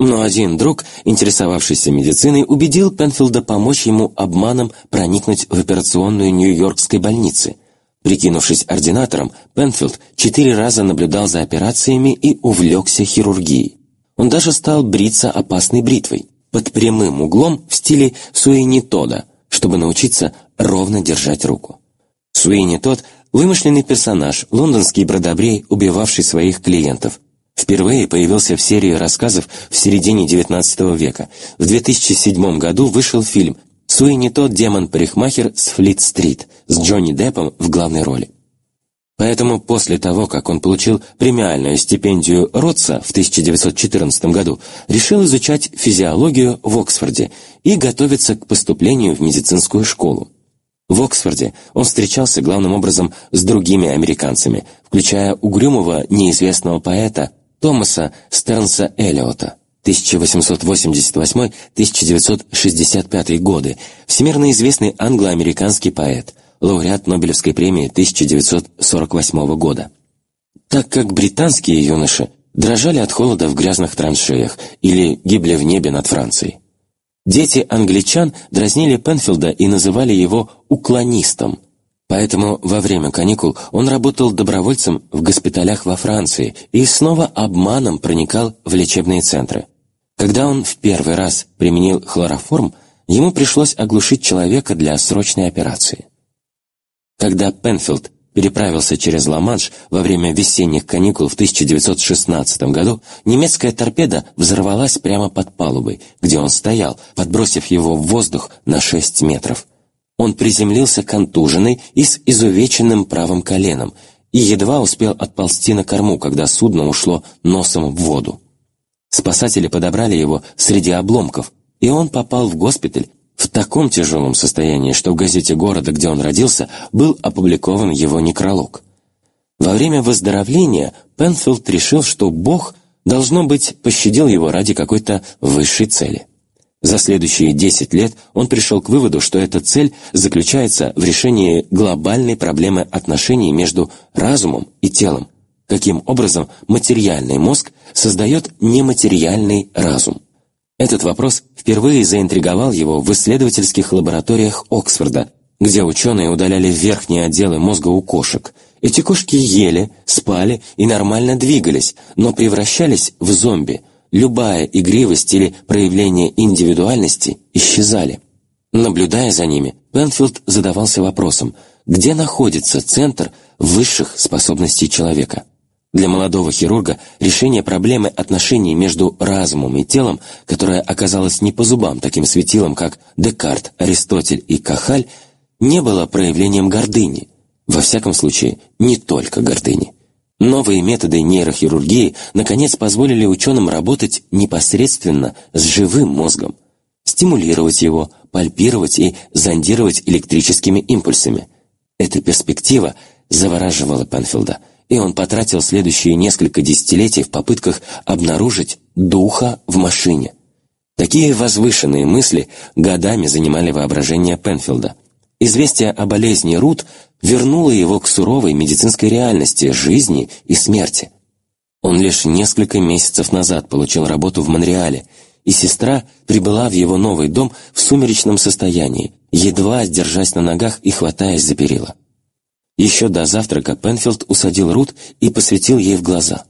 но один друг, интересовавшийся медициной, убедил Пенфилда помочь ему обманом проникнуть в операционную Нью-Йоркской больницы. Прикинувшись ординатором, Пенфилд четыре раза наблюдал за операциями и увлекся хирургией. Он даже стал бриться опасной бритвой, под прямым углом в стиле Суини Тода, чтобы научиться ровно держать руку. Суини Тод – вымышленный персонаж, лондонский бродобрей, убивавший своих клиентов, Впервые появился в серии рассказов в середине XIX века. В 2007 году вышел фильм «Суини тот демон-парикмахер с Флит-стрит» с Джонни Деппом в главной роли. Поэтому после того, как он получил премиальную стипендию Ротса в 1914 году, решил изучать физиологию в Оксфорде и готовиться к поступлению в медицинскую школу. В Оксфорде он встречался главным образом с другими американцами, включая угрюмого неизвестного поэта Томаса Стернса Эллиота 1888-1965 годы, всемирно известный англо-американский поэт, лауреат Нобелевской премии 1948 года. Так как британские юноши дрожали от холода в грязных траншеях или гибли в небе над Францией. Дети англичан дразнили Пенфилда и называли его «уклонистом», Поэтому во время каникул он работал добровольцем в госпиталях во Франции и снова обманом проникал в лечебные центры. Когда он в первый раз применил хлороформ, ему пришлось оглушить человека для срочной операции. Когда Пенфилд переправился через Ла-Манш во время весенних каникул в 1916 году, немецкая торпеда взорвалась прямо под палубой, где он стоял, подбросив его в воздух на 6 метров. Он приземлился контуженный и с изувеченным правым коленом и едва успел отползти на корму, когда судно ушло носом в воду. Спасатели подобрали его среди обломков, и он попал в госпиталь таком тяжелом состоянии, что в газете города, где он родился, был опубликован его некролог. Во время выздоровления Пенфилд решил, что Бог, должно быть, пощадил его ради какой-то высшей цели – за следующие 10 лет он пришел к выводу, что эта цель заключается в решении глобальной проблемы отношений между разумом и телом, каким образом материальный мозг создает нематериальный разум. Этот вопрос впервые заинтриговал его в исследовательских лабораториях Оксфорда, где ученые удаляли верхние отделы мозга у кошек. Эти кошки ели, спали и нормально двигались, но превращались в зомби – любая игривость или проявление индивидуальности исчезали. Наблюдая за ними, Пенфилд задавался вопросом, где находится центр высших способностей человека. Для молодого хирурга решение проблемы отношений между разумом и телом, которая оказалась не по зубам таким светилам, как Декарт, Аристотель и Кахаль, не было проявлением гордыни, во всяком случае, не только гордыни. Новые методы нейрохирургии наконец позволили ученым работать непосредственно с живым мозгом, стимулировать его, пальпировать и зондировать электрическими импульсами. Эта перспектива завораживала Пенфилда, и он потратил следующие несколько десятилетий в попытках обнаружить духа в машине. Такие возвышенные мысли годами занимали воображение Пенфилда. Известие о болезни Рут вернуло его к суровой медицинской реальности жизни и смерти. Он лишь несколько месяцев назад получил работу в Монреале, и сестра прибыла в его новый дом в сумеречном состоянии, едва сдержась на ногах и хватаясь за перила. Еще до завтрака Пенфилд усадил Рут и посветил ей в глаза.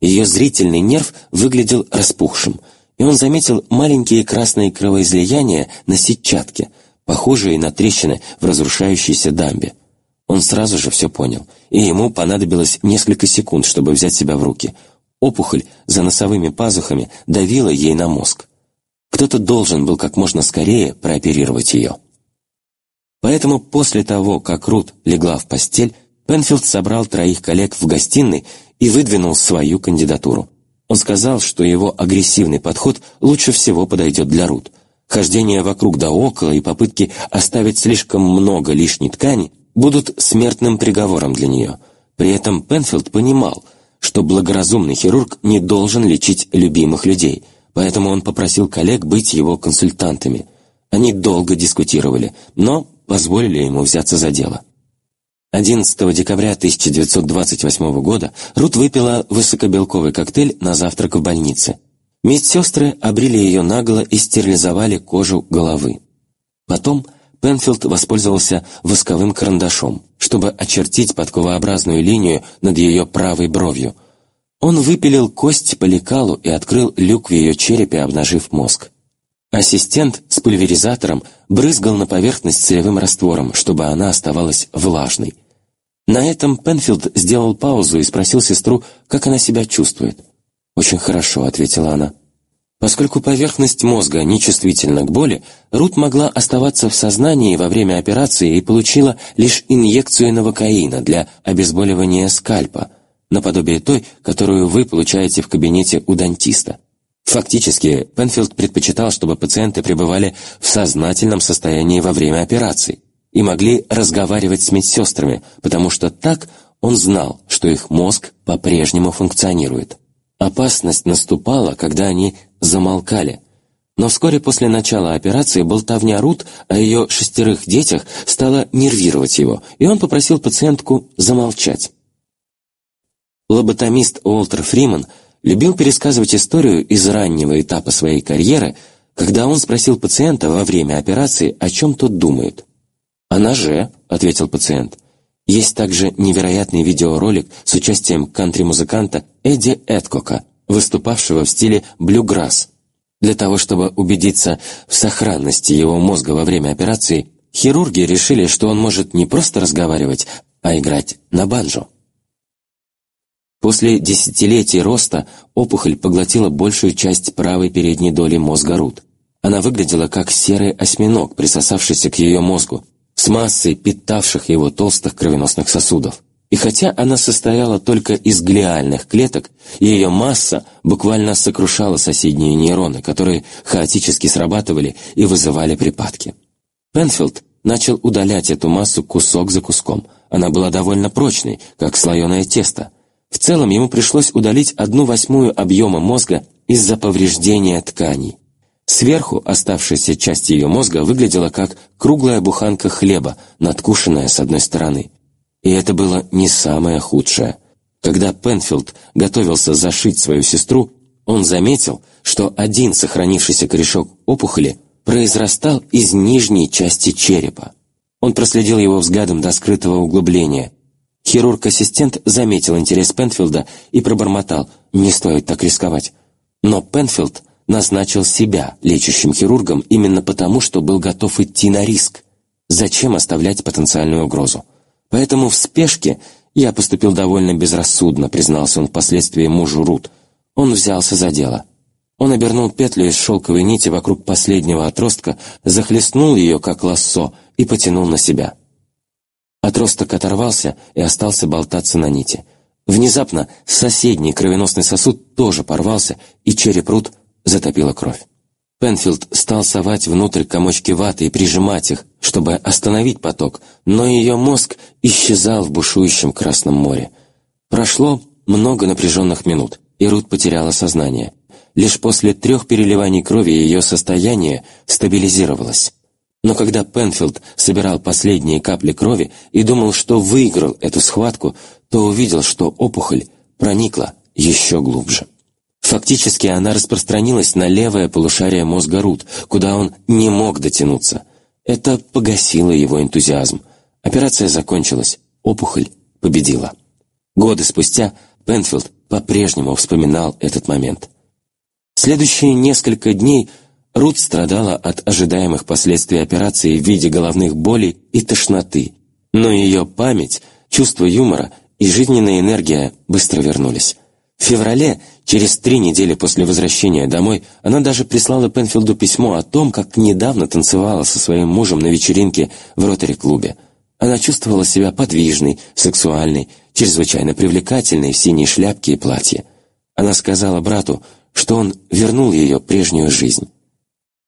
Ее зрительный нерв выглядел распухшим, и он заметил маленькие красные кровоизлияния на сетчатке, похожие на трещины в разрушающейся дамбе. Он сразу же все понял, и ему понадобилось несколько секунд, чтобы взять себя в руки. Опухоль за носовыми пазухами давила ей на мозг. Кто-то должен был как можно скорее прооперировать ее. Поэтому после того, как Рут легла в постель, Пенфилд собрал троих коллег в гостиной и выдвинул свою кандидатуру. Он сказал, что его агрессивный подход лучше всего подойдет для Рут. Хождение вокруг да около и попытки оставить слишком много лишней ткани будут смертным приговором для нее. При этом Пенфилд понимал, что благоразумный хирург не должен лечить любимых людей, поэтому он попросил коллег быть его консультантами. Они долго дискутировали, но позволили ему взяться за дело. 11 декабря 1928 года Рут выпила высокобелковый коктейль на завтрак в больнице. Медсестры обрили ее наголо и стерилизовали кожу головы. Потом Пенфилд воспользовался восковым карандашом, чтобы очертить подковообразную линию над ее правой бровью. Он выпилил кость по лекалу и открыл люк в ее черепе, обнажив мозг. Ассистент с пульверизатором брызгал на поверхность целевым раствором, чтобы она оставалась влажной. На этом Пенфилд сделал паузу и спросил сестру, как она себя чувствует. «Очень хорошо», — ответила она. Поскольку поверхность мозга нечувствительна к боли, Рут могла оставаться в сознании во время операции и получила лишь инъекцию новокаина для обезболивания скальпа, наподобие той, которую вы получаете в кабинете у дантиста. Фактически, Пенфилд предпочитал, чтобы пациенты пребывали в сознательном состоянии во время операции и могли разговаривать с медсестрами, потому что так он знал, что их мозг по-прежнему функционирует. Опасность наступала, когда они замолкали. Но вскоре после начала операции болтовня Рут о ее шестерых детях стала нервировать его, и он попросил пациентку замолчать. Лоботомист Уолтер Фриман любил пересказывать историю из раннего этапа своей карьеры, когда он спросил пациента во время операции, о чем тот думает. «Она же», — ответил пациент. Есть также невероятный видеоролик с участием кантри-музыканта Эдди Эдкока, выступавшего в стиле блюграсс. Для того, чтобы убедиться в сохранности его мозга во время операции, хирурги решили, что он может не просто разговаривать, а играть на банджо. После десятилетий роста опухоль поглотила большую часть правой передней доли мозга Рут. Она выглядела как серый осьминог, присосавшийся к ее мозгу, с массой питавших его толстых кровеносных сосудов. И хотя она состояла только из глиальных клеток, ее масса буквально сокрушала соседние нейроны, которые хаотически срабатывали и вызывали припадки. Пенфилд начал удалять эту массу кусок за куском. Она была довольно прочной, как слоеное тесто. В целом ему пришлось удалить одну восьмую объема мозга из-за повреждения тканей. Сверху оставшаяся часть ее мозга выглядела как круглая буханка хлеба, надкушенная с одной стороны. И это было не самое худшее. Когда Пенфилд готовился зашить свою сестру, он заметил, что один сохранившийся корешок опухоли произрастал из нижней части черепа. Он проследил его взглядом до скрытого углубления. Хирург-ассистент заметил интерес Пенфилда и пробормотал «Не стоит так рисковать». Но Пенфилд назначил себя лечащим хирургом именно потому, что был готов идти на риск. Зачем оставлять потенциальную угрозу? Поэтому в спешке я поступил довольно безрассудно, признался он впоследствии мужу Рут. Он взялся за дело. Он обернул петлю из шелковой нити вокруг последнего отростка, захлестнул ее, как лассо, и потянул на себя. Отросток оторвался и остался болтаться на нити. Внезапно соседний кровеносный сосуд тоже порвался, и череп Рут затопила кровь. Пенфилд стал совать внутрь комочки ваты и прижимать их, чтобы остановить поток, но ее мозг исчезал в бушующем Красном море. Прошло много напряженных минут, и Рут потеряла сознание. Лишь после трех переливаний крови ее состояние стабилизировалось. Но когда Пенфилд собирал последние капли крови и думал, что выиграл эту схватку, то увидел, что опухоль проникла еще глубже. Фактически она распространилась на левое полушарие мозга Рут, куда он не мог дотянуться. Это погасило его энтузиазм. Операция закончилась, опухоль победила. Годы спустя Пенфилд по-прежнему вспоминал этот момент. Следующие несколько дней Рут страдала от ожидаемых последствий операции в виде головных болей и тошноты. Но ее память, чувство юмора и жизненная энергия быстро вернулись. В феврале, через три недели после возвращения домой, она даже прислала Пенфилду письмо о том, как недавно танцевала со своим мужем на вечеринке в ротари-клубе. Она чувствовала себя подвижной, сексуальной, чрезвычайно привлекательной в синей шляпке и платье. Она сказала брату, что он вернул ее прежнюю жизнь.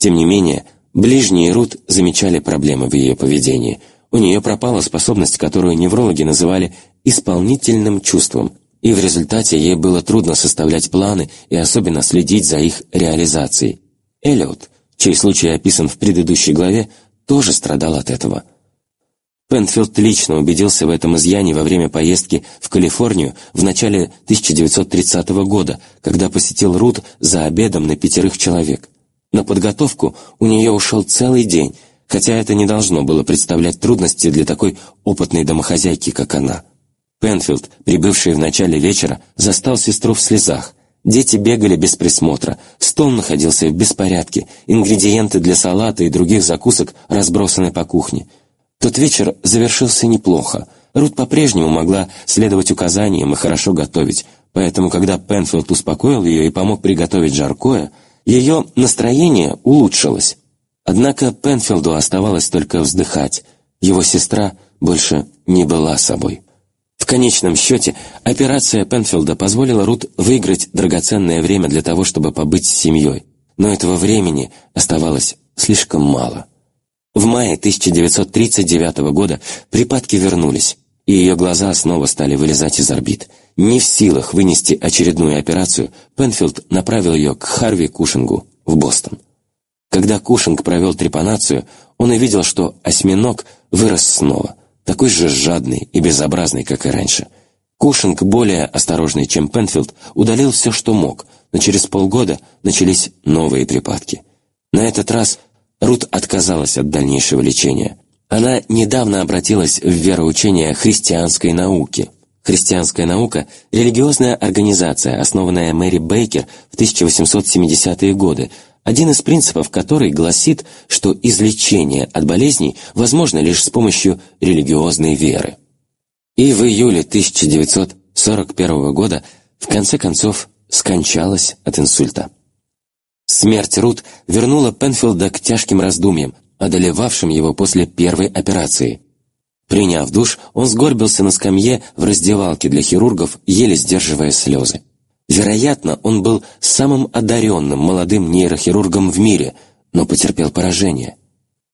Тем не менее, ближние Рут замечали проблемы в ее поведении. У нее пропала способность, которую неврологи называли исполнительным чувством – и в результате ей было трудно составлять планы и особенно следить за их реализацией. Эллиот, чей случай описан в предыдущей главе, тоже страдал от этого. Пентфилд лично убедился в этом изъяне во время поездки в Калифорнию в начале 1930 года, когда посетил Рут за обедом на пятерых человек. На подготовку у нее ушел целый день, хотя это не должно было представлять трудности для такой опытной домохозяйки, как она. Пенфилд, прибывший в начале вечера, застал сестру в слезах. Дети бегали без присмотра, стол находился в беспорядке, ингредиенты для салата и других закусок разбросаны по кухне. Тот вечер завершился неплохо. Рут по-прежнему могла следовать указаниям и хорошо готовить, поэтому, когда Пенфилд успокоил ее и помог приготовить жаркое, ее настроение улучшилось. Однако Пенфилду оставалось только вздыхать. Его сестра больше не была собой. В конечном счете, операция Пенфилда позволила Рут выиграть драгоценное время для того, чтобы побыть с семьей, но этого времени оставалось слишком мало. В мае 1939 года припадки вернулись, и ее глаза снова стали вылезать из орбит. Не в силах вынести очередную операцию, Пенфилд направил ее к Харви Кушингу в Бостон. Когда Кушинг провел трепанацию, он увидел, что осьминог вырос снова – такой же жадный и безобразный, как и раньше. Кушинг, более осторожный, чем Пенфилд, удалил все, что мог, но через полгода начались новые припадки. На этот раз Рут отказалась от дальнейшего лечения. Она недавно обратилась в вероучение христианской науки. Христианская наука – религиозная организация, основанная Мэри Бейкер в 1870-е годы, один из принципов которой гласит, что излечение от болезней возможно лишь с помощью религиозной веры. И в июле 1941 года в конце концов скончалась от инсульта. Смерть Рут вернула Пенфилда к тяжким раздумьям, одолевавшим его после первой операции. Приняв душ, он сгорбился на скамье в раздевалке для хирургов, еле сдерживая слезы. Вероятно, он был самым одаренным молодым нейрохирургом в мире, но потерпел поражение.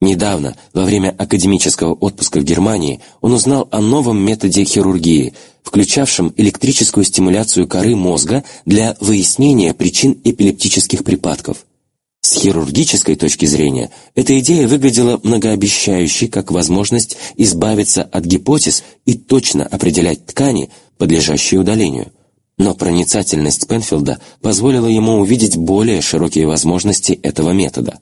Недавно, во время академического отпуска в Германии, он узнал о новом методе хирургии, включавшем электрическую стимуляцию коры мозга для выяснения причин эпилептических припадков. С хирургической точки зрения, эта идея выглядела многообещающей как возможность избавиться от гипотез и точно определять ткани, подлежащие удалению – но проницательность Пенфилда позволила ему увидеть более широкие возможности этого метода.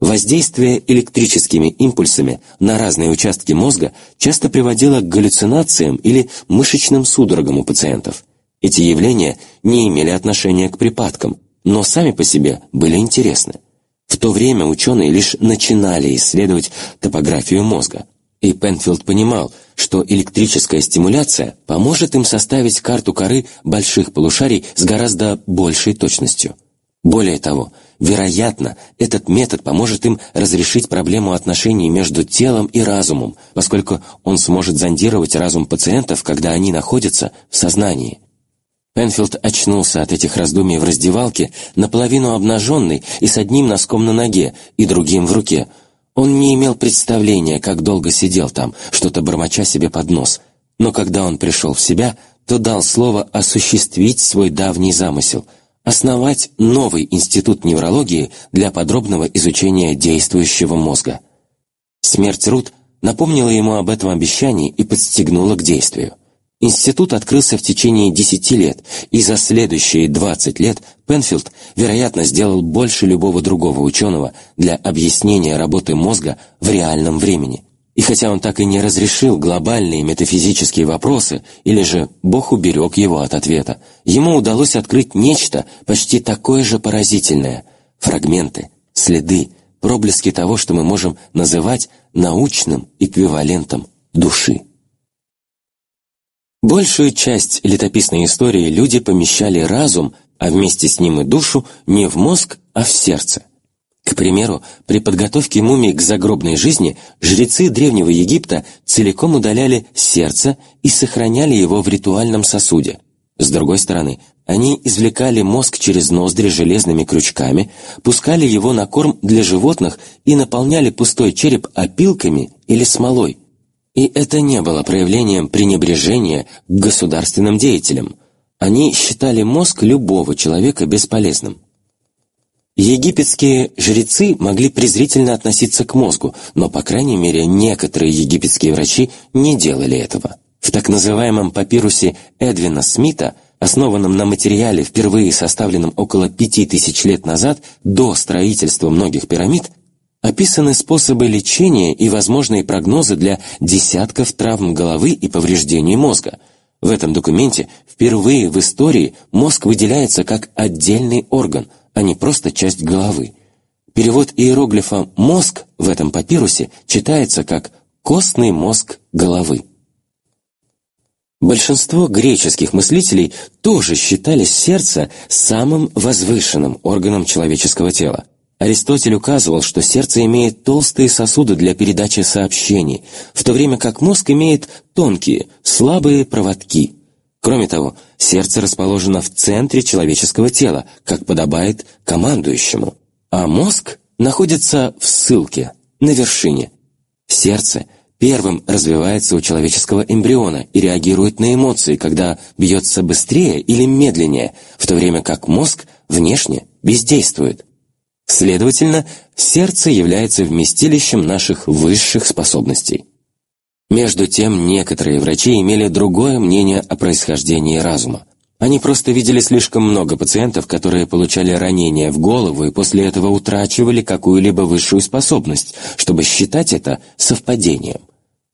Воздействие электрическими импульсами на разные участки мозга часто приводило к галлюцинациям или мышечным судорогам у пациентов. Эти явления не имели отношения к припадкам, но сами по себе были интересны. В то время ученые лишь начинали исследовать топографию мозга – и Пенфилд понимал, что электрическая стимуляция поможет им составить карту коры больших полушарий с гораздо большей точностью. Более того, вероятно, этот метод поможет им разрешить проблему отношений между телом и разумом, поскольку он сможет зондировать разум пациентов, когда они находятся в сознании. Пенфилд очнулся от этих раздумий в раздевалке, наполовину обнаженный и с одним носком на ноге и другим в руке – он не имел представления, как долго сидел там, что-то бормоча себе под нос. Но когда он пришел в себя, то дал слово осуществить свой давний замысел – основать новый институт неврологии для подробного изучения действующего мозга. Смерть Рут напомнила ему об этом обещании и подстегнула к действию. Институт открылся в течение 10 лет, и за следующие 20 лет Пенфилд, вероятно, сделал больше любого другого ученого для объяснения работы мозга в реальном времени. И хотя он так и не разрешил глобальные метафизические вопросы, или же Бог уберег его от ответа, ему удалось открыть нечто почти такое же поразительное – фрагменты, следы, проблески того, что мы можем называть научным эквивалентом души. Большую часть летописной истории люди помещали разум, а вместе с ним и душу, не в мозг, а в сердце. К примеру, при подготовке мумии к загробной жизни жрецы Древнего Египта целиком удаляли сердце и сохраняли его в ритуальном сосуде. С другой стороны, они извлекали мозг через ноздри железными крючками, пускали его на корм для животных и наполняли пустой череп опилками или смолой. И это не было проявлением пренебрежения к государственным деятелям. Они считали мозг любого человека бесполезным. Египетские жрецы могли презрительно относиться к мозгу, но, по крайней мере, некоторые египетские врачи не делали этого. В так называемом папирусе Эдвина Смита, основанном на материале, впервые составленном около пяти тысяч лет назад, до строительства многих пирамид, описаны способы лечения и возможные прогнозы для десятков травм головы и повреждений мозга. В этом документе впервые в истории мозг выделяется как отдельный орган – а не просто часть головы. Перевод иероглифа «мозг» в этом папирусе читается как «костный мозг головы». Большинство греческих мыслителей тоже считали сердце самым возвышенным органом человеческого тела. Аристотель указывал, что сердце имеет толстые сосуды для передачи сообщений, в то время как мозг имеет тонкие, слабые проводки – Кроме того, сердце расположено в центре человеческого тела, как подобает командующему, а мозг находится в ссылке, на вершине. Сердце первым развивается у человеческого эмбриона и реагирует на эмоции, когда бьется быстрее или медленнее, в то время как мозг внешне бездействует. Следовательно, сердце является вместилищем наших высших способностей. Между тем, некоторые врачи имели другое мнение о происхождении разума. Они просто видели слишком много пациентов, которые получали ранения в голову и после этого утрачивали какую-либо высшую способность, чтобы считать это совпадением.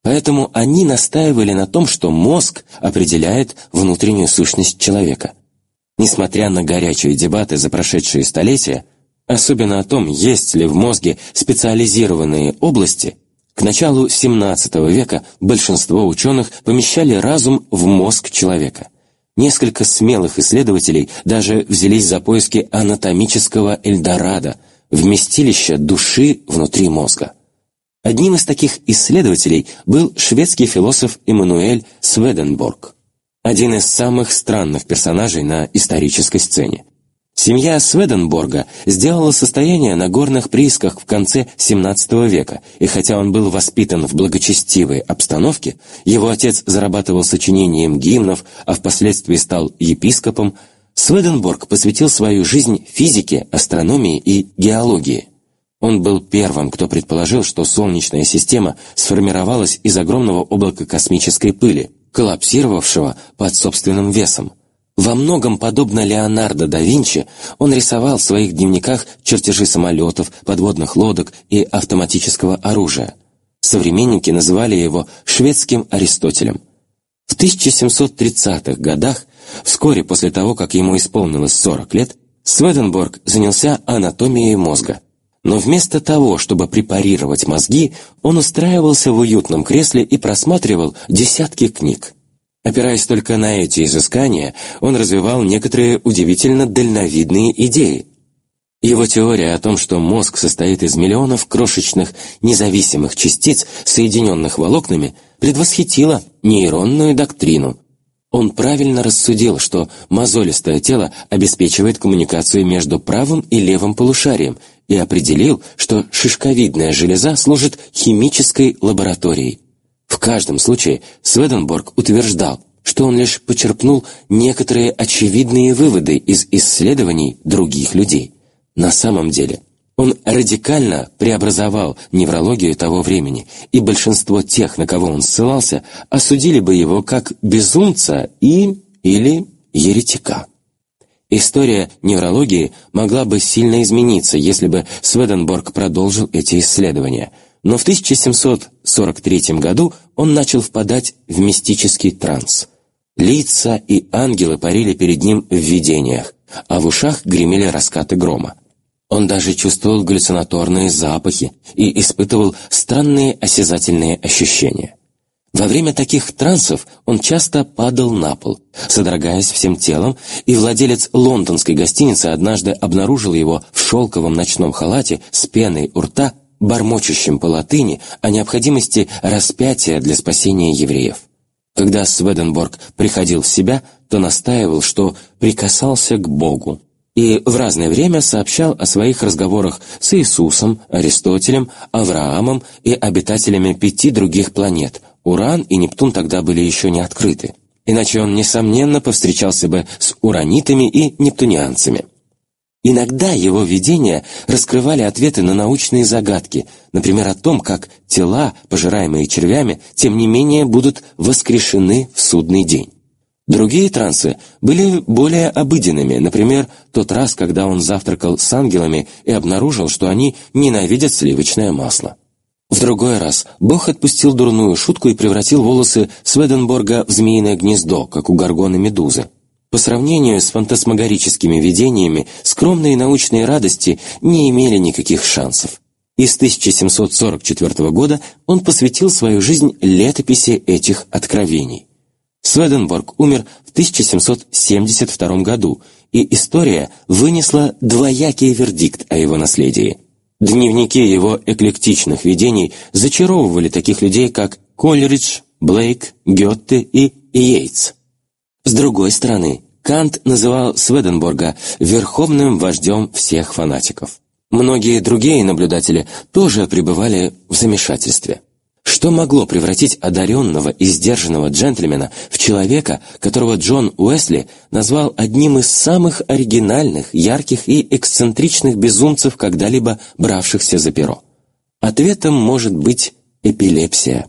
Поэтому они настаивали на том, что мозг определяет внутреннюю сущность человека. Несмотря на горячие дебаты за прошедшие столетия, особенно о том, есть ли в мозге специализированные области – к началу XVII века большинство ученых помещали разум в мозг человека. Несколько смелых исследователей даже взялись за поиски анатомического Эльдорадо, вместилища души внутри мозга. Одним из таких исследователей был шведский философ Эммануэль Сведенборг, один из самых странных персонажей на исторической сцене. Семья Сведенборга сделала состояние на горных приисках в конце XVII века, и хотя он был воспитан в благочестивой обстановке, его отец зарабатывал сочинением гимнов, а впоследствии стал епископом, Сведенборг посвятил свою жизнь физике, астрономии и геологии. Он был первым, кто предположил, что Солнечная система сформировалась из огромного облака космической пыли, коллапсировавшего под собственным весом – во многом подобно Леонардо да Винчи, он рисовал в своих дневниках чертежи самолетов, подводных лодок и автоматического оружия. Современники называли его шведским Аристотелем. В 1730-х годах, вскоре после того, как ему исполнилось 40 лет, Сведенборг занялся анатомией мозга. Но вместо того, чтобы препарировать мозги, он устраивался в уютном кресле и просматривал десятки книг. Опираясь только на эти изыскания, он развивал некоторые удивительно дальновидные идеи. Его теория о том, что мозг состоит из миллионов крошечных независимых частиц, соединенных волокнами, предвосхитила нейронную доктрину. Он правильно рассудил, что мозолистое тело обеспечивает коммуникацию между правым и левым полушарием, и определил, что шишковидная железа служит химической лабораторией. В каждом случае Сведенборг утверждал, что он лишь почерпнул некоторые очевидные выводы из исследований других людей. На самом деле, он радикально преобразовал неврологию того времени, и большинство тех, на кого он ссылался, осудили бы его как безумца и или еретика. История неврологии могла бы сильно измениться, если бы Сведенборг продолжил эти исследования – но в 1743 году он начал впадать в мистический транс. Лица и ангелы парили перед ним в видениях, а в ушах гремели раскаты грома. Он даже чувствовал галлюцинаторные запахи и испытывал странные осязательные ощущения. Во время таких трансов он часто падал на пол, содрогаясь всем телом, и владелец лондонской гостиницы однажды обнаружил его в шелковом ночном халате с пеной у рта, бормочущим по латыни о необходимости распятия для спасения евреев. Когда Сведенборг приходил в себя, то настаивал, что прикасался к Богу, и в разное время сообщал о своих разговорах с Иисусом, Аристотелем, Авраамом и обитателями пяти других планет. Уран и Нептун тогда были еще не открыты. Иначе он, несомненно, повстречался бы с уранитами и нептунианцами. Иногда его видения раскрывали ответы на научные загадки, например, о том, как тела, пожираемые червями, тем не менее будут воскрешены в судный день. Другие трансы были более обыденными, например, тот раз, когда он завтракал с ангелами и обнаружил, что они ненавидят сливочное масло. В другой раз Бог отпустил дурную шутку и превратил волосы Сведенборга в змеиное гнездо, как у горгоны Медузы. По сравнению с фантасмагорическими видениями, скромные научные радости не имели никаких шансов. И с 1744 года он посвятил свою жизнь летописи этих откровений. Сведенборг умер в 1772 году, и история вынесла двоякий вердикт о его наследии. Дневники его эклектичных видений зачаровывали таких людей, как Колеридж, Блейк, Гетте и Йейтс. С другой стороны, Кант называл Сведенборга верховным вождем всех фанатиков. Многие другие наблюдатели тоже пребывали в замешательстве. Что могло превратить одаренного и сдержанного джентльмена в человека, которого Джон Уэсли назвал одним из самых оригинальных, ярких и эксцентричных безумцев, когда-либо бравшихся за перо? Ответом может быть эпилепсия.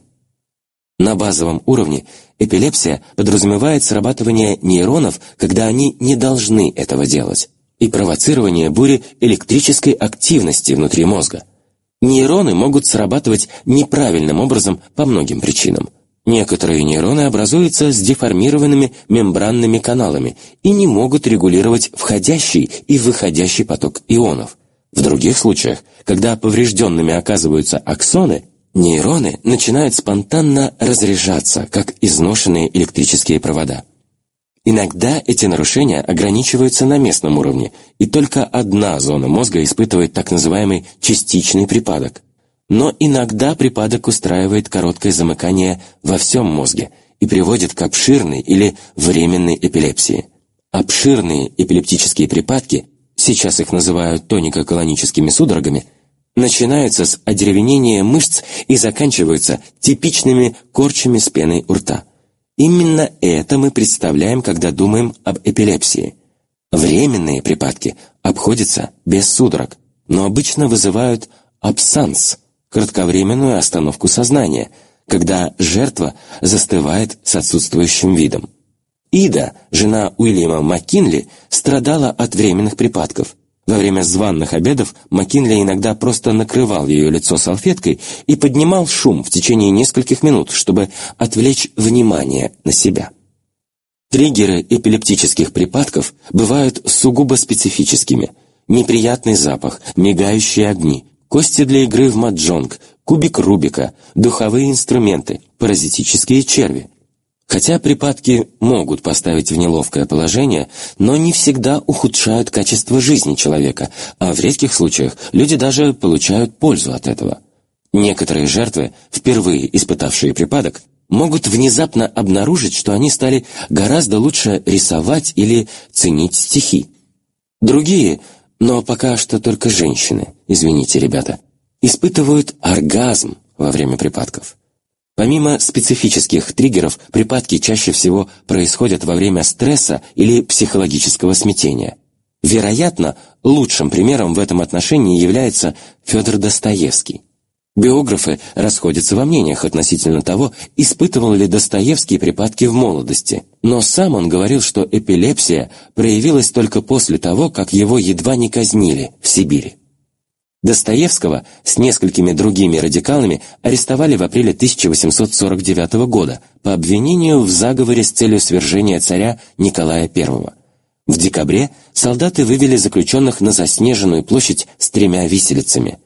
На базовом уровне эпилепсия подразумевает срабатывание нейронов, когда они не должны этого делать, и провоцирование бури электрической активности внутри мозга – Нейроны могут срабатывать неправильным образом по многим причинам. Некоторые нейроны образуются с деформированными мембранными каналами и не могут регулировать входящий и выходящий поток ионов. В других случаях, когда поврежденными оказываются аксоны, нейроны начинают спонтанно разряжаться, как изношенные электрические провода. Иногда эти нарушения ограничиваются на местном уровне, и только одна зона мозга испытывает так называемый частичный припадок. Но иногда припадок устраивает короткое замыкание во всем мозге и приводит к обширной или временной эпилепсии. Обширные эпилептические припадки, сейчас их называют тонико-колоническими судорогами, начинаются с одеревенения мышц и заканчиваются типичными корчами с пеной у рта – Именно это мы представляем, когда думаем об эпилепсии. Временные припадки обходятся без судорог, но обычно вызывают абсанс, кратковременную остановку сознания, когда жертва застывает с отсутствующим видом. Ида, жена Уильяма Маккинли, страдала от временных припадков – во время званных обедов Маккинли иногда просто накрывал ее лицо салфеткой и поднимал шум в течение нескольких минут, чтобы отвлечь внимание на себя. Триггеры эпилептических припадков бывают сугубо специфическими. Неприятный запах, мигающие огни, кости для игры в маджонг, кубик Рубика, духовые инструменты, паразитические черви. Хотя припадки могут поставить в неловкое положение, но не всегда ухудшают качество жизни человека, а в редких случаях люди даже получают пользу от этого. Некоторые жертвы, впервые испытавшие припадок, могут внезапно обнаружить, что они стали гораздо лучше рисовать или ценить стихи. Другие, но пока что только женщины, извините, ребята, испытывают оргазм во время припадков. Помимо специфических триггеров, припадки чаще всего происходят во время стресса или психологического смятения. Вероятно, лучшим примером в этом отношении является Федор Достоевский. Биографы расходятся во мнениях относительно того, испытывал ли Достоевский припадки в молодости, но сам он говорил, что эпилепсия проявилась только после того, как его едва не казнили в Сибири. Достоевского с несколькими другими радикалами арестовали в апреле 1849 года по обвинению в заговоре с целью свержения царя Николая I. В декабре солдаты вывели заключенных на заснеженную площадь с тремя виселицами.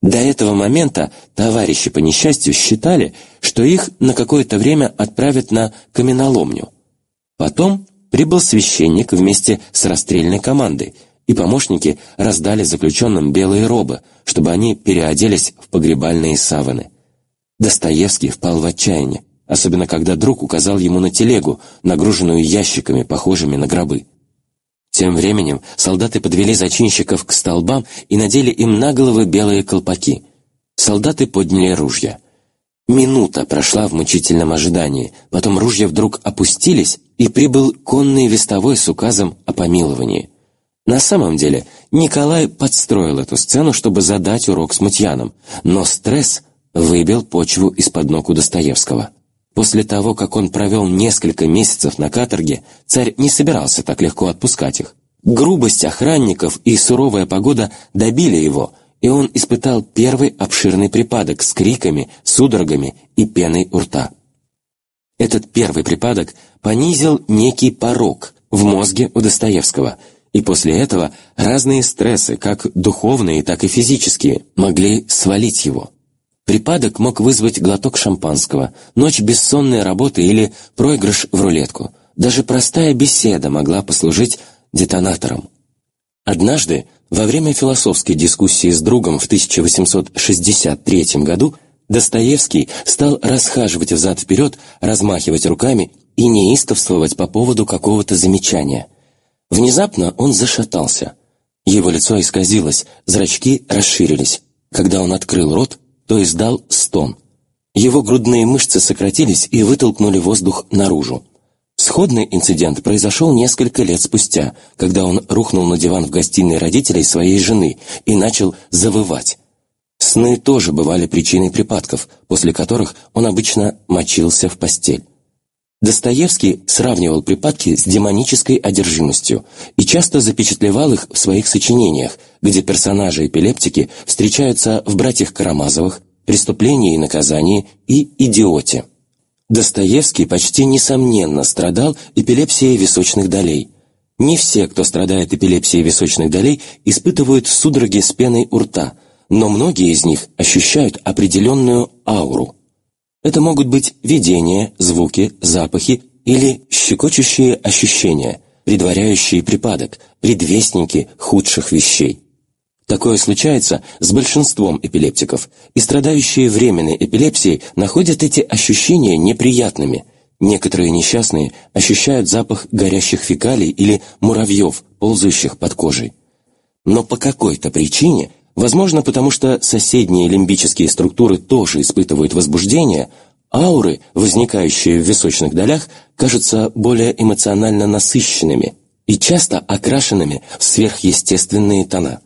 До этого момента товарищи по несчастью считали, что их на какое-то время отправят на каменоломню. Потом прибыл священник вместе с расстрельной командой, и помощники раздали заключенным белые робы, чтобы они переоделись в погребальные саваны. Достоевский впал в отчаяние, особенно когда друг указал ему на телегу, нагруженную ящиками, похожими на гробы. Тем временем солдаты подвели зачинщиков к столбам и надели им на головы белые колпаки. Солдаты подняли ружья. Минута прошла в мучительном ожидании, потом ружья вдруг опустились, и прибыл конный вестовой с указом о помиловании. На самом деле Николай подстроил эту сцену, чтобы задать урок смутьянам, но стресс выбил почву из-под ног у Достоевского. После того, как он провел несколько месяцев на каторге, царь не собирался так легко отпускать их. Грубость охранников и суровая погода добили его, и он испытал первый обширный припадок с криками, судорогами и пеной у рта. Этот первый припадок понизил некий порог в мозге у Достоевского, и после этого разные стрессы, как духовные, так и физические, могли свалить его. Припадок мог вызвать глоток шампанского, ночь бессонной работы или проигрыш в рулетку. Даже простая беседа могла послужить детонатором. Однажды, во время философской дискуссии с другом в 1863 году, Достоевский стал расхаживать взад-вперед, размахивать руками и неистовствовать по поводу какого-то замечания. Внезапно он зашатался. Его лицо исказилось, зрачки расширились. Когда он открыл рот, то издал стон. Его грудные мышцы сократились и вытолкнули воздух наружу. Сходный инцидент произошел несколько лет спустя, когда он рухнул на диван в гостиной родителей своей жены и начал завывать. Сны тоже бывали причиной припадков, после которых он обычно мочился в постель. Достоевский сравнивал припадки с демонической одержимостью и часто запечатлевал их в своих сочинениях, где персонажи-эпилептики встречаются в «Братьях Карамазовых», «Преступлении и наказании» и «Идиоте». Достоевский почти несомненно страдал эпилепсией височных долей. Не все, кто страдает эпилепсией височных долей, испытывают судороги с пеной у рта, но многие из них ощущают определенную ауру – это могут быть видения, звуки, запахи или щекочущие ощущения, предваряющие припадок, предвестники худших вещей. Такое случается с большинством эпилептиков, и страдающие временной эпилепсией находят эти ощущения неприятными. Некоторые несчастные ощущают запах горящих фекалий или муравьев, ползающих под кожей. Но по какой-то причине Возможно, потому что соседние лимбические структуры тоже испытывают возбуждение, ауры, возникающие в височных долях, кажутся более эмоционально насыщенными и часто окрашенными в сверхъестественные тона.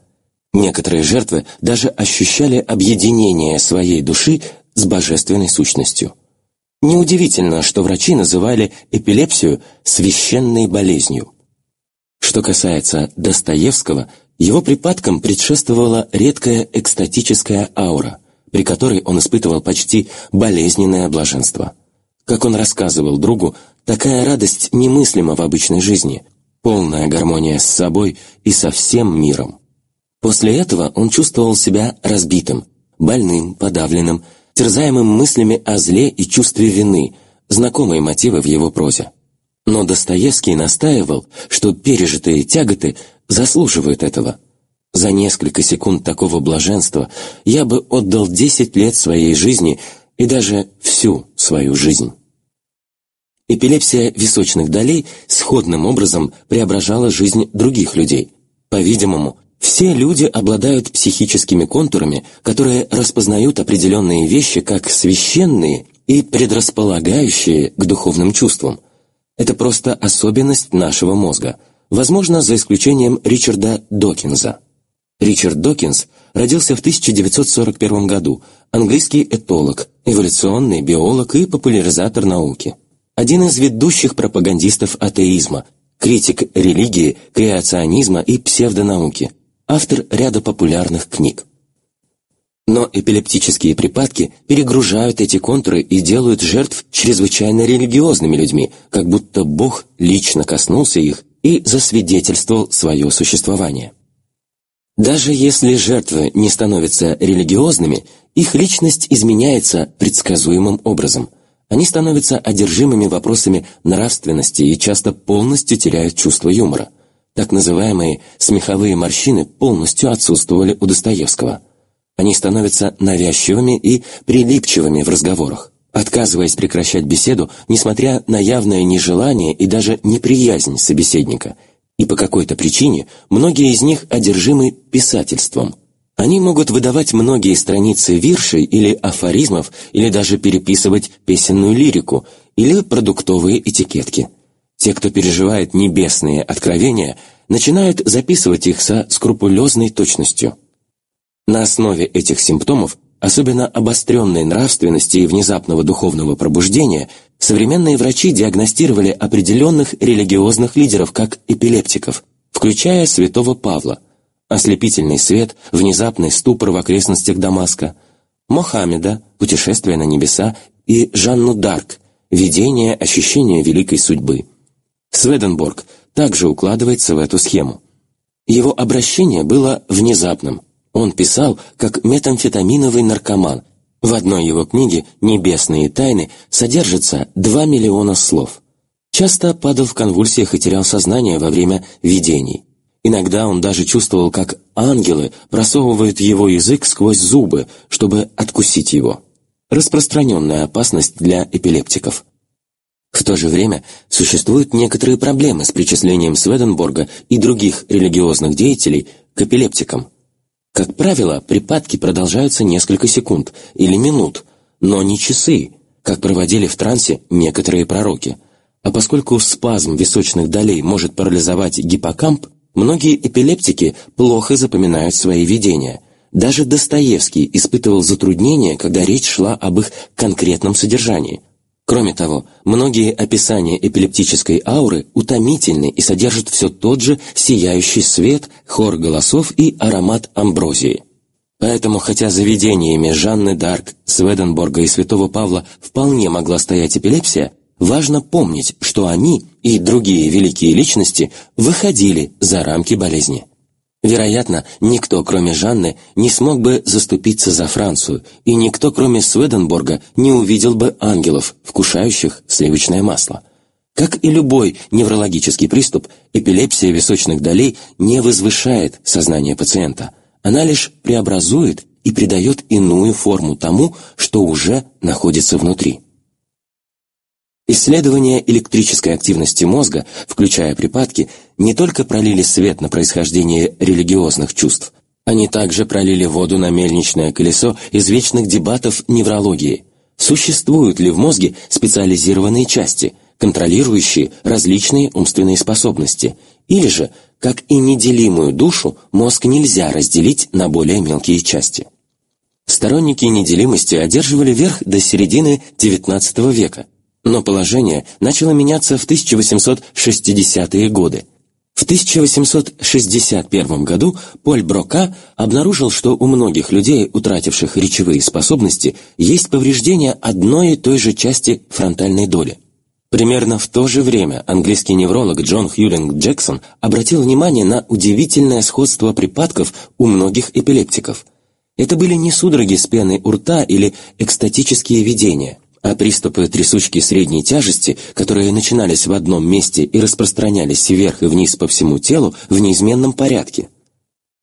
Некоторые жертвы даже ощущали объединение своей души с божественной сущностью. Неудивительно, что врачи называли эпилепсию священной болезнью. Что касается Достоевского, его припадкам предшествовала редкая экстатическая аура, при которой он испытывал почти болезненное блаженство. Как он рассказывал другу, такая радость немыслима в обычной жизни, полная гармония с собой и со всем миром. После этого он чувствовал себя разбитым, больным, подавленным, терзаемым мыслями о зле и чувстве вины, знакомые мотивы в его прозе. Но Достоевский настаивал, что пережитые тяготы заслуживают этого. За несколько секунд такого блаженства я бы отдал десять лет своей жизни и даже всю свою жизнь. Эпилепсия височных долей сходным образом преображала жизнь других людей. По-видимому, все люди обладают психическими контурами, которые распознают определенные вещи как священные и предрасполагающие к духовным чувствам – это просто особенность нашего мозга, возможно, за исключением Ричарда Докинза. Ричард Докинз родился в 1941 году, английский этолог, эволюционный биолог и популяризатор науки. Один из ведущих пропагандистов атеизма, критик религии, креационизма и псевдонауки, автор ряда популярных книг. Но эпилептические припадки перегружают эти контуры и делают жертв чрезвычайно религиозными людьми, как будто Бог лично коснулся их и засвидетельствовал свое существование. Даже если жертвы не становятся религиозными, их личность изменяется предсказуемым образом. Они становятся одержимыми вопросами нравственности и часто полностью теряют чувство юмора. Так называемые смеховые морщины полностью отсутствовали у Достоевского. Они становятся навязчивыми и прилипчивыми в разговорах, отказываясь прекращать беседу, несмотря на явное нежелание и даже неприязнь собеседника – и по какой-то причине многие из них одержимы писательством. Они могут выдавать многие страницы виршей или афоризмов, или даже переписывать песенную лирику, или продуктовые этикетки. Те, кто переживает небесные откровения, начинают записывать их со скрупулезной точностью. На основе этих симптомов особенно обостренной нравственности и внезапного духовного пробуждения, современные врачи диагностировали определенных религиозных лидеров как эпилептиков, включая святого Павла, ослепительный свет, внезапный ступор в окрестностях Дамаска, Мохаммеда, путешествие на небеса и Жанну Дарк, видение ощущения великой судьбы. Сведенборг также укладывается в эту схему. Его обращение было внезапным, он писал как метамфетаминовый наркоман. В одной его книге «Небесные тайны» содержится 2 миллиона слов. Часто падал в конвульсиях и терял сознание во время видений. Иногда он даже чувствовал, как ангелы просовывают его язык сквозь зубы, чтобы откусить его. Распространенная опасность для эпилептиков. В то же время существуют некоторые проблемы с причислением Сведенборга и других религиозных деятелей к эпилептикам – как правило, припадки продолжаются несколько секунд или минут, но не часы, как проводили в трансе некоторые пророки. А поскольку спазм височных долей может парализовать гиппокамп, многие эпилептики плохо запоминают свои видения. Даже Достоевский испытывал затруднения, когда речь шла об их конкретном содержании. Кроме того, многие описания эпилептической ауры утомительны и содержат все тот же сияющий свет, хор голосов и аромат амброзии. Поэтому, хотя за видениями Жанны Дарк, Сведенборга и Святого Павла вполне могла стоять эпилепсия, важно помнить, что они и другие великие личности выходили за рамки болезни. Вероятно, никто, кроме Жанны, не смог бы заступиться за Францию, и никто, кроме Сведенборга, не увидел бы ангелов, вкушающих сливочное масло. Как и любой неврологический приступ, эпилепсия височных долей не возвышает сознание пациента. Она лишь преобразует и придает иную форму тому, что уже находится внутри. Исследования электрической активности мозга, включая припадки, не только пролили свет на происхождение религиозных чувств, они также пролили воду на мельничное колесо извечных дебатов неврологии. Существуют ли в мозге специализированные части, контролирующие различные умственные способности, или же, как и неделимую душу, мозг нельзя разделить на более мелкие части? Сторонники неделимости одерживали верх до середины XIX века – но положение начало меняться в 1860-е годы. В 1861 году Поль Брока обнаружил, что у многих людей, утративших речевые способности, есть повреждение одной и той же части фронтальной доли. Примерно в то же время английский невролог Джон Хьюлинг Джексон обратил внимание на удивительное сходство припадков у многих эпилептиков. Это были не судороги с пеной у рта или экстатические видения – а приступы трясучки средней тяжести, которые начинались в одном месте и распространялись вверх и вниз по всему телу в неизменном порядке.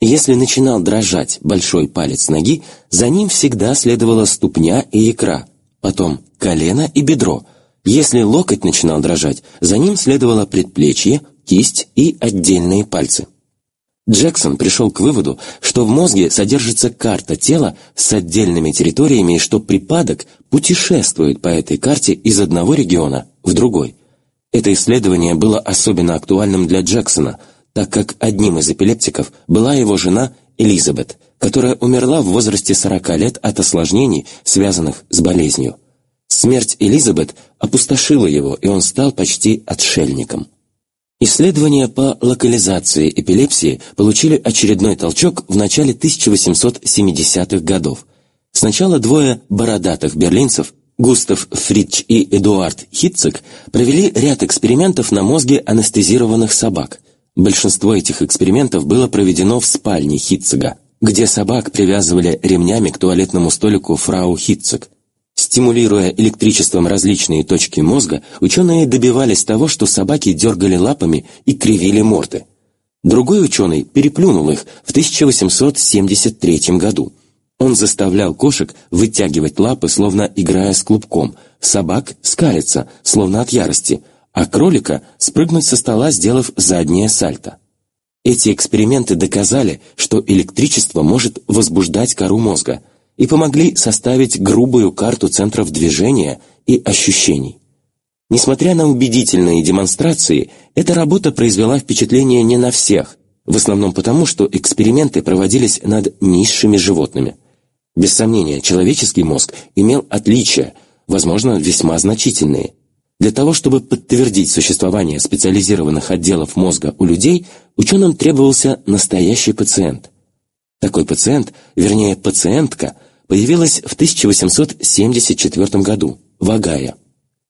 Если начинал дрожать большой палец ноги, за ним всегда следовала ступня и икра, потом колено и бедро. Если локоть начинал дрожать, за ним следовало предплечье, кисть и отдельные пальцы. Джексон пришел к выводу, что в мозге содержится карта тела с отдельными территориями и что припадок путешествует по этой карте из одного региона в другой. Это исследование было особенно актуальным для Джексона, так как одним из эпилептиков была его жена Элизабет, которая умерла в возрасте 40 лет от осложнений, связанных с болезнью. Смерть Элизабет опустошила его, и он стал почти отшельником. Исследования по локализации эпилепсии получили очередной толчок в начале 1870-х годов. Сначала двое бородатых берлинцев, Густав Фридч и Эдуард Хитцек, провели ряд экспериментов на мозге анестезированных собак. Большинство этих экспериментов было проведено в спальне Хитцега, где собак привязывали ремнями к туалетному столику фрау Хитцег. Стимулируя электричеством различные точки мозга, ученые добивались того, что собаки дергали лапами и кривили морды. Другой ученый переплюнул их в 1873 году. Он заставлял кошек вытягивать лапы, словно играя с клубком, собак скалиться, словно от ярости, а кролика спрыгнуть со стола, сделав заднее сальто. Эти эксперименты доказали, что электричество может возбуждать кору мозга – и помогли составить грубую карту центров движения и ощущений. Несмотря на убедительные демонстрации, эта работа произвела впечатление не на всех, в основном потому, что эксперименты проводились над низшими животными. Без сомнения, человеческий мозг имел отличия, возможно, весьма значительные. Для того, чтобы подтвердить существование специализированных отделов мозга у людей, ученым требовался настоящий пациент. Такой пациент, вернее пациентка, появилась в 1874 году в Огайо.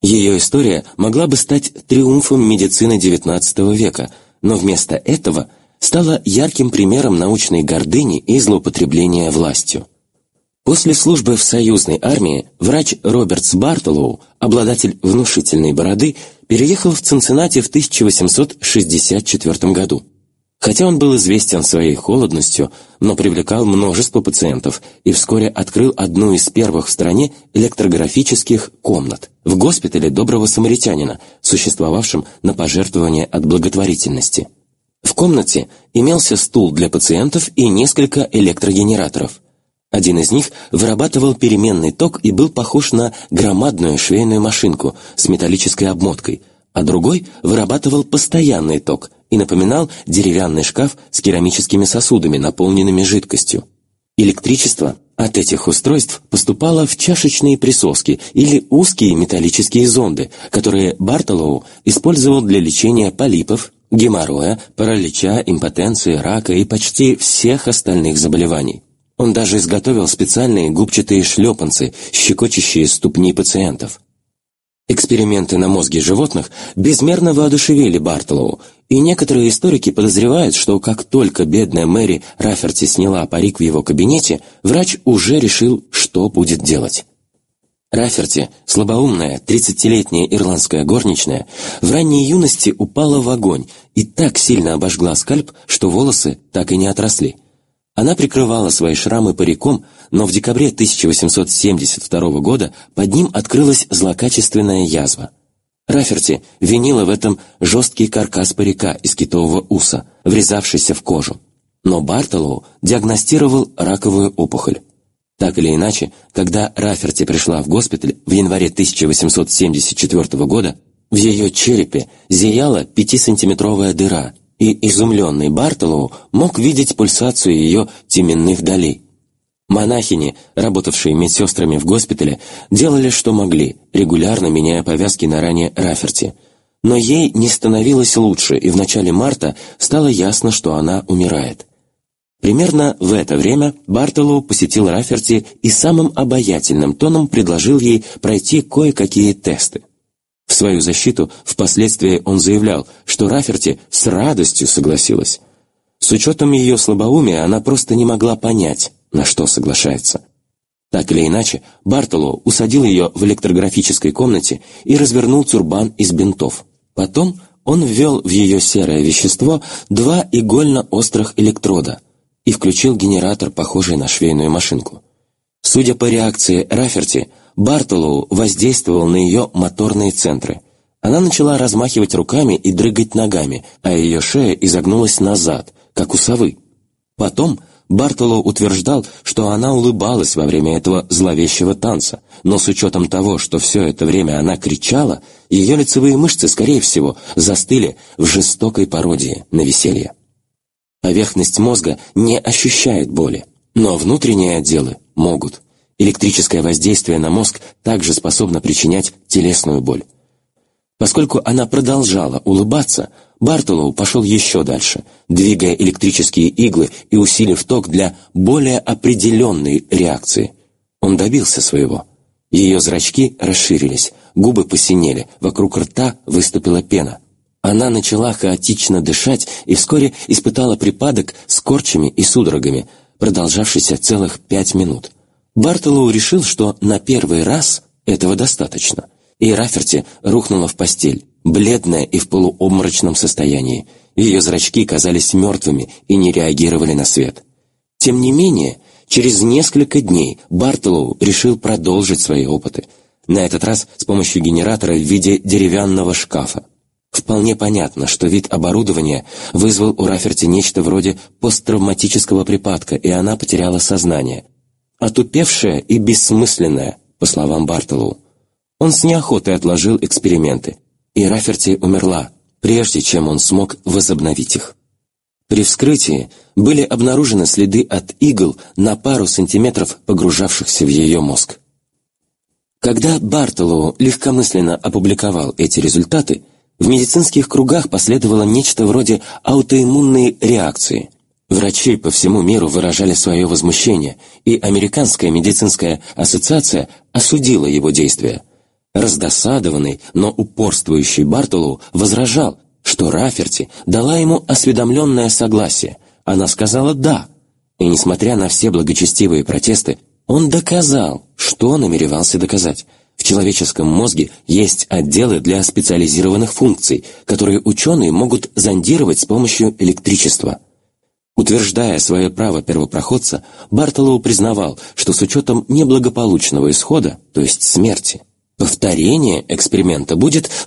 Ее история могла бы стать триумфом медицины XIX века, но вместо этого стала ярким примером научной гордыни и злоупотребления властью. После службы в союзной армии врач Робертс Бартолоу, обладатель внушительной бороды, переехал в Цинциннати в 1864 году. Хотя он был известен своей холодностью, но привлекал множество пациентов и вскоре открыл одну из первых в стране электрографических комнат в госпитале Доброго Самаритянина, существовавшем на пожертвование от благотворительности. В комнате имелся стул для пациентов и несколько электрогенераторов. Один из них вырабатывал переменный ток и был похож на громадную швейную машинку с металлической обмоткой, а другой вырабатывал постоянный ток и напоминал деревянный шкаф с керамическими сосудами, наполненными жидкостью. Электричество от этих устройств поступало в чашечные присоски или узкие металлические зонды, которые Бартолоу использовал для лечения полипов, геморроя, паралича, импотенции, рака и почти всех остальных заболеваний. Он даже изготовил специальные губчатые шлепанцы, щекочущие ступни пациентов. Эксперименты на мозге животных безмерно воодушевили Бартлоу, и некоторые историки подозревают, что как только бедная Мэри Раферти сняла парик в его кабинете, врач уже решил, что будет делать. Раферти, слабоумная, тридцатилетняя ирландская горничная, в ранней юности упала в огонь и так сильно обожгла скальп, что волосы так и не отросли. Она прикрывала свои шрамы париком, но в декабре 1872 года под ним открылась злокачественная язва. Раферти винила в этом жесткий каркас парика из китового уса, врезавшийся в кожу. Но Бартолоу диагностировал раковую опухоль. Так или иначе, когда Раферти пришла в госпиталь в январе 1874 года, в ее черепе зияла пятисантиметровая дыра – и изумленный Бартолоу мог видеть пульсацию ее теменных долей. Монахини, работавшие медсестрами в госпитале, делали, что могли, регулярно меняя повязки на ране Раферти. Но ей не становилось лучше, и в начале марта стало ясно, что она умирает. Примерно в это время Бартолоу посетил Раферти и самым обаятельным тоном предложил ей пройти кое-какие тесты. В свою защиту впоследствии он заявлял, что Раферти с радостью согласилась. С учетом ее слабоумия она просто не могла понять, на что соглашается. Так или иначе, Бартоло усадил ее в электрографической комнате и развернул тюрбан из бинтов. Потом он ввел в ее серое вещество два игольно-острых электрода и включил генератор, похожий на швейную машинку. Судя по реакции Раферти, Бартолоу воздействовал на ее моторные центры. Она начала размахивать руками и дрыгать ногами, а ее шея изогнулась назад, как у совы. Потом Бартолоу утверждал, что она улыбалась во время этого зловещего танца, но с учетом того, что все это время она кричала, ее лицевые мышцы, скорее всего, застыли в жестокой пародии на веселье. Поверхность мозга не ощущает боли, но внутренние отделы могут. Электрическое воздействие на мозг также способно причинять телесную боль. Поскольку она продолжала улыбаться, Бартолоу пошел еще дальше, двигая электрические иглы и усилив ток для более определенной реакции. Он добился своего. Ее зрачки расширились, губы посинели, вокруг рта выступила пена. Она начала хаотично дышать и вскоре испытала припадок с корчами и судорогами, продолжавшийся целых пять минут. Бартолоу решил, что на первый раз этого достаточно, и Раферти рухнула в постель, бледная и в полуобморочном состоянии. Ее зрачки казались мертвыми и не реагировали на свет. Тем не менее, через несколько дней Бартолоу решил продолжить свои опыты, на этот раз с помощью генератора в виде деревянного шкафа. Вполне понятно, что вид оборудования вызвал у Раферти нечто вроде посттравматического припадка, и она потеряла сознание. Отупевшая и бессмысленная, по словам Бартолоу. Он с неохотой отложил эксперименты, и Раферти умерла, прежде чем он смог возобновить их. При вскрытии были обнаружены следы от игл на пару сантиметров погружавшихся в ее мозг. Когда Бартолоу легкомысленно опубликовал эти результаты, в медицинских кругах последовало нечто вроде аутоиммунной реакции. Врачи по всему миру выражали свое возмущение, и Американская медицинская ассоциация осудила его действия. Раздосадованный, но упорствующий Бартолоу возражал, что Раферти дала ему осведомленное согласие. Она сказала «да». И несмотря на все благочестивые протесты, он доказал, что намеревался доказать. В человеческом мозге есть отделы для специализированных функций, которые ученые могут зондировать с помощью электричества. Утверждая свое право первопроходца, Бартолоу признавал, что с учетом неблагополучного исхода, то есть смерти, повторение эксперимента будет